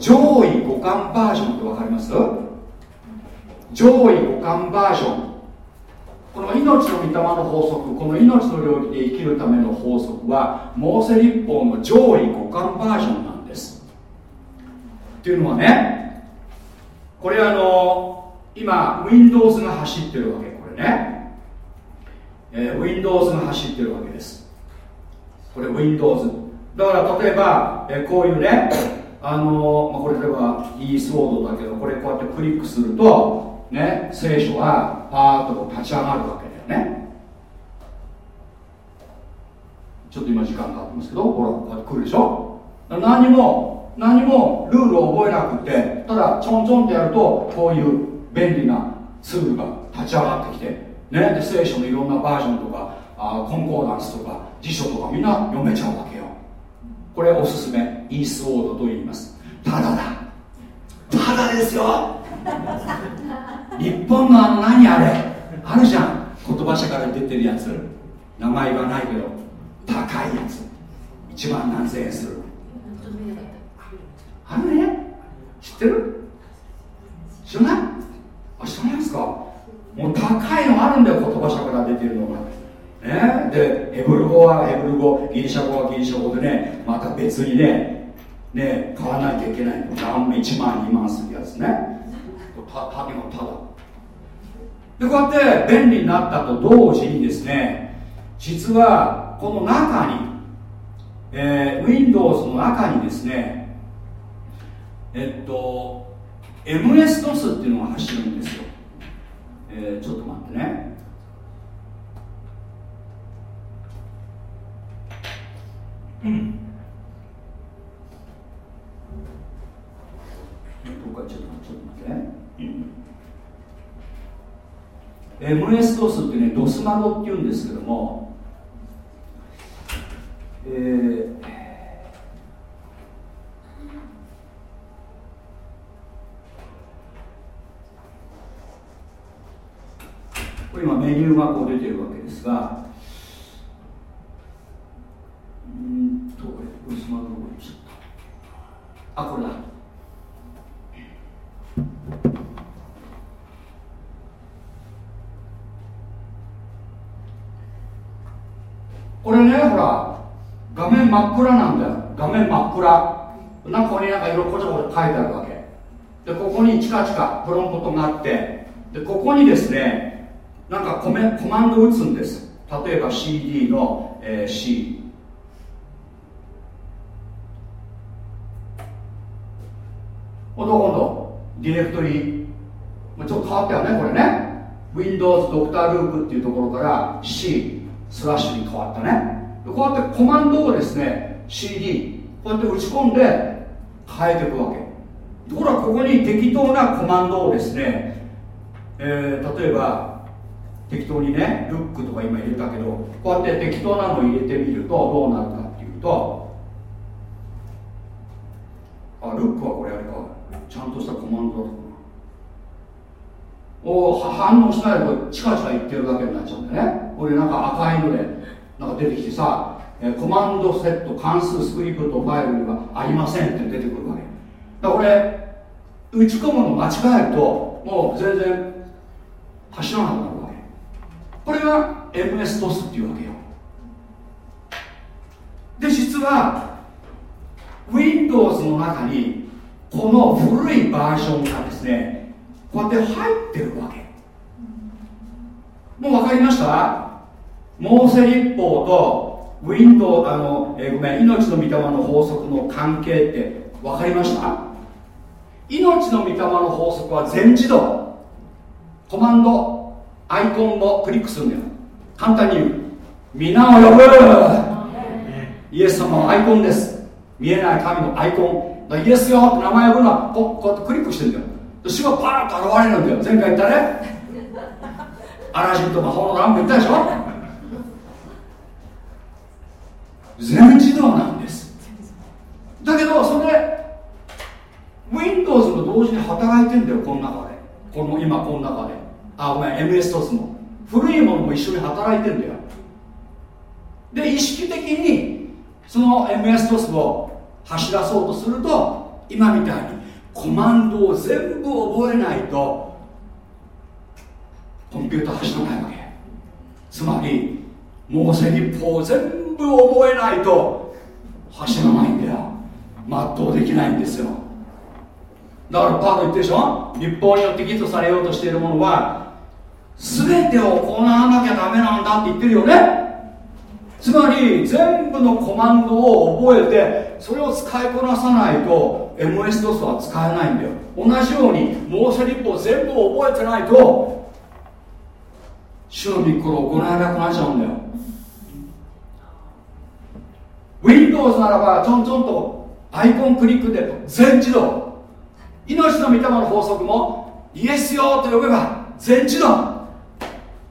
A: 上位互換バージョンって分かります？上位互換バージョン。この命の御霊の法則この命の領域で生きるための法則はモーセ立法の上位互換バージョンなんです。っていうのはねこれあの今 Windows が走ってるわけこれね、えー、Windows が走ってるわけです。これ Windows だから例えば、えー、こういうねあの、まあ、これ例えば e スボードだけどこれこうやってクリックするとね、聖書がパーッと立ち上がるわけだよね。ちょっと今時間かかってますけどほらこうやって来るでしょ。何も何もルールを覚えなくてただちょんちょんってやるとこういう便利なツールが立ち上がってきて、ね、で聖書のいろんなバージョンとかあコンコーダンスとか辞書とかみんな読めちゃうわけよ。これおすすめイースオードと言います。ただだ。ただですよ。日本のあの何あれ。あるじゃん。言葉社から出てるやつ。名前はないけど高いやつ。1万何千円する。あるね。知ってる？知らない？あ知らないですか？もう高いのあるんだよ言葉社から出てるのがね。でヘブル語はヘブル語ギリシャ語はギリシャ語でねまた別にねね買わなきゃいけない。の1万2万するやつね。た旅のただ。でこうやって便利になったと同時にですね実はこの中に、えー、Windows の中にですねえっと MS-DOS っていうのが走るんですよ、えー、ちょっと待ってねうん。どっかちょっとちょっと待って。ね MS-DOS ってね、ドス窓っていうんですけども、えー、これ今メニューがこう出てるわけですが、うんと、これ、これ、スマートフォンと。あ、これだ。これね、ほら、画面真っ暗なんだよ。画面真っ暗。なんかここになんか色こちょこちょ書いてあるわけ。で、ここにチカチカプロンプトがあって、で、ここにですね、なんかコメコマンド打つんです。例えば CD の、えー、C。今度今度ディレクトリちょっと変わったよねこれね。Windows ドクターループっていうところから C スラッシュに変わったね。こうやってコマンドをですね CD こうやって打ち込んで変えていくわけ。ところがここに適当なコマンドをですね、えー、例えば適当にねルックとか今入れたけどこうやって適当なのを入れてみるとどうなるかっていうとあルックはこれあれか。ちゃんとしたコマンドだとお反応しないとチカチカ言ってるだけになっちゃうんだね。これなんか赤いのでなんか出てきてさコマンドセット関数スクリプトファイルにはありませんって出てくるわけ。だからこれ打ち込むの間違えるともう全然走らなくなるわけ。これが MS-DOS っていうわけよ。で実は Windows の中にこの古いバージョンがですねこうやって入ってるわけ。もう分かりました？モーセ立法と Windows あの、えー、ごめん命の御霊の法則の関係って分かりました？命の御霊の法則は全自動。コマンドアイコンをクリックするんだよ。簡単に言う。皆を呼ぶ。イエス様のアイコンです。見えない神のアイコン。イエスよって名前を呼ぶのはこうやってクリックしてるんだよ。主がパーッと現れるんだよ。前回言ったね。アラジンと魔法のランプ言ったでしょ。全自動なんです。だけどそれ Windows も同時に働いてんだよこの中で。この今この中で。あごめん MS-DOS も。古いものも一緒に働いてんだよ。で意識的にその MS-DOS を走らそうとすると今みたいにコマンドを全部覚えないとコンピューター走らないわけ。つまりモーセ立法を全部覚えないと走らないんだよ。全うできないんですよ。だからパート言ってるでしょ？立法によってギフトされようとしているものは全てを行わなきゃダメなんだって言ってるよね。つまり全部のコマンドを覚えてそれを使いこなさないと MS-DOS は使えないんだよ。同じようにモーセ立法全部覚えてないと主の御心を行えなくなっちゃうんだよ。Windows ならばちょんちょんとアイコンクリックで全自動。命の御霊の法則もイエスよと呼べば全自動。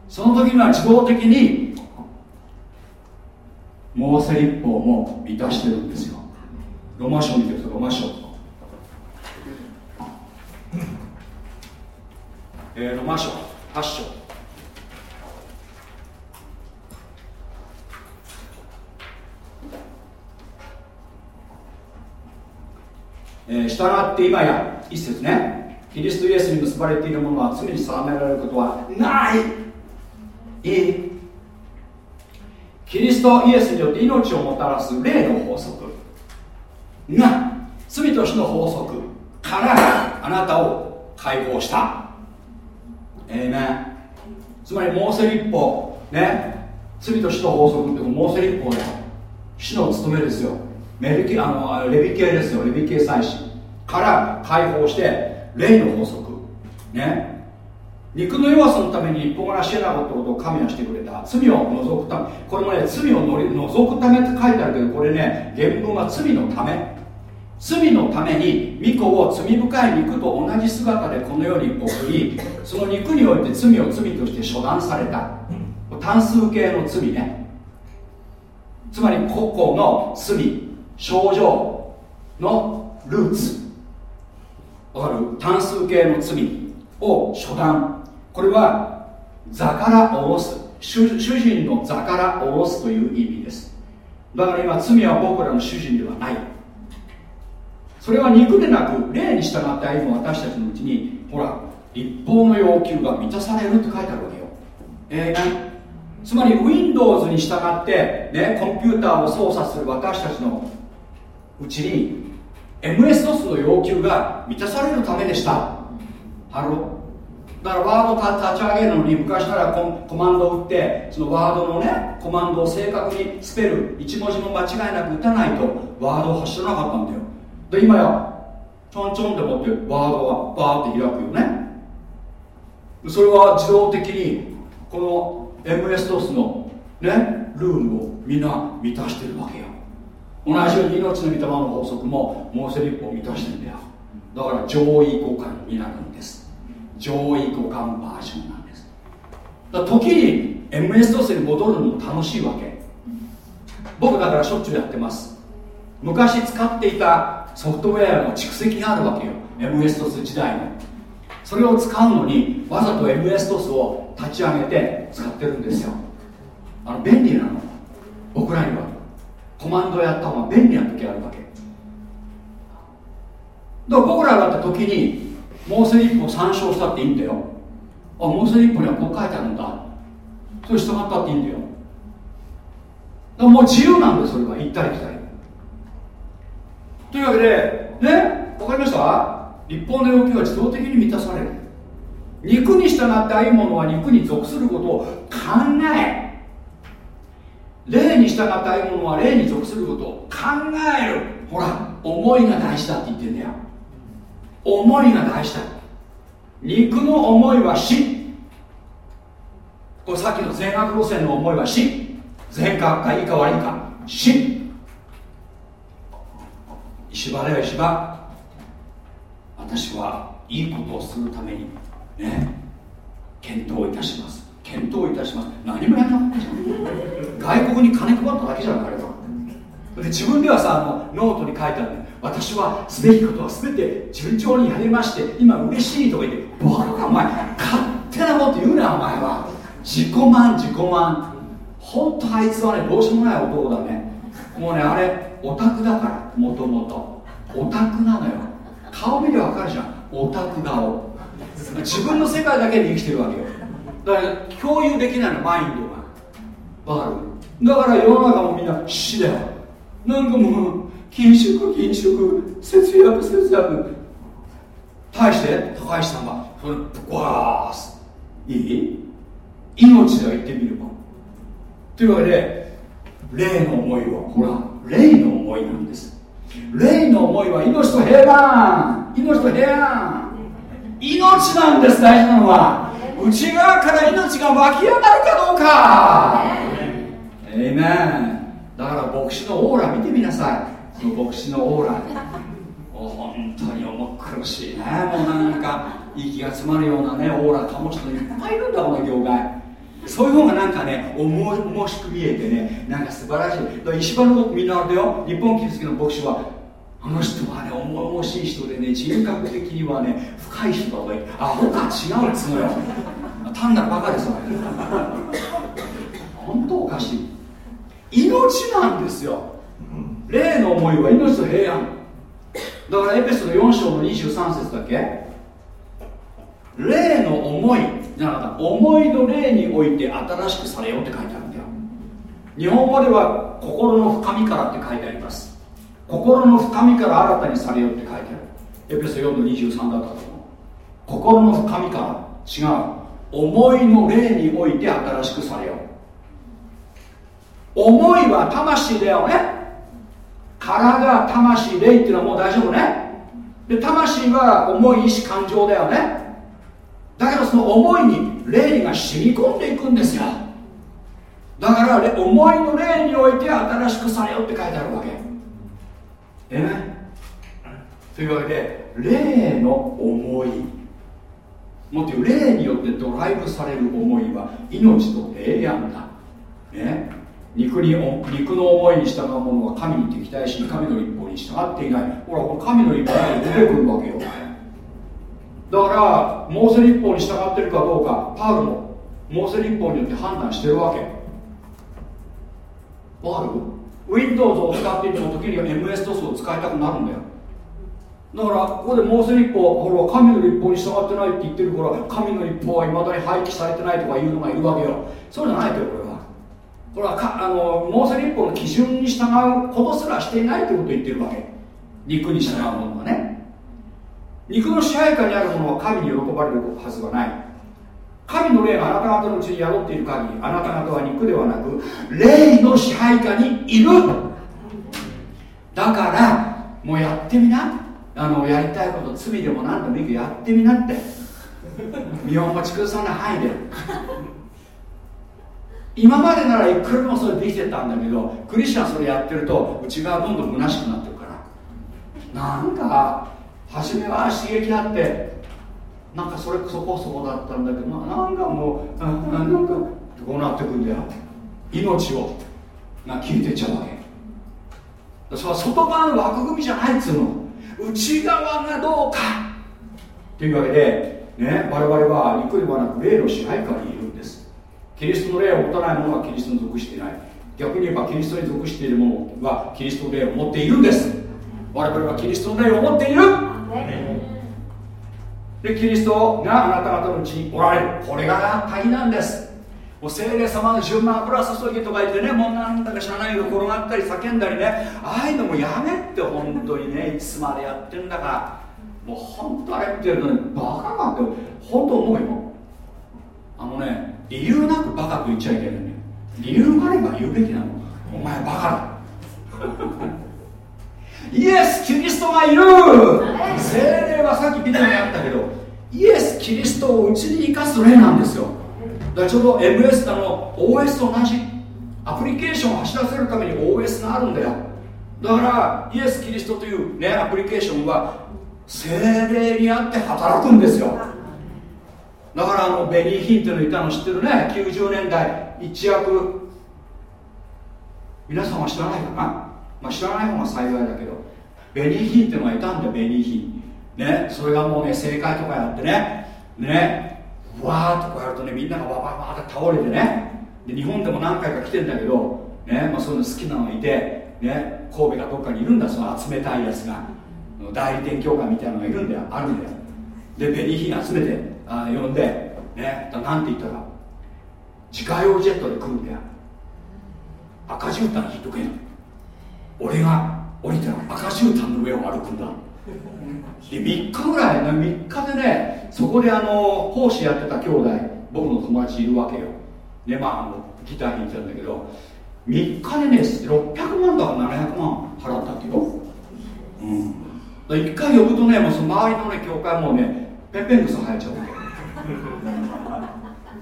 A: その時には自動的にモーセ立法も満たしてるんですよ。ロマ書見てくださいロマ書えー、ロマ書。8章。えー、従って今や一節ね。キリストイエスに結ばれているものは罪に定められることはない。いい。キリストイエスによって命をもたらす霊の法則。が罪と死の法則からあなたを解放した。ええねつまりモーセ立法ね罪と死の法則ってモーセ立法だよ死の務めですよ。メルキあのレビ系ですよ。レビ系祭司から解放して霊の法則。ね。肉の弱さのために一本がしえなかったことを神はしてくれた。罪を除くため。これもね罪を除くためって書いてあるけどこれね原文は罪のため。罪のために御子を罪深い肉と同じ姿でこの世に送りその肉において罪を罪として処断された。単数形の罪ね。つまり個々の罪症状のルーツ。わかる？単数形の罪を処断。これは座から下ろす。主主人の座から下ろすという意味です。だから今罪は僕らの主人ではない。それは肉でなく霊に従って歩む私たちのうちにほら立法の要求が満たされるって書いてあるわけよ。ええ、つまり Windows に従って、ね、コンピューターを操作する私たちのうちに MS-DOS の要求が満たされるためでした。ハロだからワード立ち上げるのに昔ならココマンドを打ってそのワードのねコマンドを正確にスペル一文字も間違いなく打たないとワードを走らなかったんだよ。で今やちょんちょんって持ってワードがバーって開くよね。それは自動的にこの MS-DOS のねルールをみんな満たしてるわけよ。同じように命の御霊の法則もモーセ立法を満たしてるんだよ。だから上位互換になるんです。上位互換バージョンなんです。だ時に MS-DOS に戻るのも楽しいわけ。僕だからしょっちゅうやってます。昔使っていたソフトウェアの蓄積があるわけよ。MS-DOS 時代の。それを使うのにわざと MS-DOS を立ち上げて使ってるんですよ。あの便利なの。僕らには。コマンドやった方が便利な時あるわけ。だから僕らだった時にモーセ立法参照したっていいんだよ。あモーセ立法にはこう書いてあるんだ。それ従ったっていいんだよ。だからもう自由なんですそれは。行ったり来たり。というわけでねわかりました？立法の要求は自動的に満たされる。肉に従ってああいものは肉に属することを考え霊に従ってああいものは霊に属することを考える。ほら思いが大事だって言ってんだよ。思いが大事だ。肉の思いは死。これさっきの全額路線の思いは死。善かかいいか悪いか死。石破だよ石破私はいいことをするためにね検討いたします。検討いたします。何もやらなかったじゃん。外国に金配っただけじゃん彼は。で自分ではさあのノートに書いてある私はすべきことは全て順調にやりまして今嬉しいとか言ってバカお前。勝手なこと言うなお前は。自己満自己満。本当あいつはねどうしようもない男だね。もうねあれオタクだからもともとオタクなのよ。顔見りゃ分かるじゃん。オタク顔。自分の世界だけで生きてるわけよ。だから共有できないのマインドが。分かる？だから世の中もみんな死だよ。なんかもう緊縮緊縮節約節約。対して高橋さんはそれぶっ壊すいい？命では言ってみれば。というわけで霊の思いはほら。霊の思いなんです。霊の思いは命と平安。命と平安。命なんです大事なのは。内側から命が湧き上がるかどうか。えいめだから牧師のオーラ見てみなさい。その牧師のオーラ。本当に重苦しいね。もうなんか息が詰まるようなねオーラ保つ人いっぱいいるんだこの業界。そういう方がなんかね重々しく見えてねなんか素晴らしい。だ石破のみんなあれだよ。日本キリスト教の牧師はあの人はね重々しい人でね人格的にはね深い人だとか言ってアホか違うっつうのよ。単なるバカですよ。本当おかしい。命なんですよ。霊の思いは命と平安。だからエペソの4章の23節だっけ？霊の思い。じゃなかった。思いの霊において新しくされようって書いてあるんだよ。日本語では心の深みからって書いてあります。心の深みから新たにされようって書いてある。エペソ4の23だったと思う。心の深みから違う。思いの霊において新しくされよう。思いは魂だよね。体魂霊っていうのはもう大丈夫ね。で魂は思い意志感情だよね。だけどその思いに霊が染み込んでいくんですよ。だから思いの霊において新しくされよって書いてあるわけ。え？ねというわけで霊の思い。もっと言う霊によってドライブされる思いは命と平安だ、ね、肉に肉の思いに従う者は神に敵対し神の立法に従っていない。ほらこれ神の立法に出てくるわけよ。だからモーセ立法に従ってるかどうかパウロもモーセ立法によって判断してるわけ。わかる Windows を使っていても時には MS-DOS を使いたくなるんだよ。だからここでモーセ立法ほら神の立法に従ってないって言ってるから神の立法はいまだに廃棄されてないとかいうのがいるわけよ。そうじゃないとよこれは。これはかあのモーセ立法の基準に従うことすらしていないということを言ってるわけ。肉に従うものがね。肉の支配下にあるものは神に喜ばれるはずはない。神の霊があなた方のうちに宿っている限りあなた方は肉ではなく霊の支配下にいる。だからもうやってみな。あのやりたいこと罪でも何でもいいけどやってみなって。身を持ち崩さない範囲で。今までならいくらでもそれできてたんだけどクリスチャンそれやってると内側どんどん虚しくなってるから。なんか初めは刺激あってなんかそれそこそこだったんだけどなんかもうなんかこうなってくんだよ。命をが消えてっちゃうわけ。それは外側の枠組みじゃないっつうの。内側がどうか。というわけで、ね、我々は肉ではなく霊の支配下にいるんです。キリストの霊を持たない者はキリストに属していない。逆に言えばキリストに属している者はキリストの霊を持っているんです。我々はキリストの霊を持っている。でキリストがあなた方のうちにおられる。これが鍵なんです。もう聖霊様の順番油注ぎとか言ってねもうなんだか知らないけど転がったり叫んだりね。ああいうのもやめって本当にね いつまでやってんだか。もう本当あれ見てるとねバカかって本当思うよ。あのね理由なくバカと言っちゃいけないね理由があれば言うべきなの。お前バカだイエス・キリストがいる。精霊はさっきビデオにあったけどイエス・キリストをうちに生かす霊なんですよ。だからちょうど MS あの OS と同じアプリケーションを走らせるために OS があるんだよ。だからイエス・キリストというねアプリケーションは精霊にあって働くんですよ。だからあのベニー・ヒンっていうのいたの知ってるね90年代一躍。皆さんは知らないかな、まあ、知らない方が幸いだけどベニー・ヒンっていうのがいたんだよベニー・ヒン。ねそれがもうね正解とかやってね。ねわーっとこうやるとねみんながわわわーって倒れてね。で日本でも何回か来てんだけど、ねまあ、そういうの好きなのがいて、ね、神戸がどっかにいるんだその集めたいやつが。代理店協会みたいなのがいるんだよあるんだよ。でベニーヒン集めてあ呼んでねなんて言ったら自家用ジェットで来るんだよ。赤絨毯引いとけ俺が降りたら赤絨毯の上を歩くんだ。で3日ぐらいね3日でねそこであの講師やってた兄弟僕の友達いるわけよ。でまあギター弾いてたんだけど3日でね600万だから700万払ったってよう。ん。1回呼ぶとねもうその周りのね教会もねペンペン草生えちゃうわけ。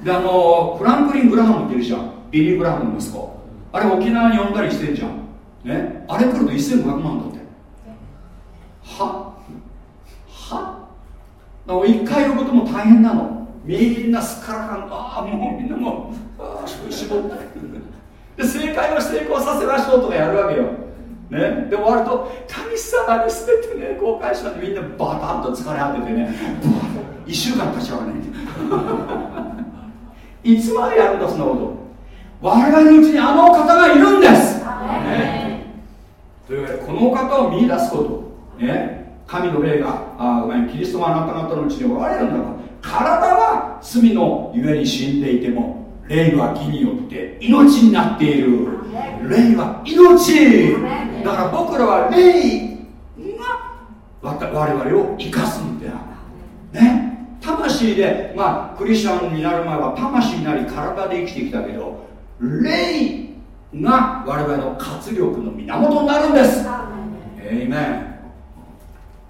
A: であのフランクリン・グラハムっているじゃん。ビリー・グラハムの息子。あれ沖縄に呼んだりしてんじゃん。ねあれ来ると1500万だって。は？は？一回呼ぶとも大変なの。みんなすっからかん。ああもうみんなもうああ絞って。で正解を成功させましょうとかやるわけよ。ね、で終わると神様に全ててね公開したんでみんなバタンと疲れ果ててね1週間経ち合わないいつまでやるんだそんなこと。我々のうちにあの方がいるんです、ね、というわけでこの方を見出すこと、ね、神の霊があごめんキリストがあなた方のうちにおられるんだから。体は罪のゆえに死んでいても霊は義によって命になっている。霊は命。だから僕らは霊が我々を生かすんだよ。ね。魂でまあクリスチャンになる前は魂なり体で生きてきたけど霊が我々の活力の源になるんです。えいめん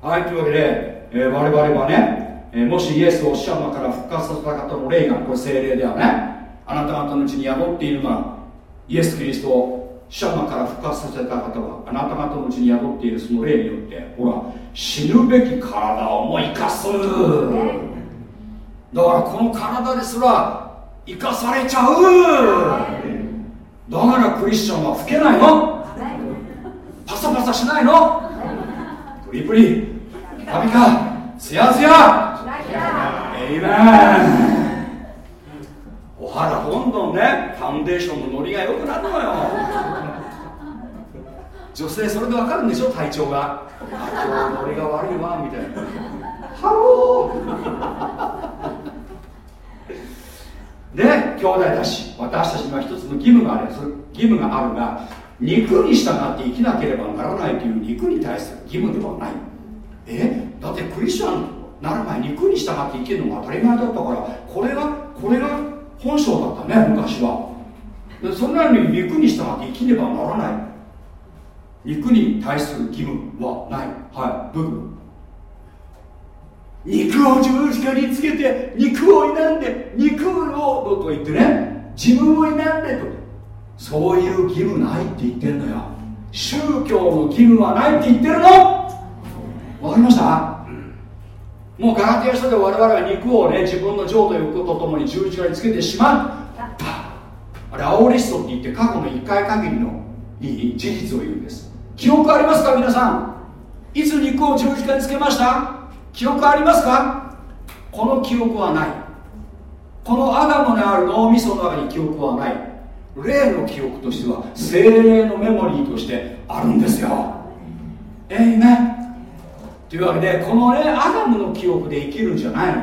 A: はいというわけで、えー、我々はね、えー、もしイエスを死者の中から復活させた方の霊がこれ精霊ではねあなた方のうちに宿っているのはイエス・キリストを死者から復活させた方はあなた方のうちに宿っているその霊によってほら死ぬべき体をも生かす。だからこの体ですら生かされちゃうだからクリスチャンは老けないの。パサパサしないの。プリプリ。ピカピカ。ツヤツヤ。Amen。お肌どんどんねファンデーションのノリが良くなるのよ。女性それで分かるんでしょ体調が。あ今日ノリが悪いわみたいな。 Hello。で兄弟だし私たちには一つの義務がある。それ義務があるが肉に従って生きなければならないという肉に対する義務ではない。え？だってクリスチャンなる前肉に従って生きるのが当たり前だったからこれがこれが本性だったね昔は。そんなのに肉に従って生きねばならない。肉に対する義務はない。はい部分肉を十字架につけて肉を否んで肉をと言ってね自分を否んでと。そういう義務ないって言ってんのよ。宗教の義務はないって言ってるの。わかりました？もうガラティア書で我々は肉をね自分の情と欲とともに十字架につけてしまったあれアオリストって言って過去の1回限りのいい事実を言うんです。記憶ありますか？皆さん。いつ肉を十字架につけました？記憶ありますか？この記憶はない。このアダムにある脳みその中に記憶はない。霊の記憶としては精霊のメモリーとしてあるんですよ。えいねというわけでこのねアダムの記憶で生きるんじゃないの。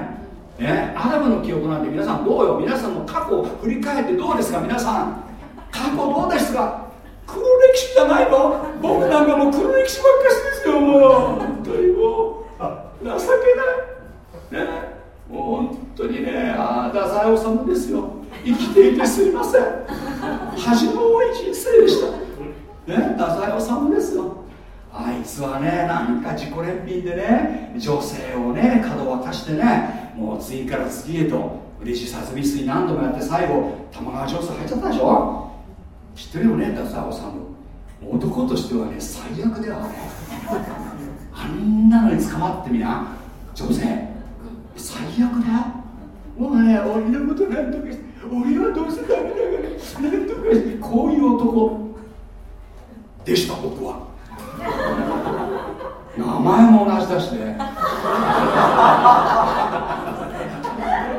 A: ね、アダムの記憶なんて皆さんどうよ？皆さんの過去を振り返ってどうですか？皆さん。過去どうですか？黒歴史じゃないの？僕なんかもう黒歴史ばっかしですよもう。本当にもう。情けない。ね。もう本当にねああ太宰治ですよ。生きていてすいません。恥の多い人生でした。ね。太宰治ですよ。あいつはねなんか自己憐憫でね女性をね角渡してねもう次から次へと嬉しさず未遂何度もやって最後玉川上手入っちゃったでしょ。知ってるよね太宰治男としてはね最悪だよあれあんなのに捕まってみな。女性。最悪だよ。もうね俺のことなんとかして俺はどうせダメだからなんとかしてこういう男。でした僕は。名前も同じだしね。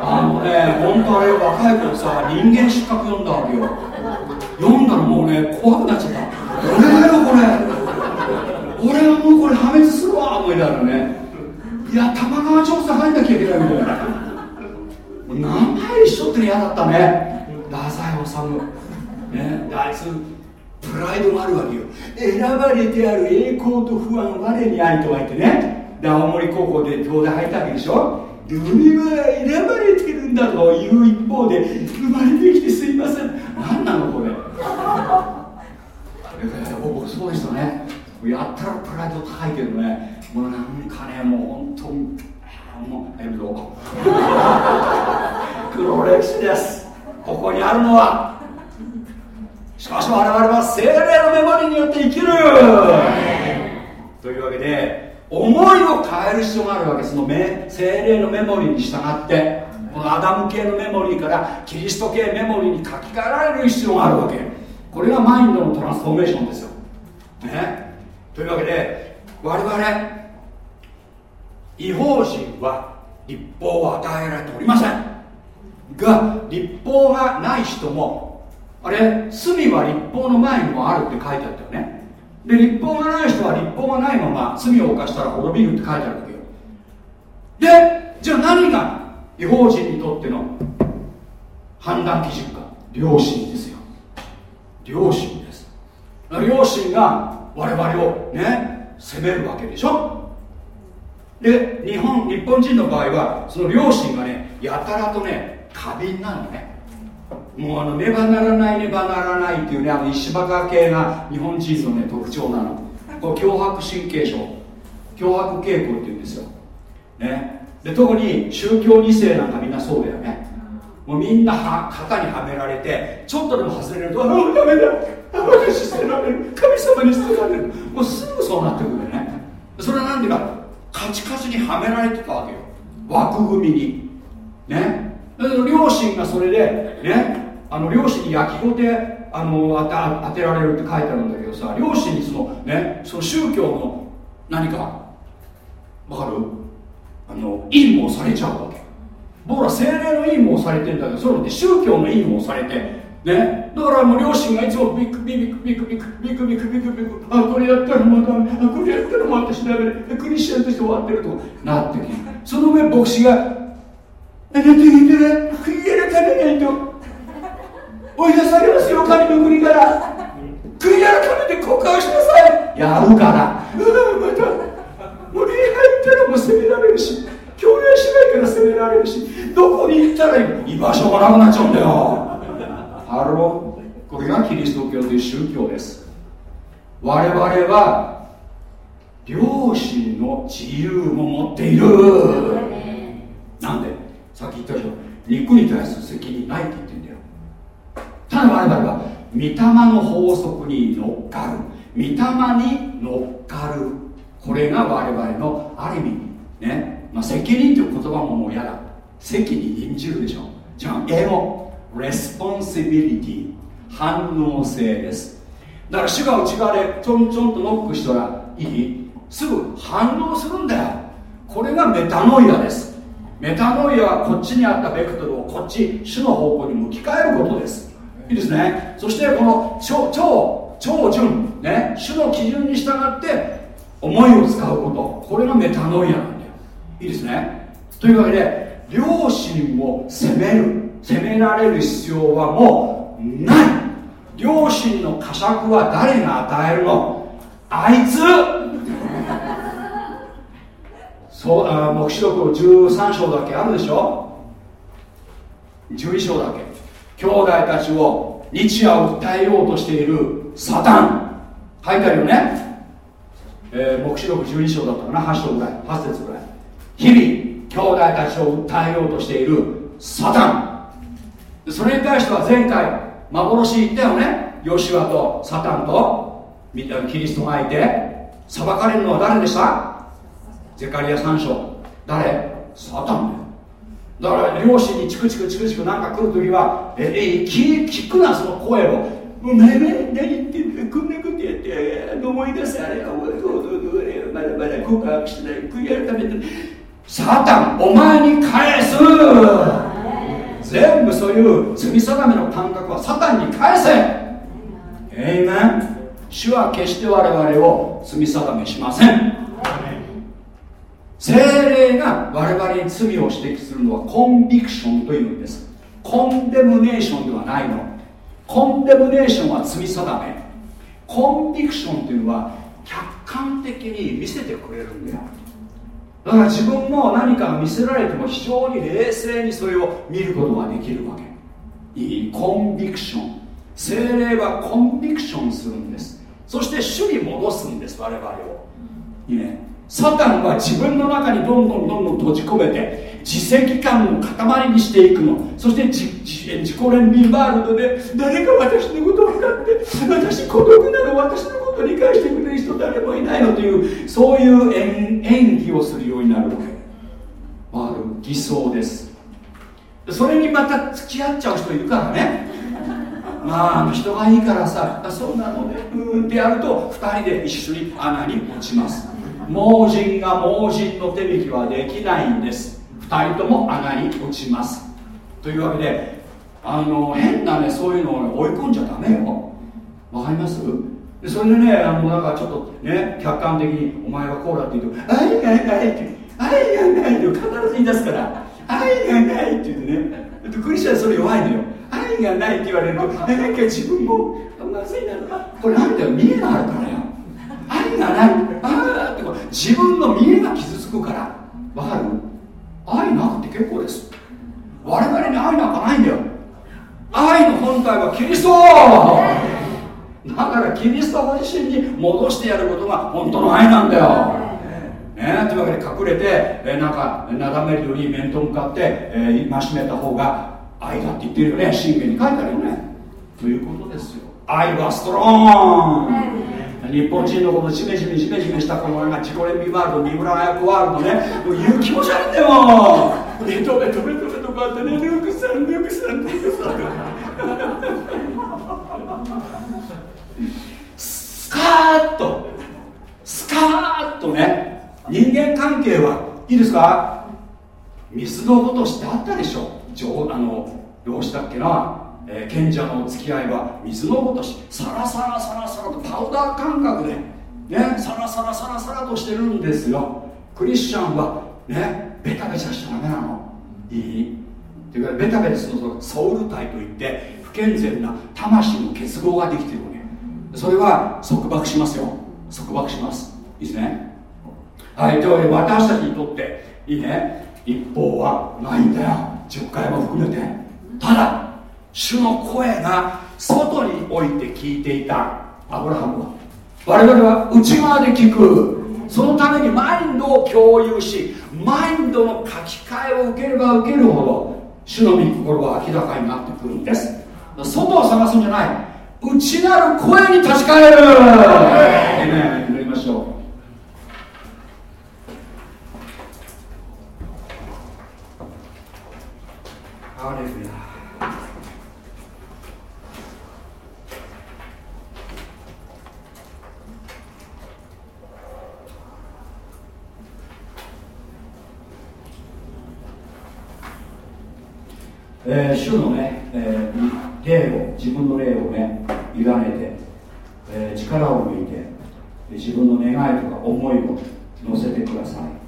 A: あのね本当あれ若い頃さ人間失格読んだわけよ。読んだらもうね怖くなっちゃった。俺だよこれ。俺はもうこれ破滅するわ思いながらね。いや玉川上手入んなきゃいけないみたいな。名前一緒って嫌だったね。太宰治。ね。あいつプライドがあるわけよ。選ばれてある栄光と不安我にありとは言ってね。で青森高校で東大入ったわけでしょ。で俺は選ばれてるんだという一方で生まれてきてすいません。何なのこれ。僕そうでしたね。やったらプライド高いけどねもうなんかねもう本当にもうやめろ 黒歴史です。ここにあるのは。しかし我々は精霊のメモリによって生きる。というわけで思いを変える必要があるわけその精霊のメモリーに従ってこのアダム系のメモリーからキリスト系メモリーに書き換えられる必要があるわけ。これがマインドのトランスフォーメーションですよ、ね、というわけで我々違法人は立法を与えられておりません。が立法がない人もあれ罪は立法の前にもあるって書いてあったよね。で立法がない人は立法がないまま罪を犯したら滅びるって書いてあるわけよ。でじゃあ何が違法人にとっての判断基準か。良心ですよ。良心です。良心が我々をね責めるわけでしょ？で日本日本人の場合はその良心がねやたらとね過敏なのね。もうあのねばならないねばならないっていうねあの石破系が日本人のね特徴なの。これ脅迫神経症。脅迫傾向っていうんですよ。ね。で特に宗教2世なんかみんなそうだよね。もうみんなは型にはめられてちょっとでも外れるとああダメだ私捨てられる神様に捨てられるもうすぐそうなってくるねそれは何でかカチカチにはめられてたわけよ枠組みにね両親がそれでねあの両親に焼きごてあの当てられるって書いてあるんだけどさ両親にそのねその宗教の何かわかるあの陰謀されちゃうわけ僕ら精霊の陰謀されてんだけどそれって宗教の陰謀されてね、だからもう両親がいつもビクビクビクビクビクビクビクビクあこれやったらもうダメあこれやったらもう私ダメクリスチャンとして終わってるとなってきてその上牧師があなた言ってね。悔い改めないと。追い出されますよ神の国から。悔い改めて告白しなさい。やるから。うわまた。もう礼拝ったらもう責められるし。共鳴しないから責められるしどこに行ったら居場所がなくなっちゃうんだよ。ハローこれがキリスト教という宗教です。我々は良心の自由も持っている。なんで？さっき言ったけど肉に対する責任ないって言ってんだよ。ただ我々は御霊の法則に乗っかる。御霊に乗っかる。これが我々のある意味。ね、まあ、責任という言葉ももう嫌だ。責任任じるでしょ。じゃあ英語。 responsibility 反応性です。だから主が内側でちょんちょんとノックしたらいい？すぐ反応するんだよ。これがメタノイアです。メタノイアはこっちにあったベクトルをこっち主の方向に向き変えることです。いいですね。そしてこの超超超順ね。主の基準に従って思いを使うこと。これがメタノイア。いいですね。というわけで両親を責める責められる必要はもうない。両親の呵責は誰が与えるの？あいつ。そうあ黙示録13章だけあるでしょ？12章だけ。兄弟たちを日夜訴えようとしているサタン。書いてあるよね、えー、黙示録12章だったかな？8章ぐらい。8節ぐらい。日々兄弟たちを訴えようとしているサタン。それに対しては前回幻言ったよね。ヨシワとサタンとキリストがいて裁かれるのは誰でした？ゼカリア3章。誰？サタンだよ。だから両親にチクチクチクチクなんか来るときはええ聞聞くなその声を「お前何言ってんだこんなことやって思い出せあれまだまだ告白しない悔い改めてサタンお前に返す。全部そういう罪定めの感覚はサタンに返せ。えいめん主は決して我々を罪定めしません。精霊が我々に罪を指摘するのはコンビクションというんです。コンデムネーションではないの。コンデムネーションは罪定め。コンビクションというのは客観的に見せてくれるんだよだから自分も何か見せられても非常に冷静にそれを見ることができるわけ。いいコンビクション。精霊はコンビクションするんです。そして主に戻すんです我々を。いいね。サタンは自分の中にどんどんどんどん閉じ込めて自責感を塊にしていくの。そして自自自己憐憫ワールドで誰か私のことを分かって私孤独なの私のことを理解してくれる人誰もいないのというそういう演技をするようになるわけ。まあ偽装です。それにまた付き合っちゃう人いるからね。まあ人がいいからさ。そうなのね。うん。ってやると2人で一緒に穴に落ちます。盲人が盲人の手引きはできないんです。2人とも穴に落ちます。というわけであの変なねそういうのを、ね、追い込んじゃダメよ。わかります？でそれでねあのなんかちょっとね客観的に「お前はこうだ」って言うと「愛がない」って「愛がない」って必ず言い出すから「愛がない」って言ってね。クリスチャンそれ弱いのよ。愛がないって言われるとなんか自分もまずいな。これなんだよ見えがあるからよ。愛がない。ああって自分の見えが傷つくから。わかる？愛なくて結構です。我々に愛なんかないんだよ。愛の本体はキリスト。だからキリストご自身に戻してやることが本当の愛なんだよ。ね、というわけで隠れて、えなんかなだめるより面と向かって、えー、戒めた方が愛だって言ってるよね。信玄に書いてあるよね。ということですよ。愛はストロン。日本人のこのジメジメジメジメしたこの自己憐憫ワールド三村役ワールドね。もう言う気持ち悪いんだよ。ベトベトベトベトこうやってね。ルークさんルークさんルークさんスカーッとスカーッとね。人間関係はいいですか？水のことしてあったでしょ。あのどうしたっけな？えー、賢者の付き合いは水のごとし。サラサラサラサラとパウダー感覚でねサラサラサラサラとしてるんですよ。クリスチャンはねベタベタしちゃダメなの。いい？というかベタベタするとソウル体といって不健全な魂の結合ができてるわけ。それは束縛しますよ。束縛します。いいですね。はいというわけで私たちにとっていいね。一方はないんだよ。10回も含めて。ただ主の声が外において聞いていた。アブラハムは。我々は内側で聞く。そのためにマインドを共有しマインドの書き換えを受ければ受けるほど主の御心は明らかになってくるんです。外を探すんじゃない。内なる声に立ち返る。え祈りましょう。ハレルヤえー、主のね、えー、霊を自分の霊をね委ねて、えー、力を抜いて自分の願いとか思いを乗せてください。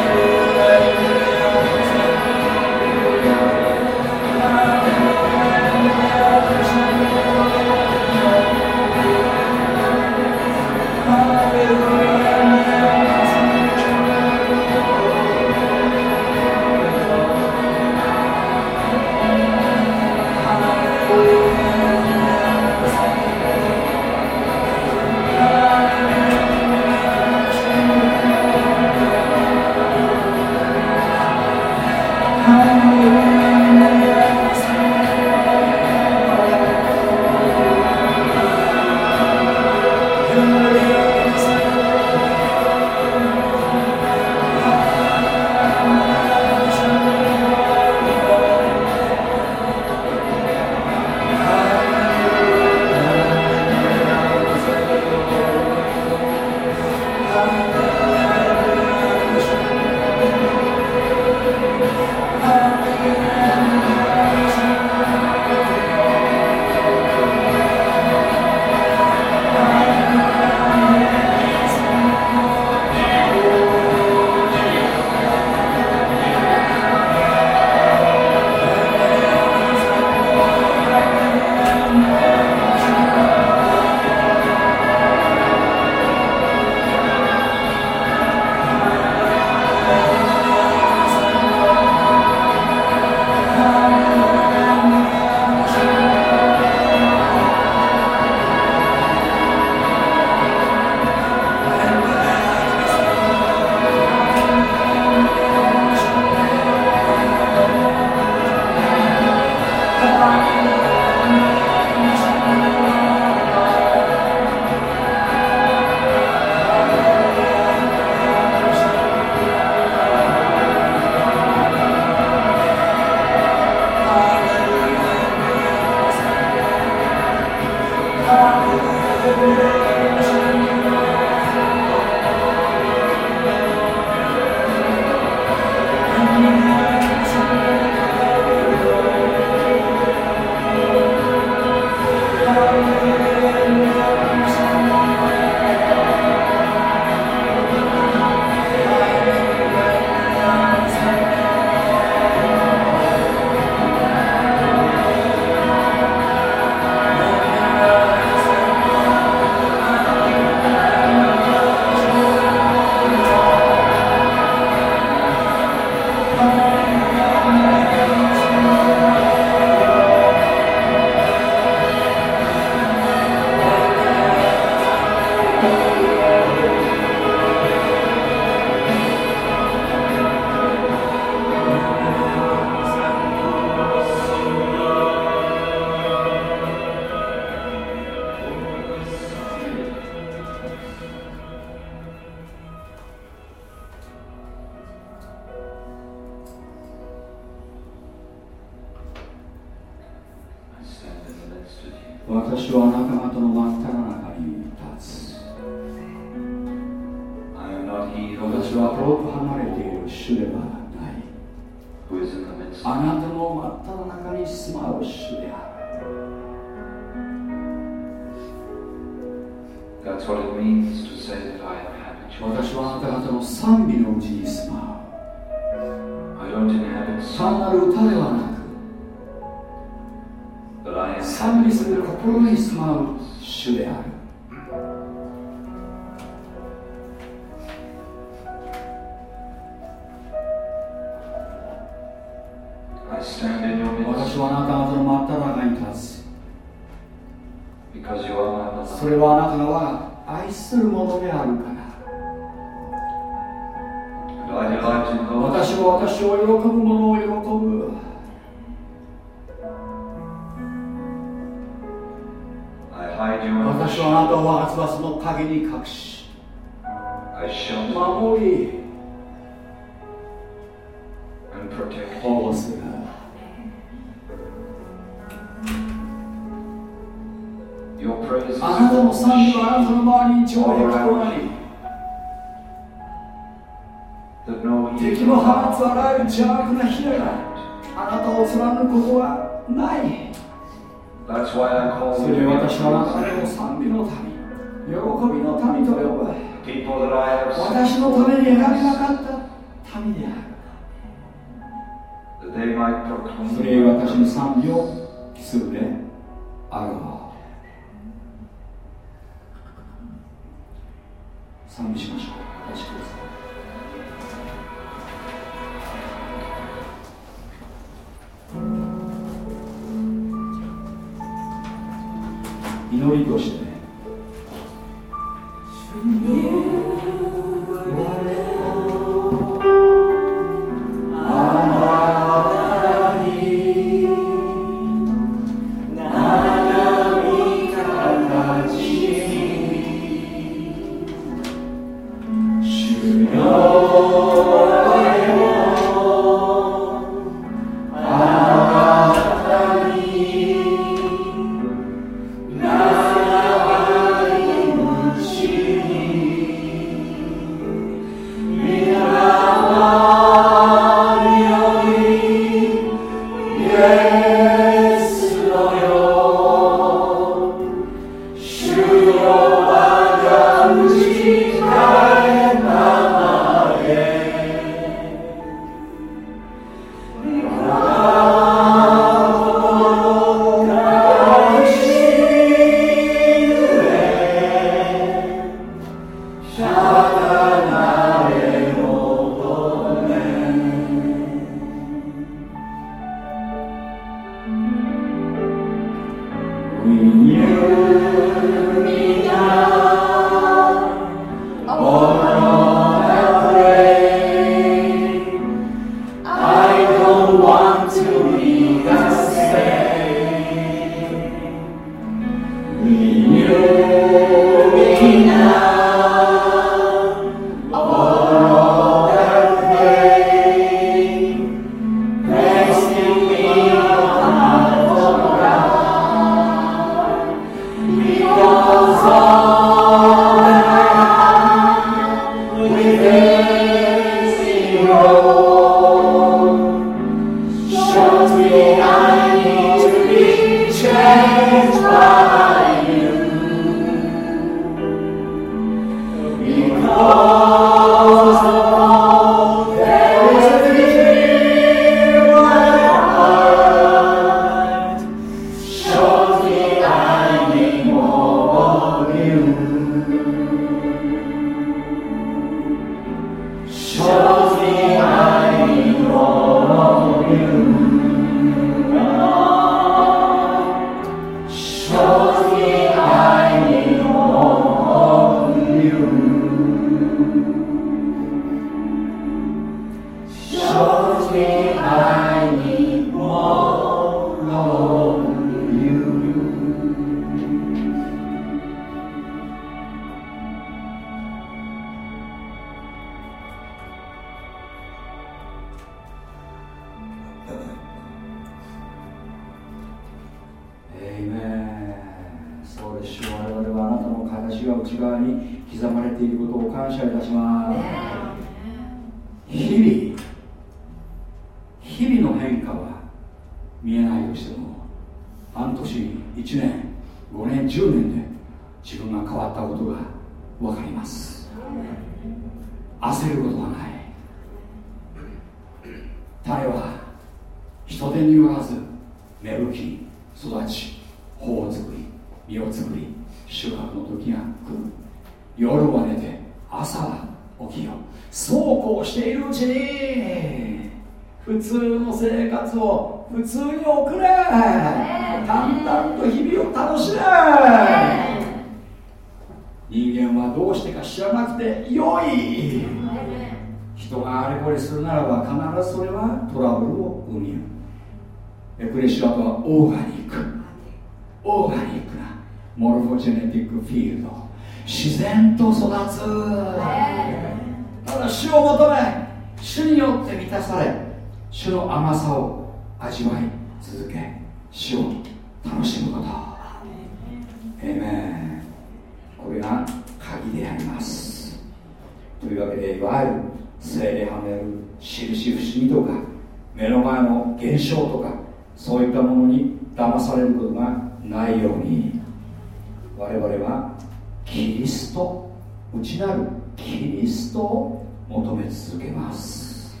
A: なるキリストを求め続けます。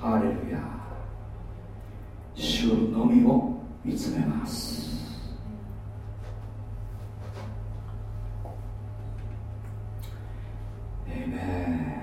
A: ハレルヤ。主のみを見つめます。エメン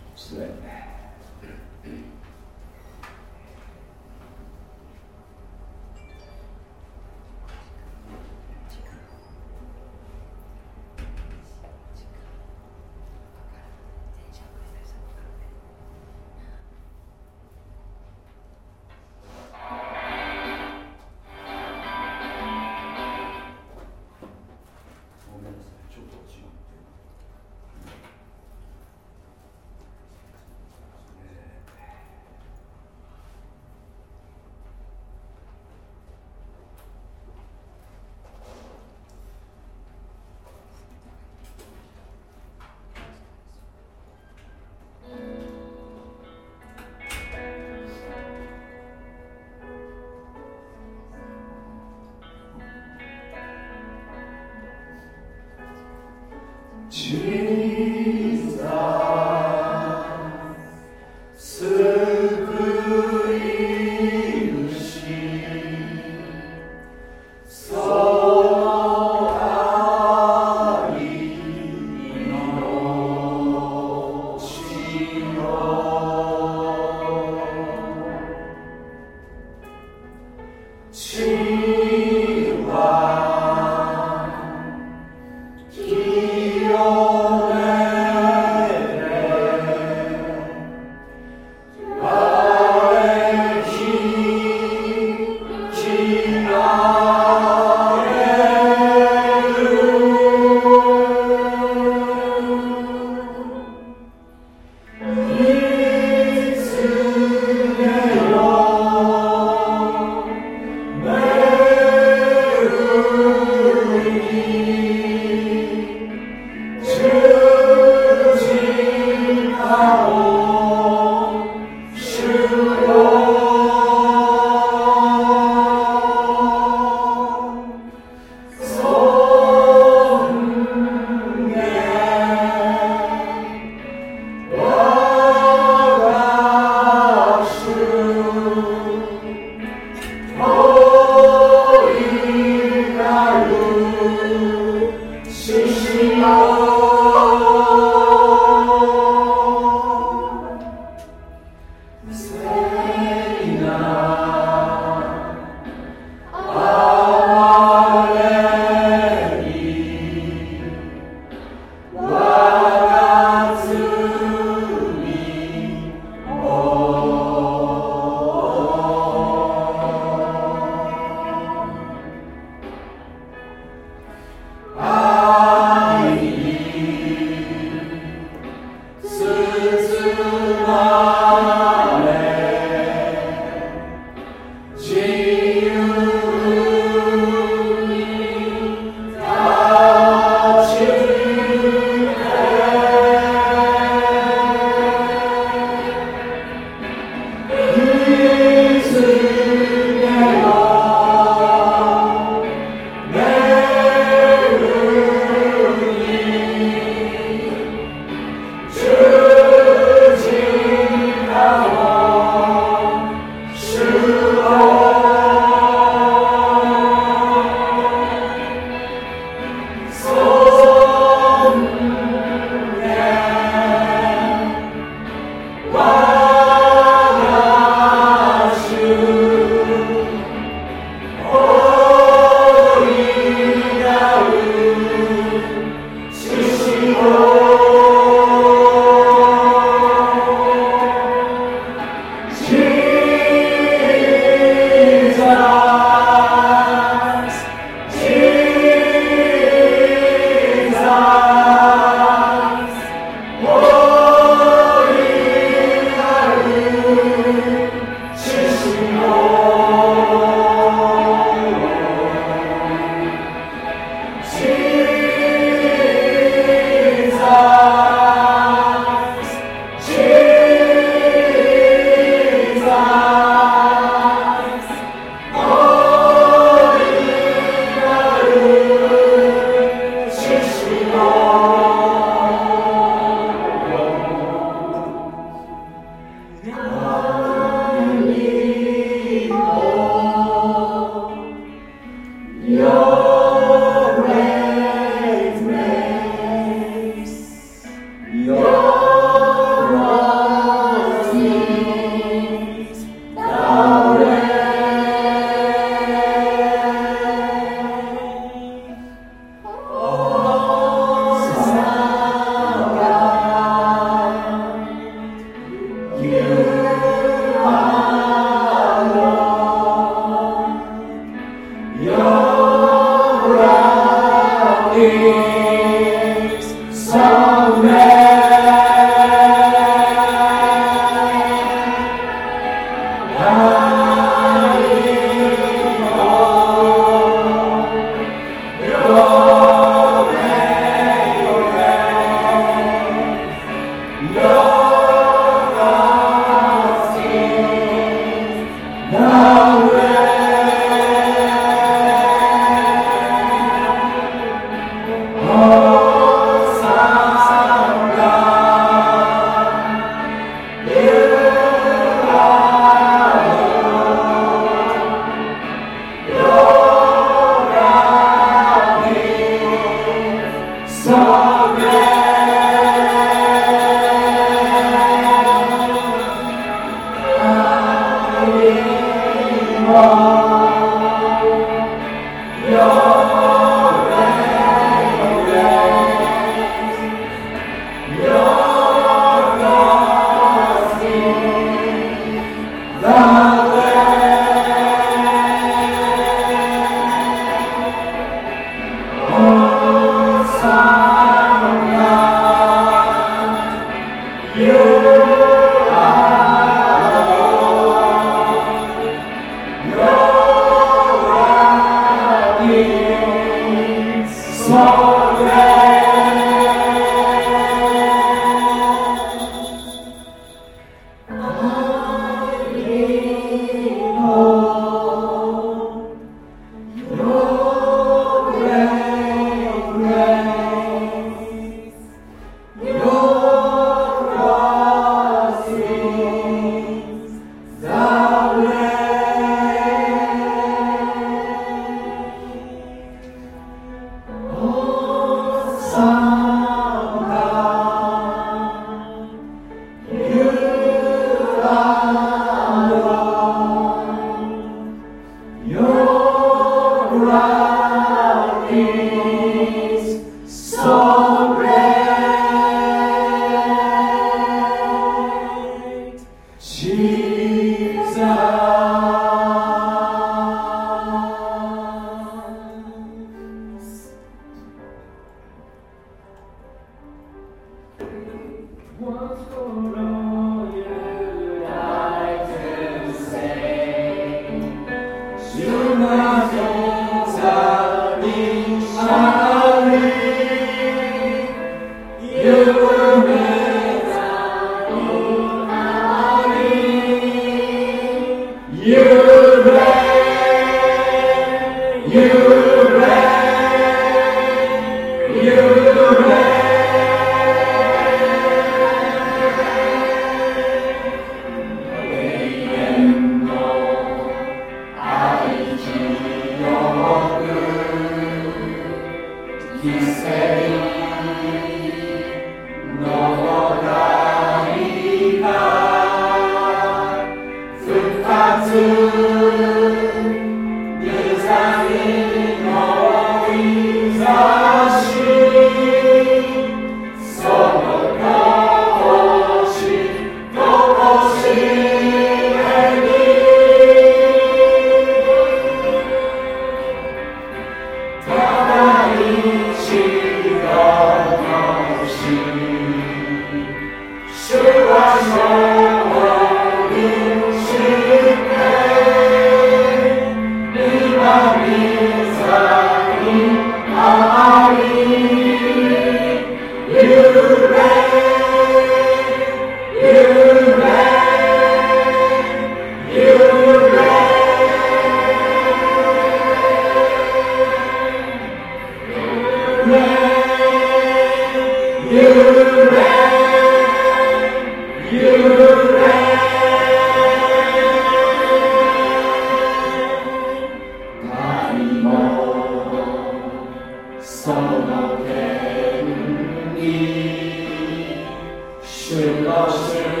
A: Shri Krishna.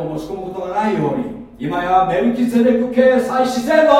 A: を持ち込
C: むこ
A: とがないように今やメルキゼレク系祭自然の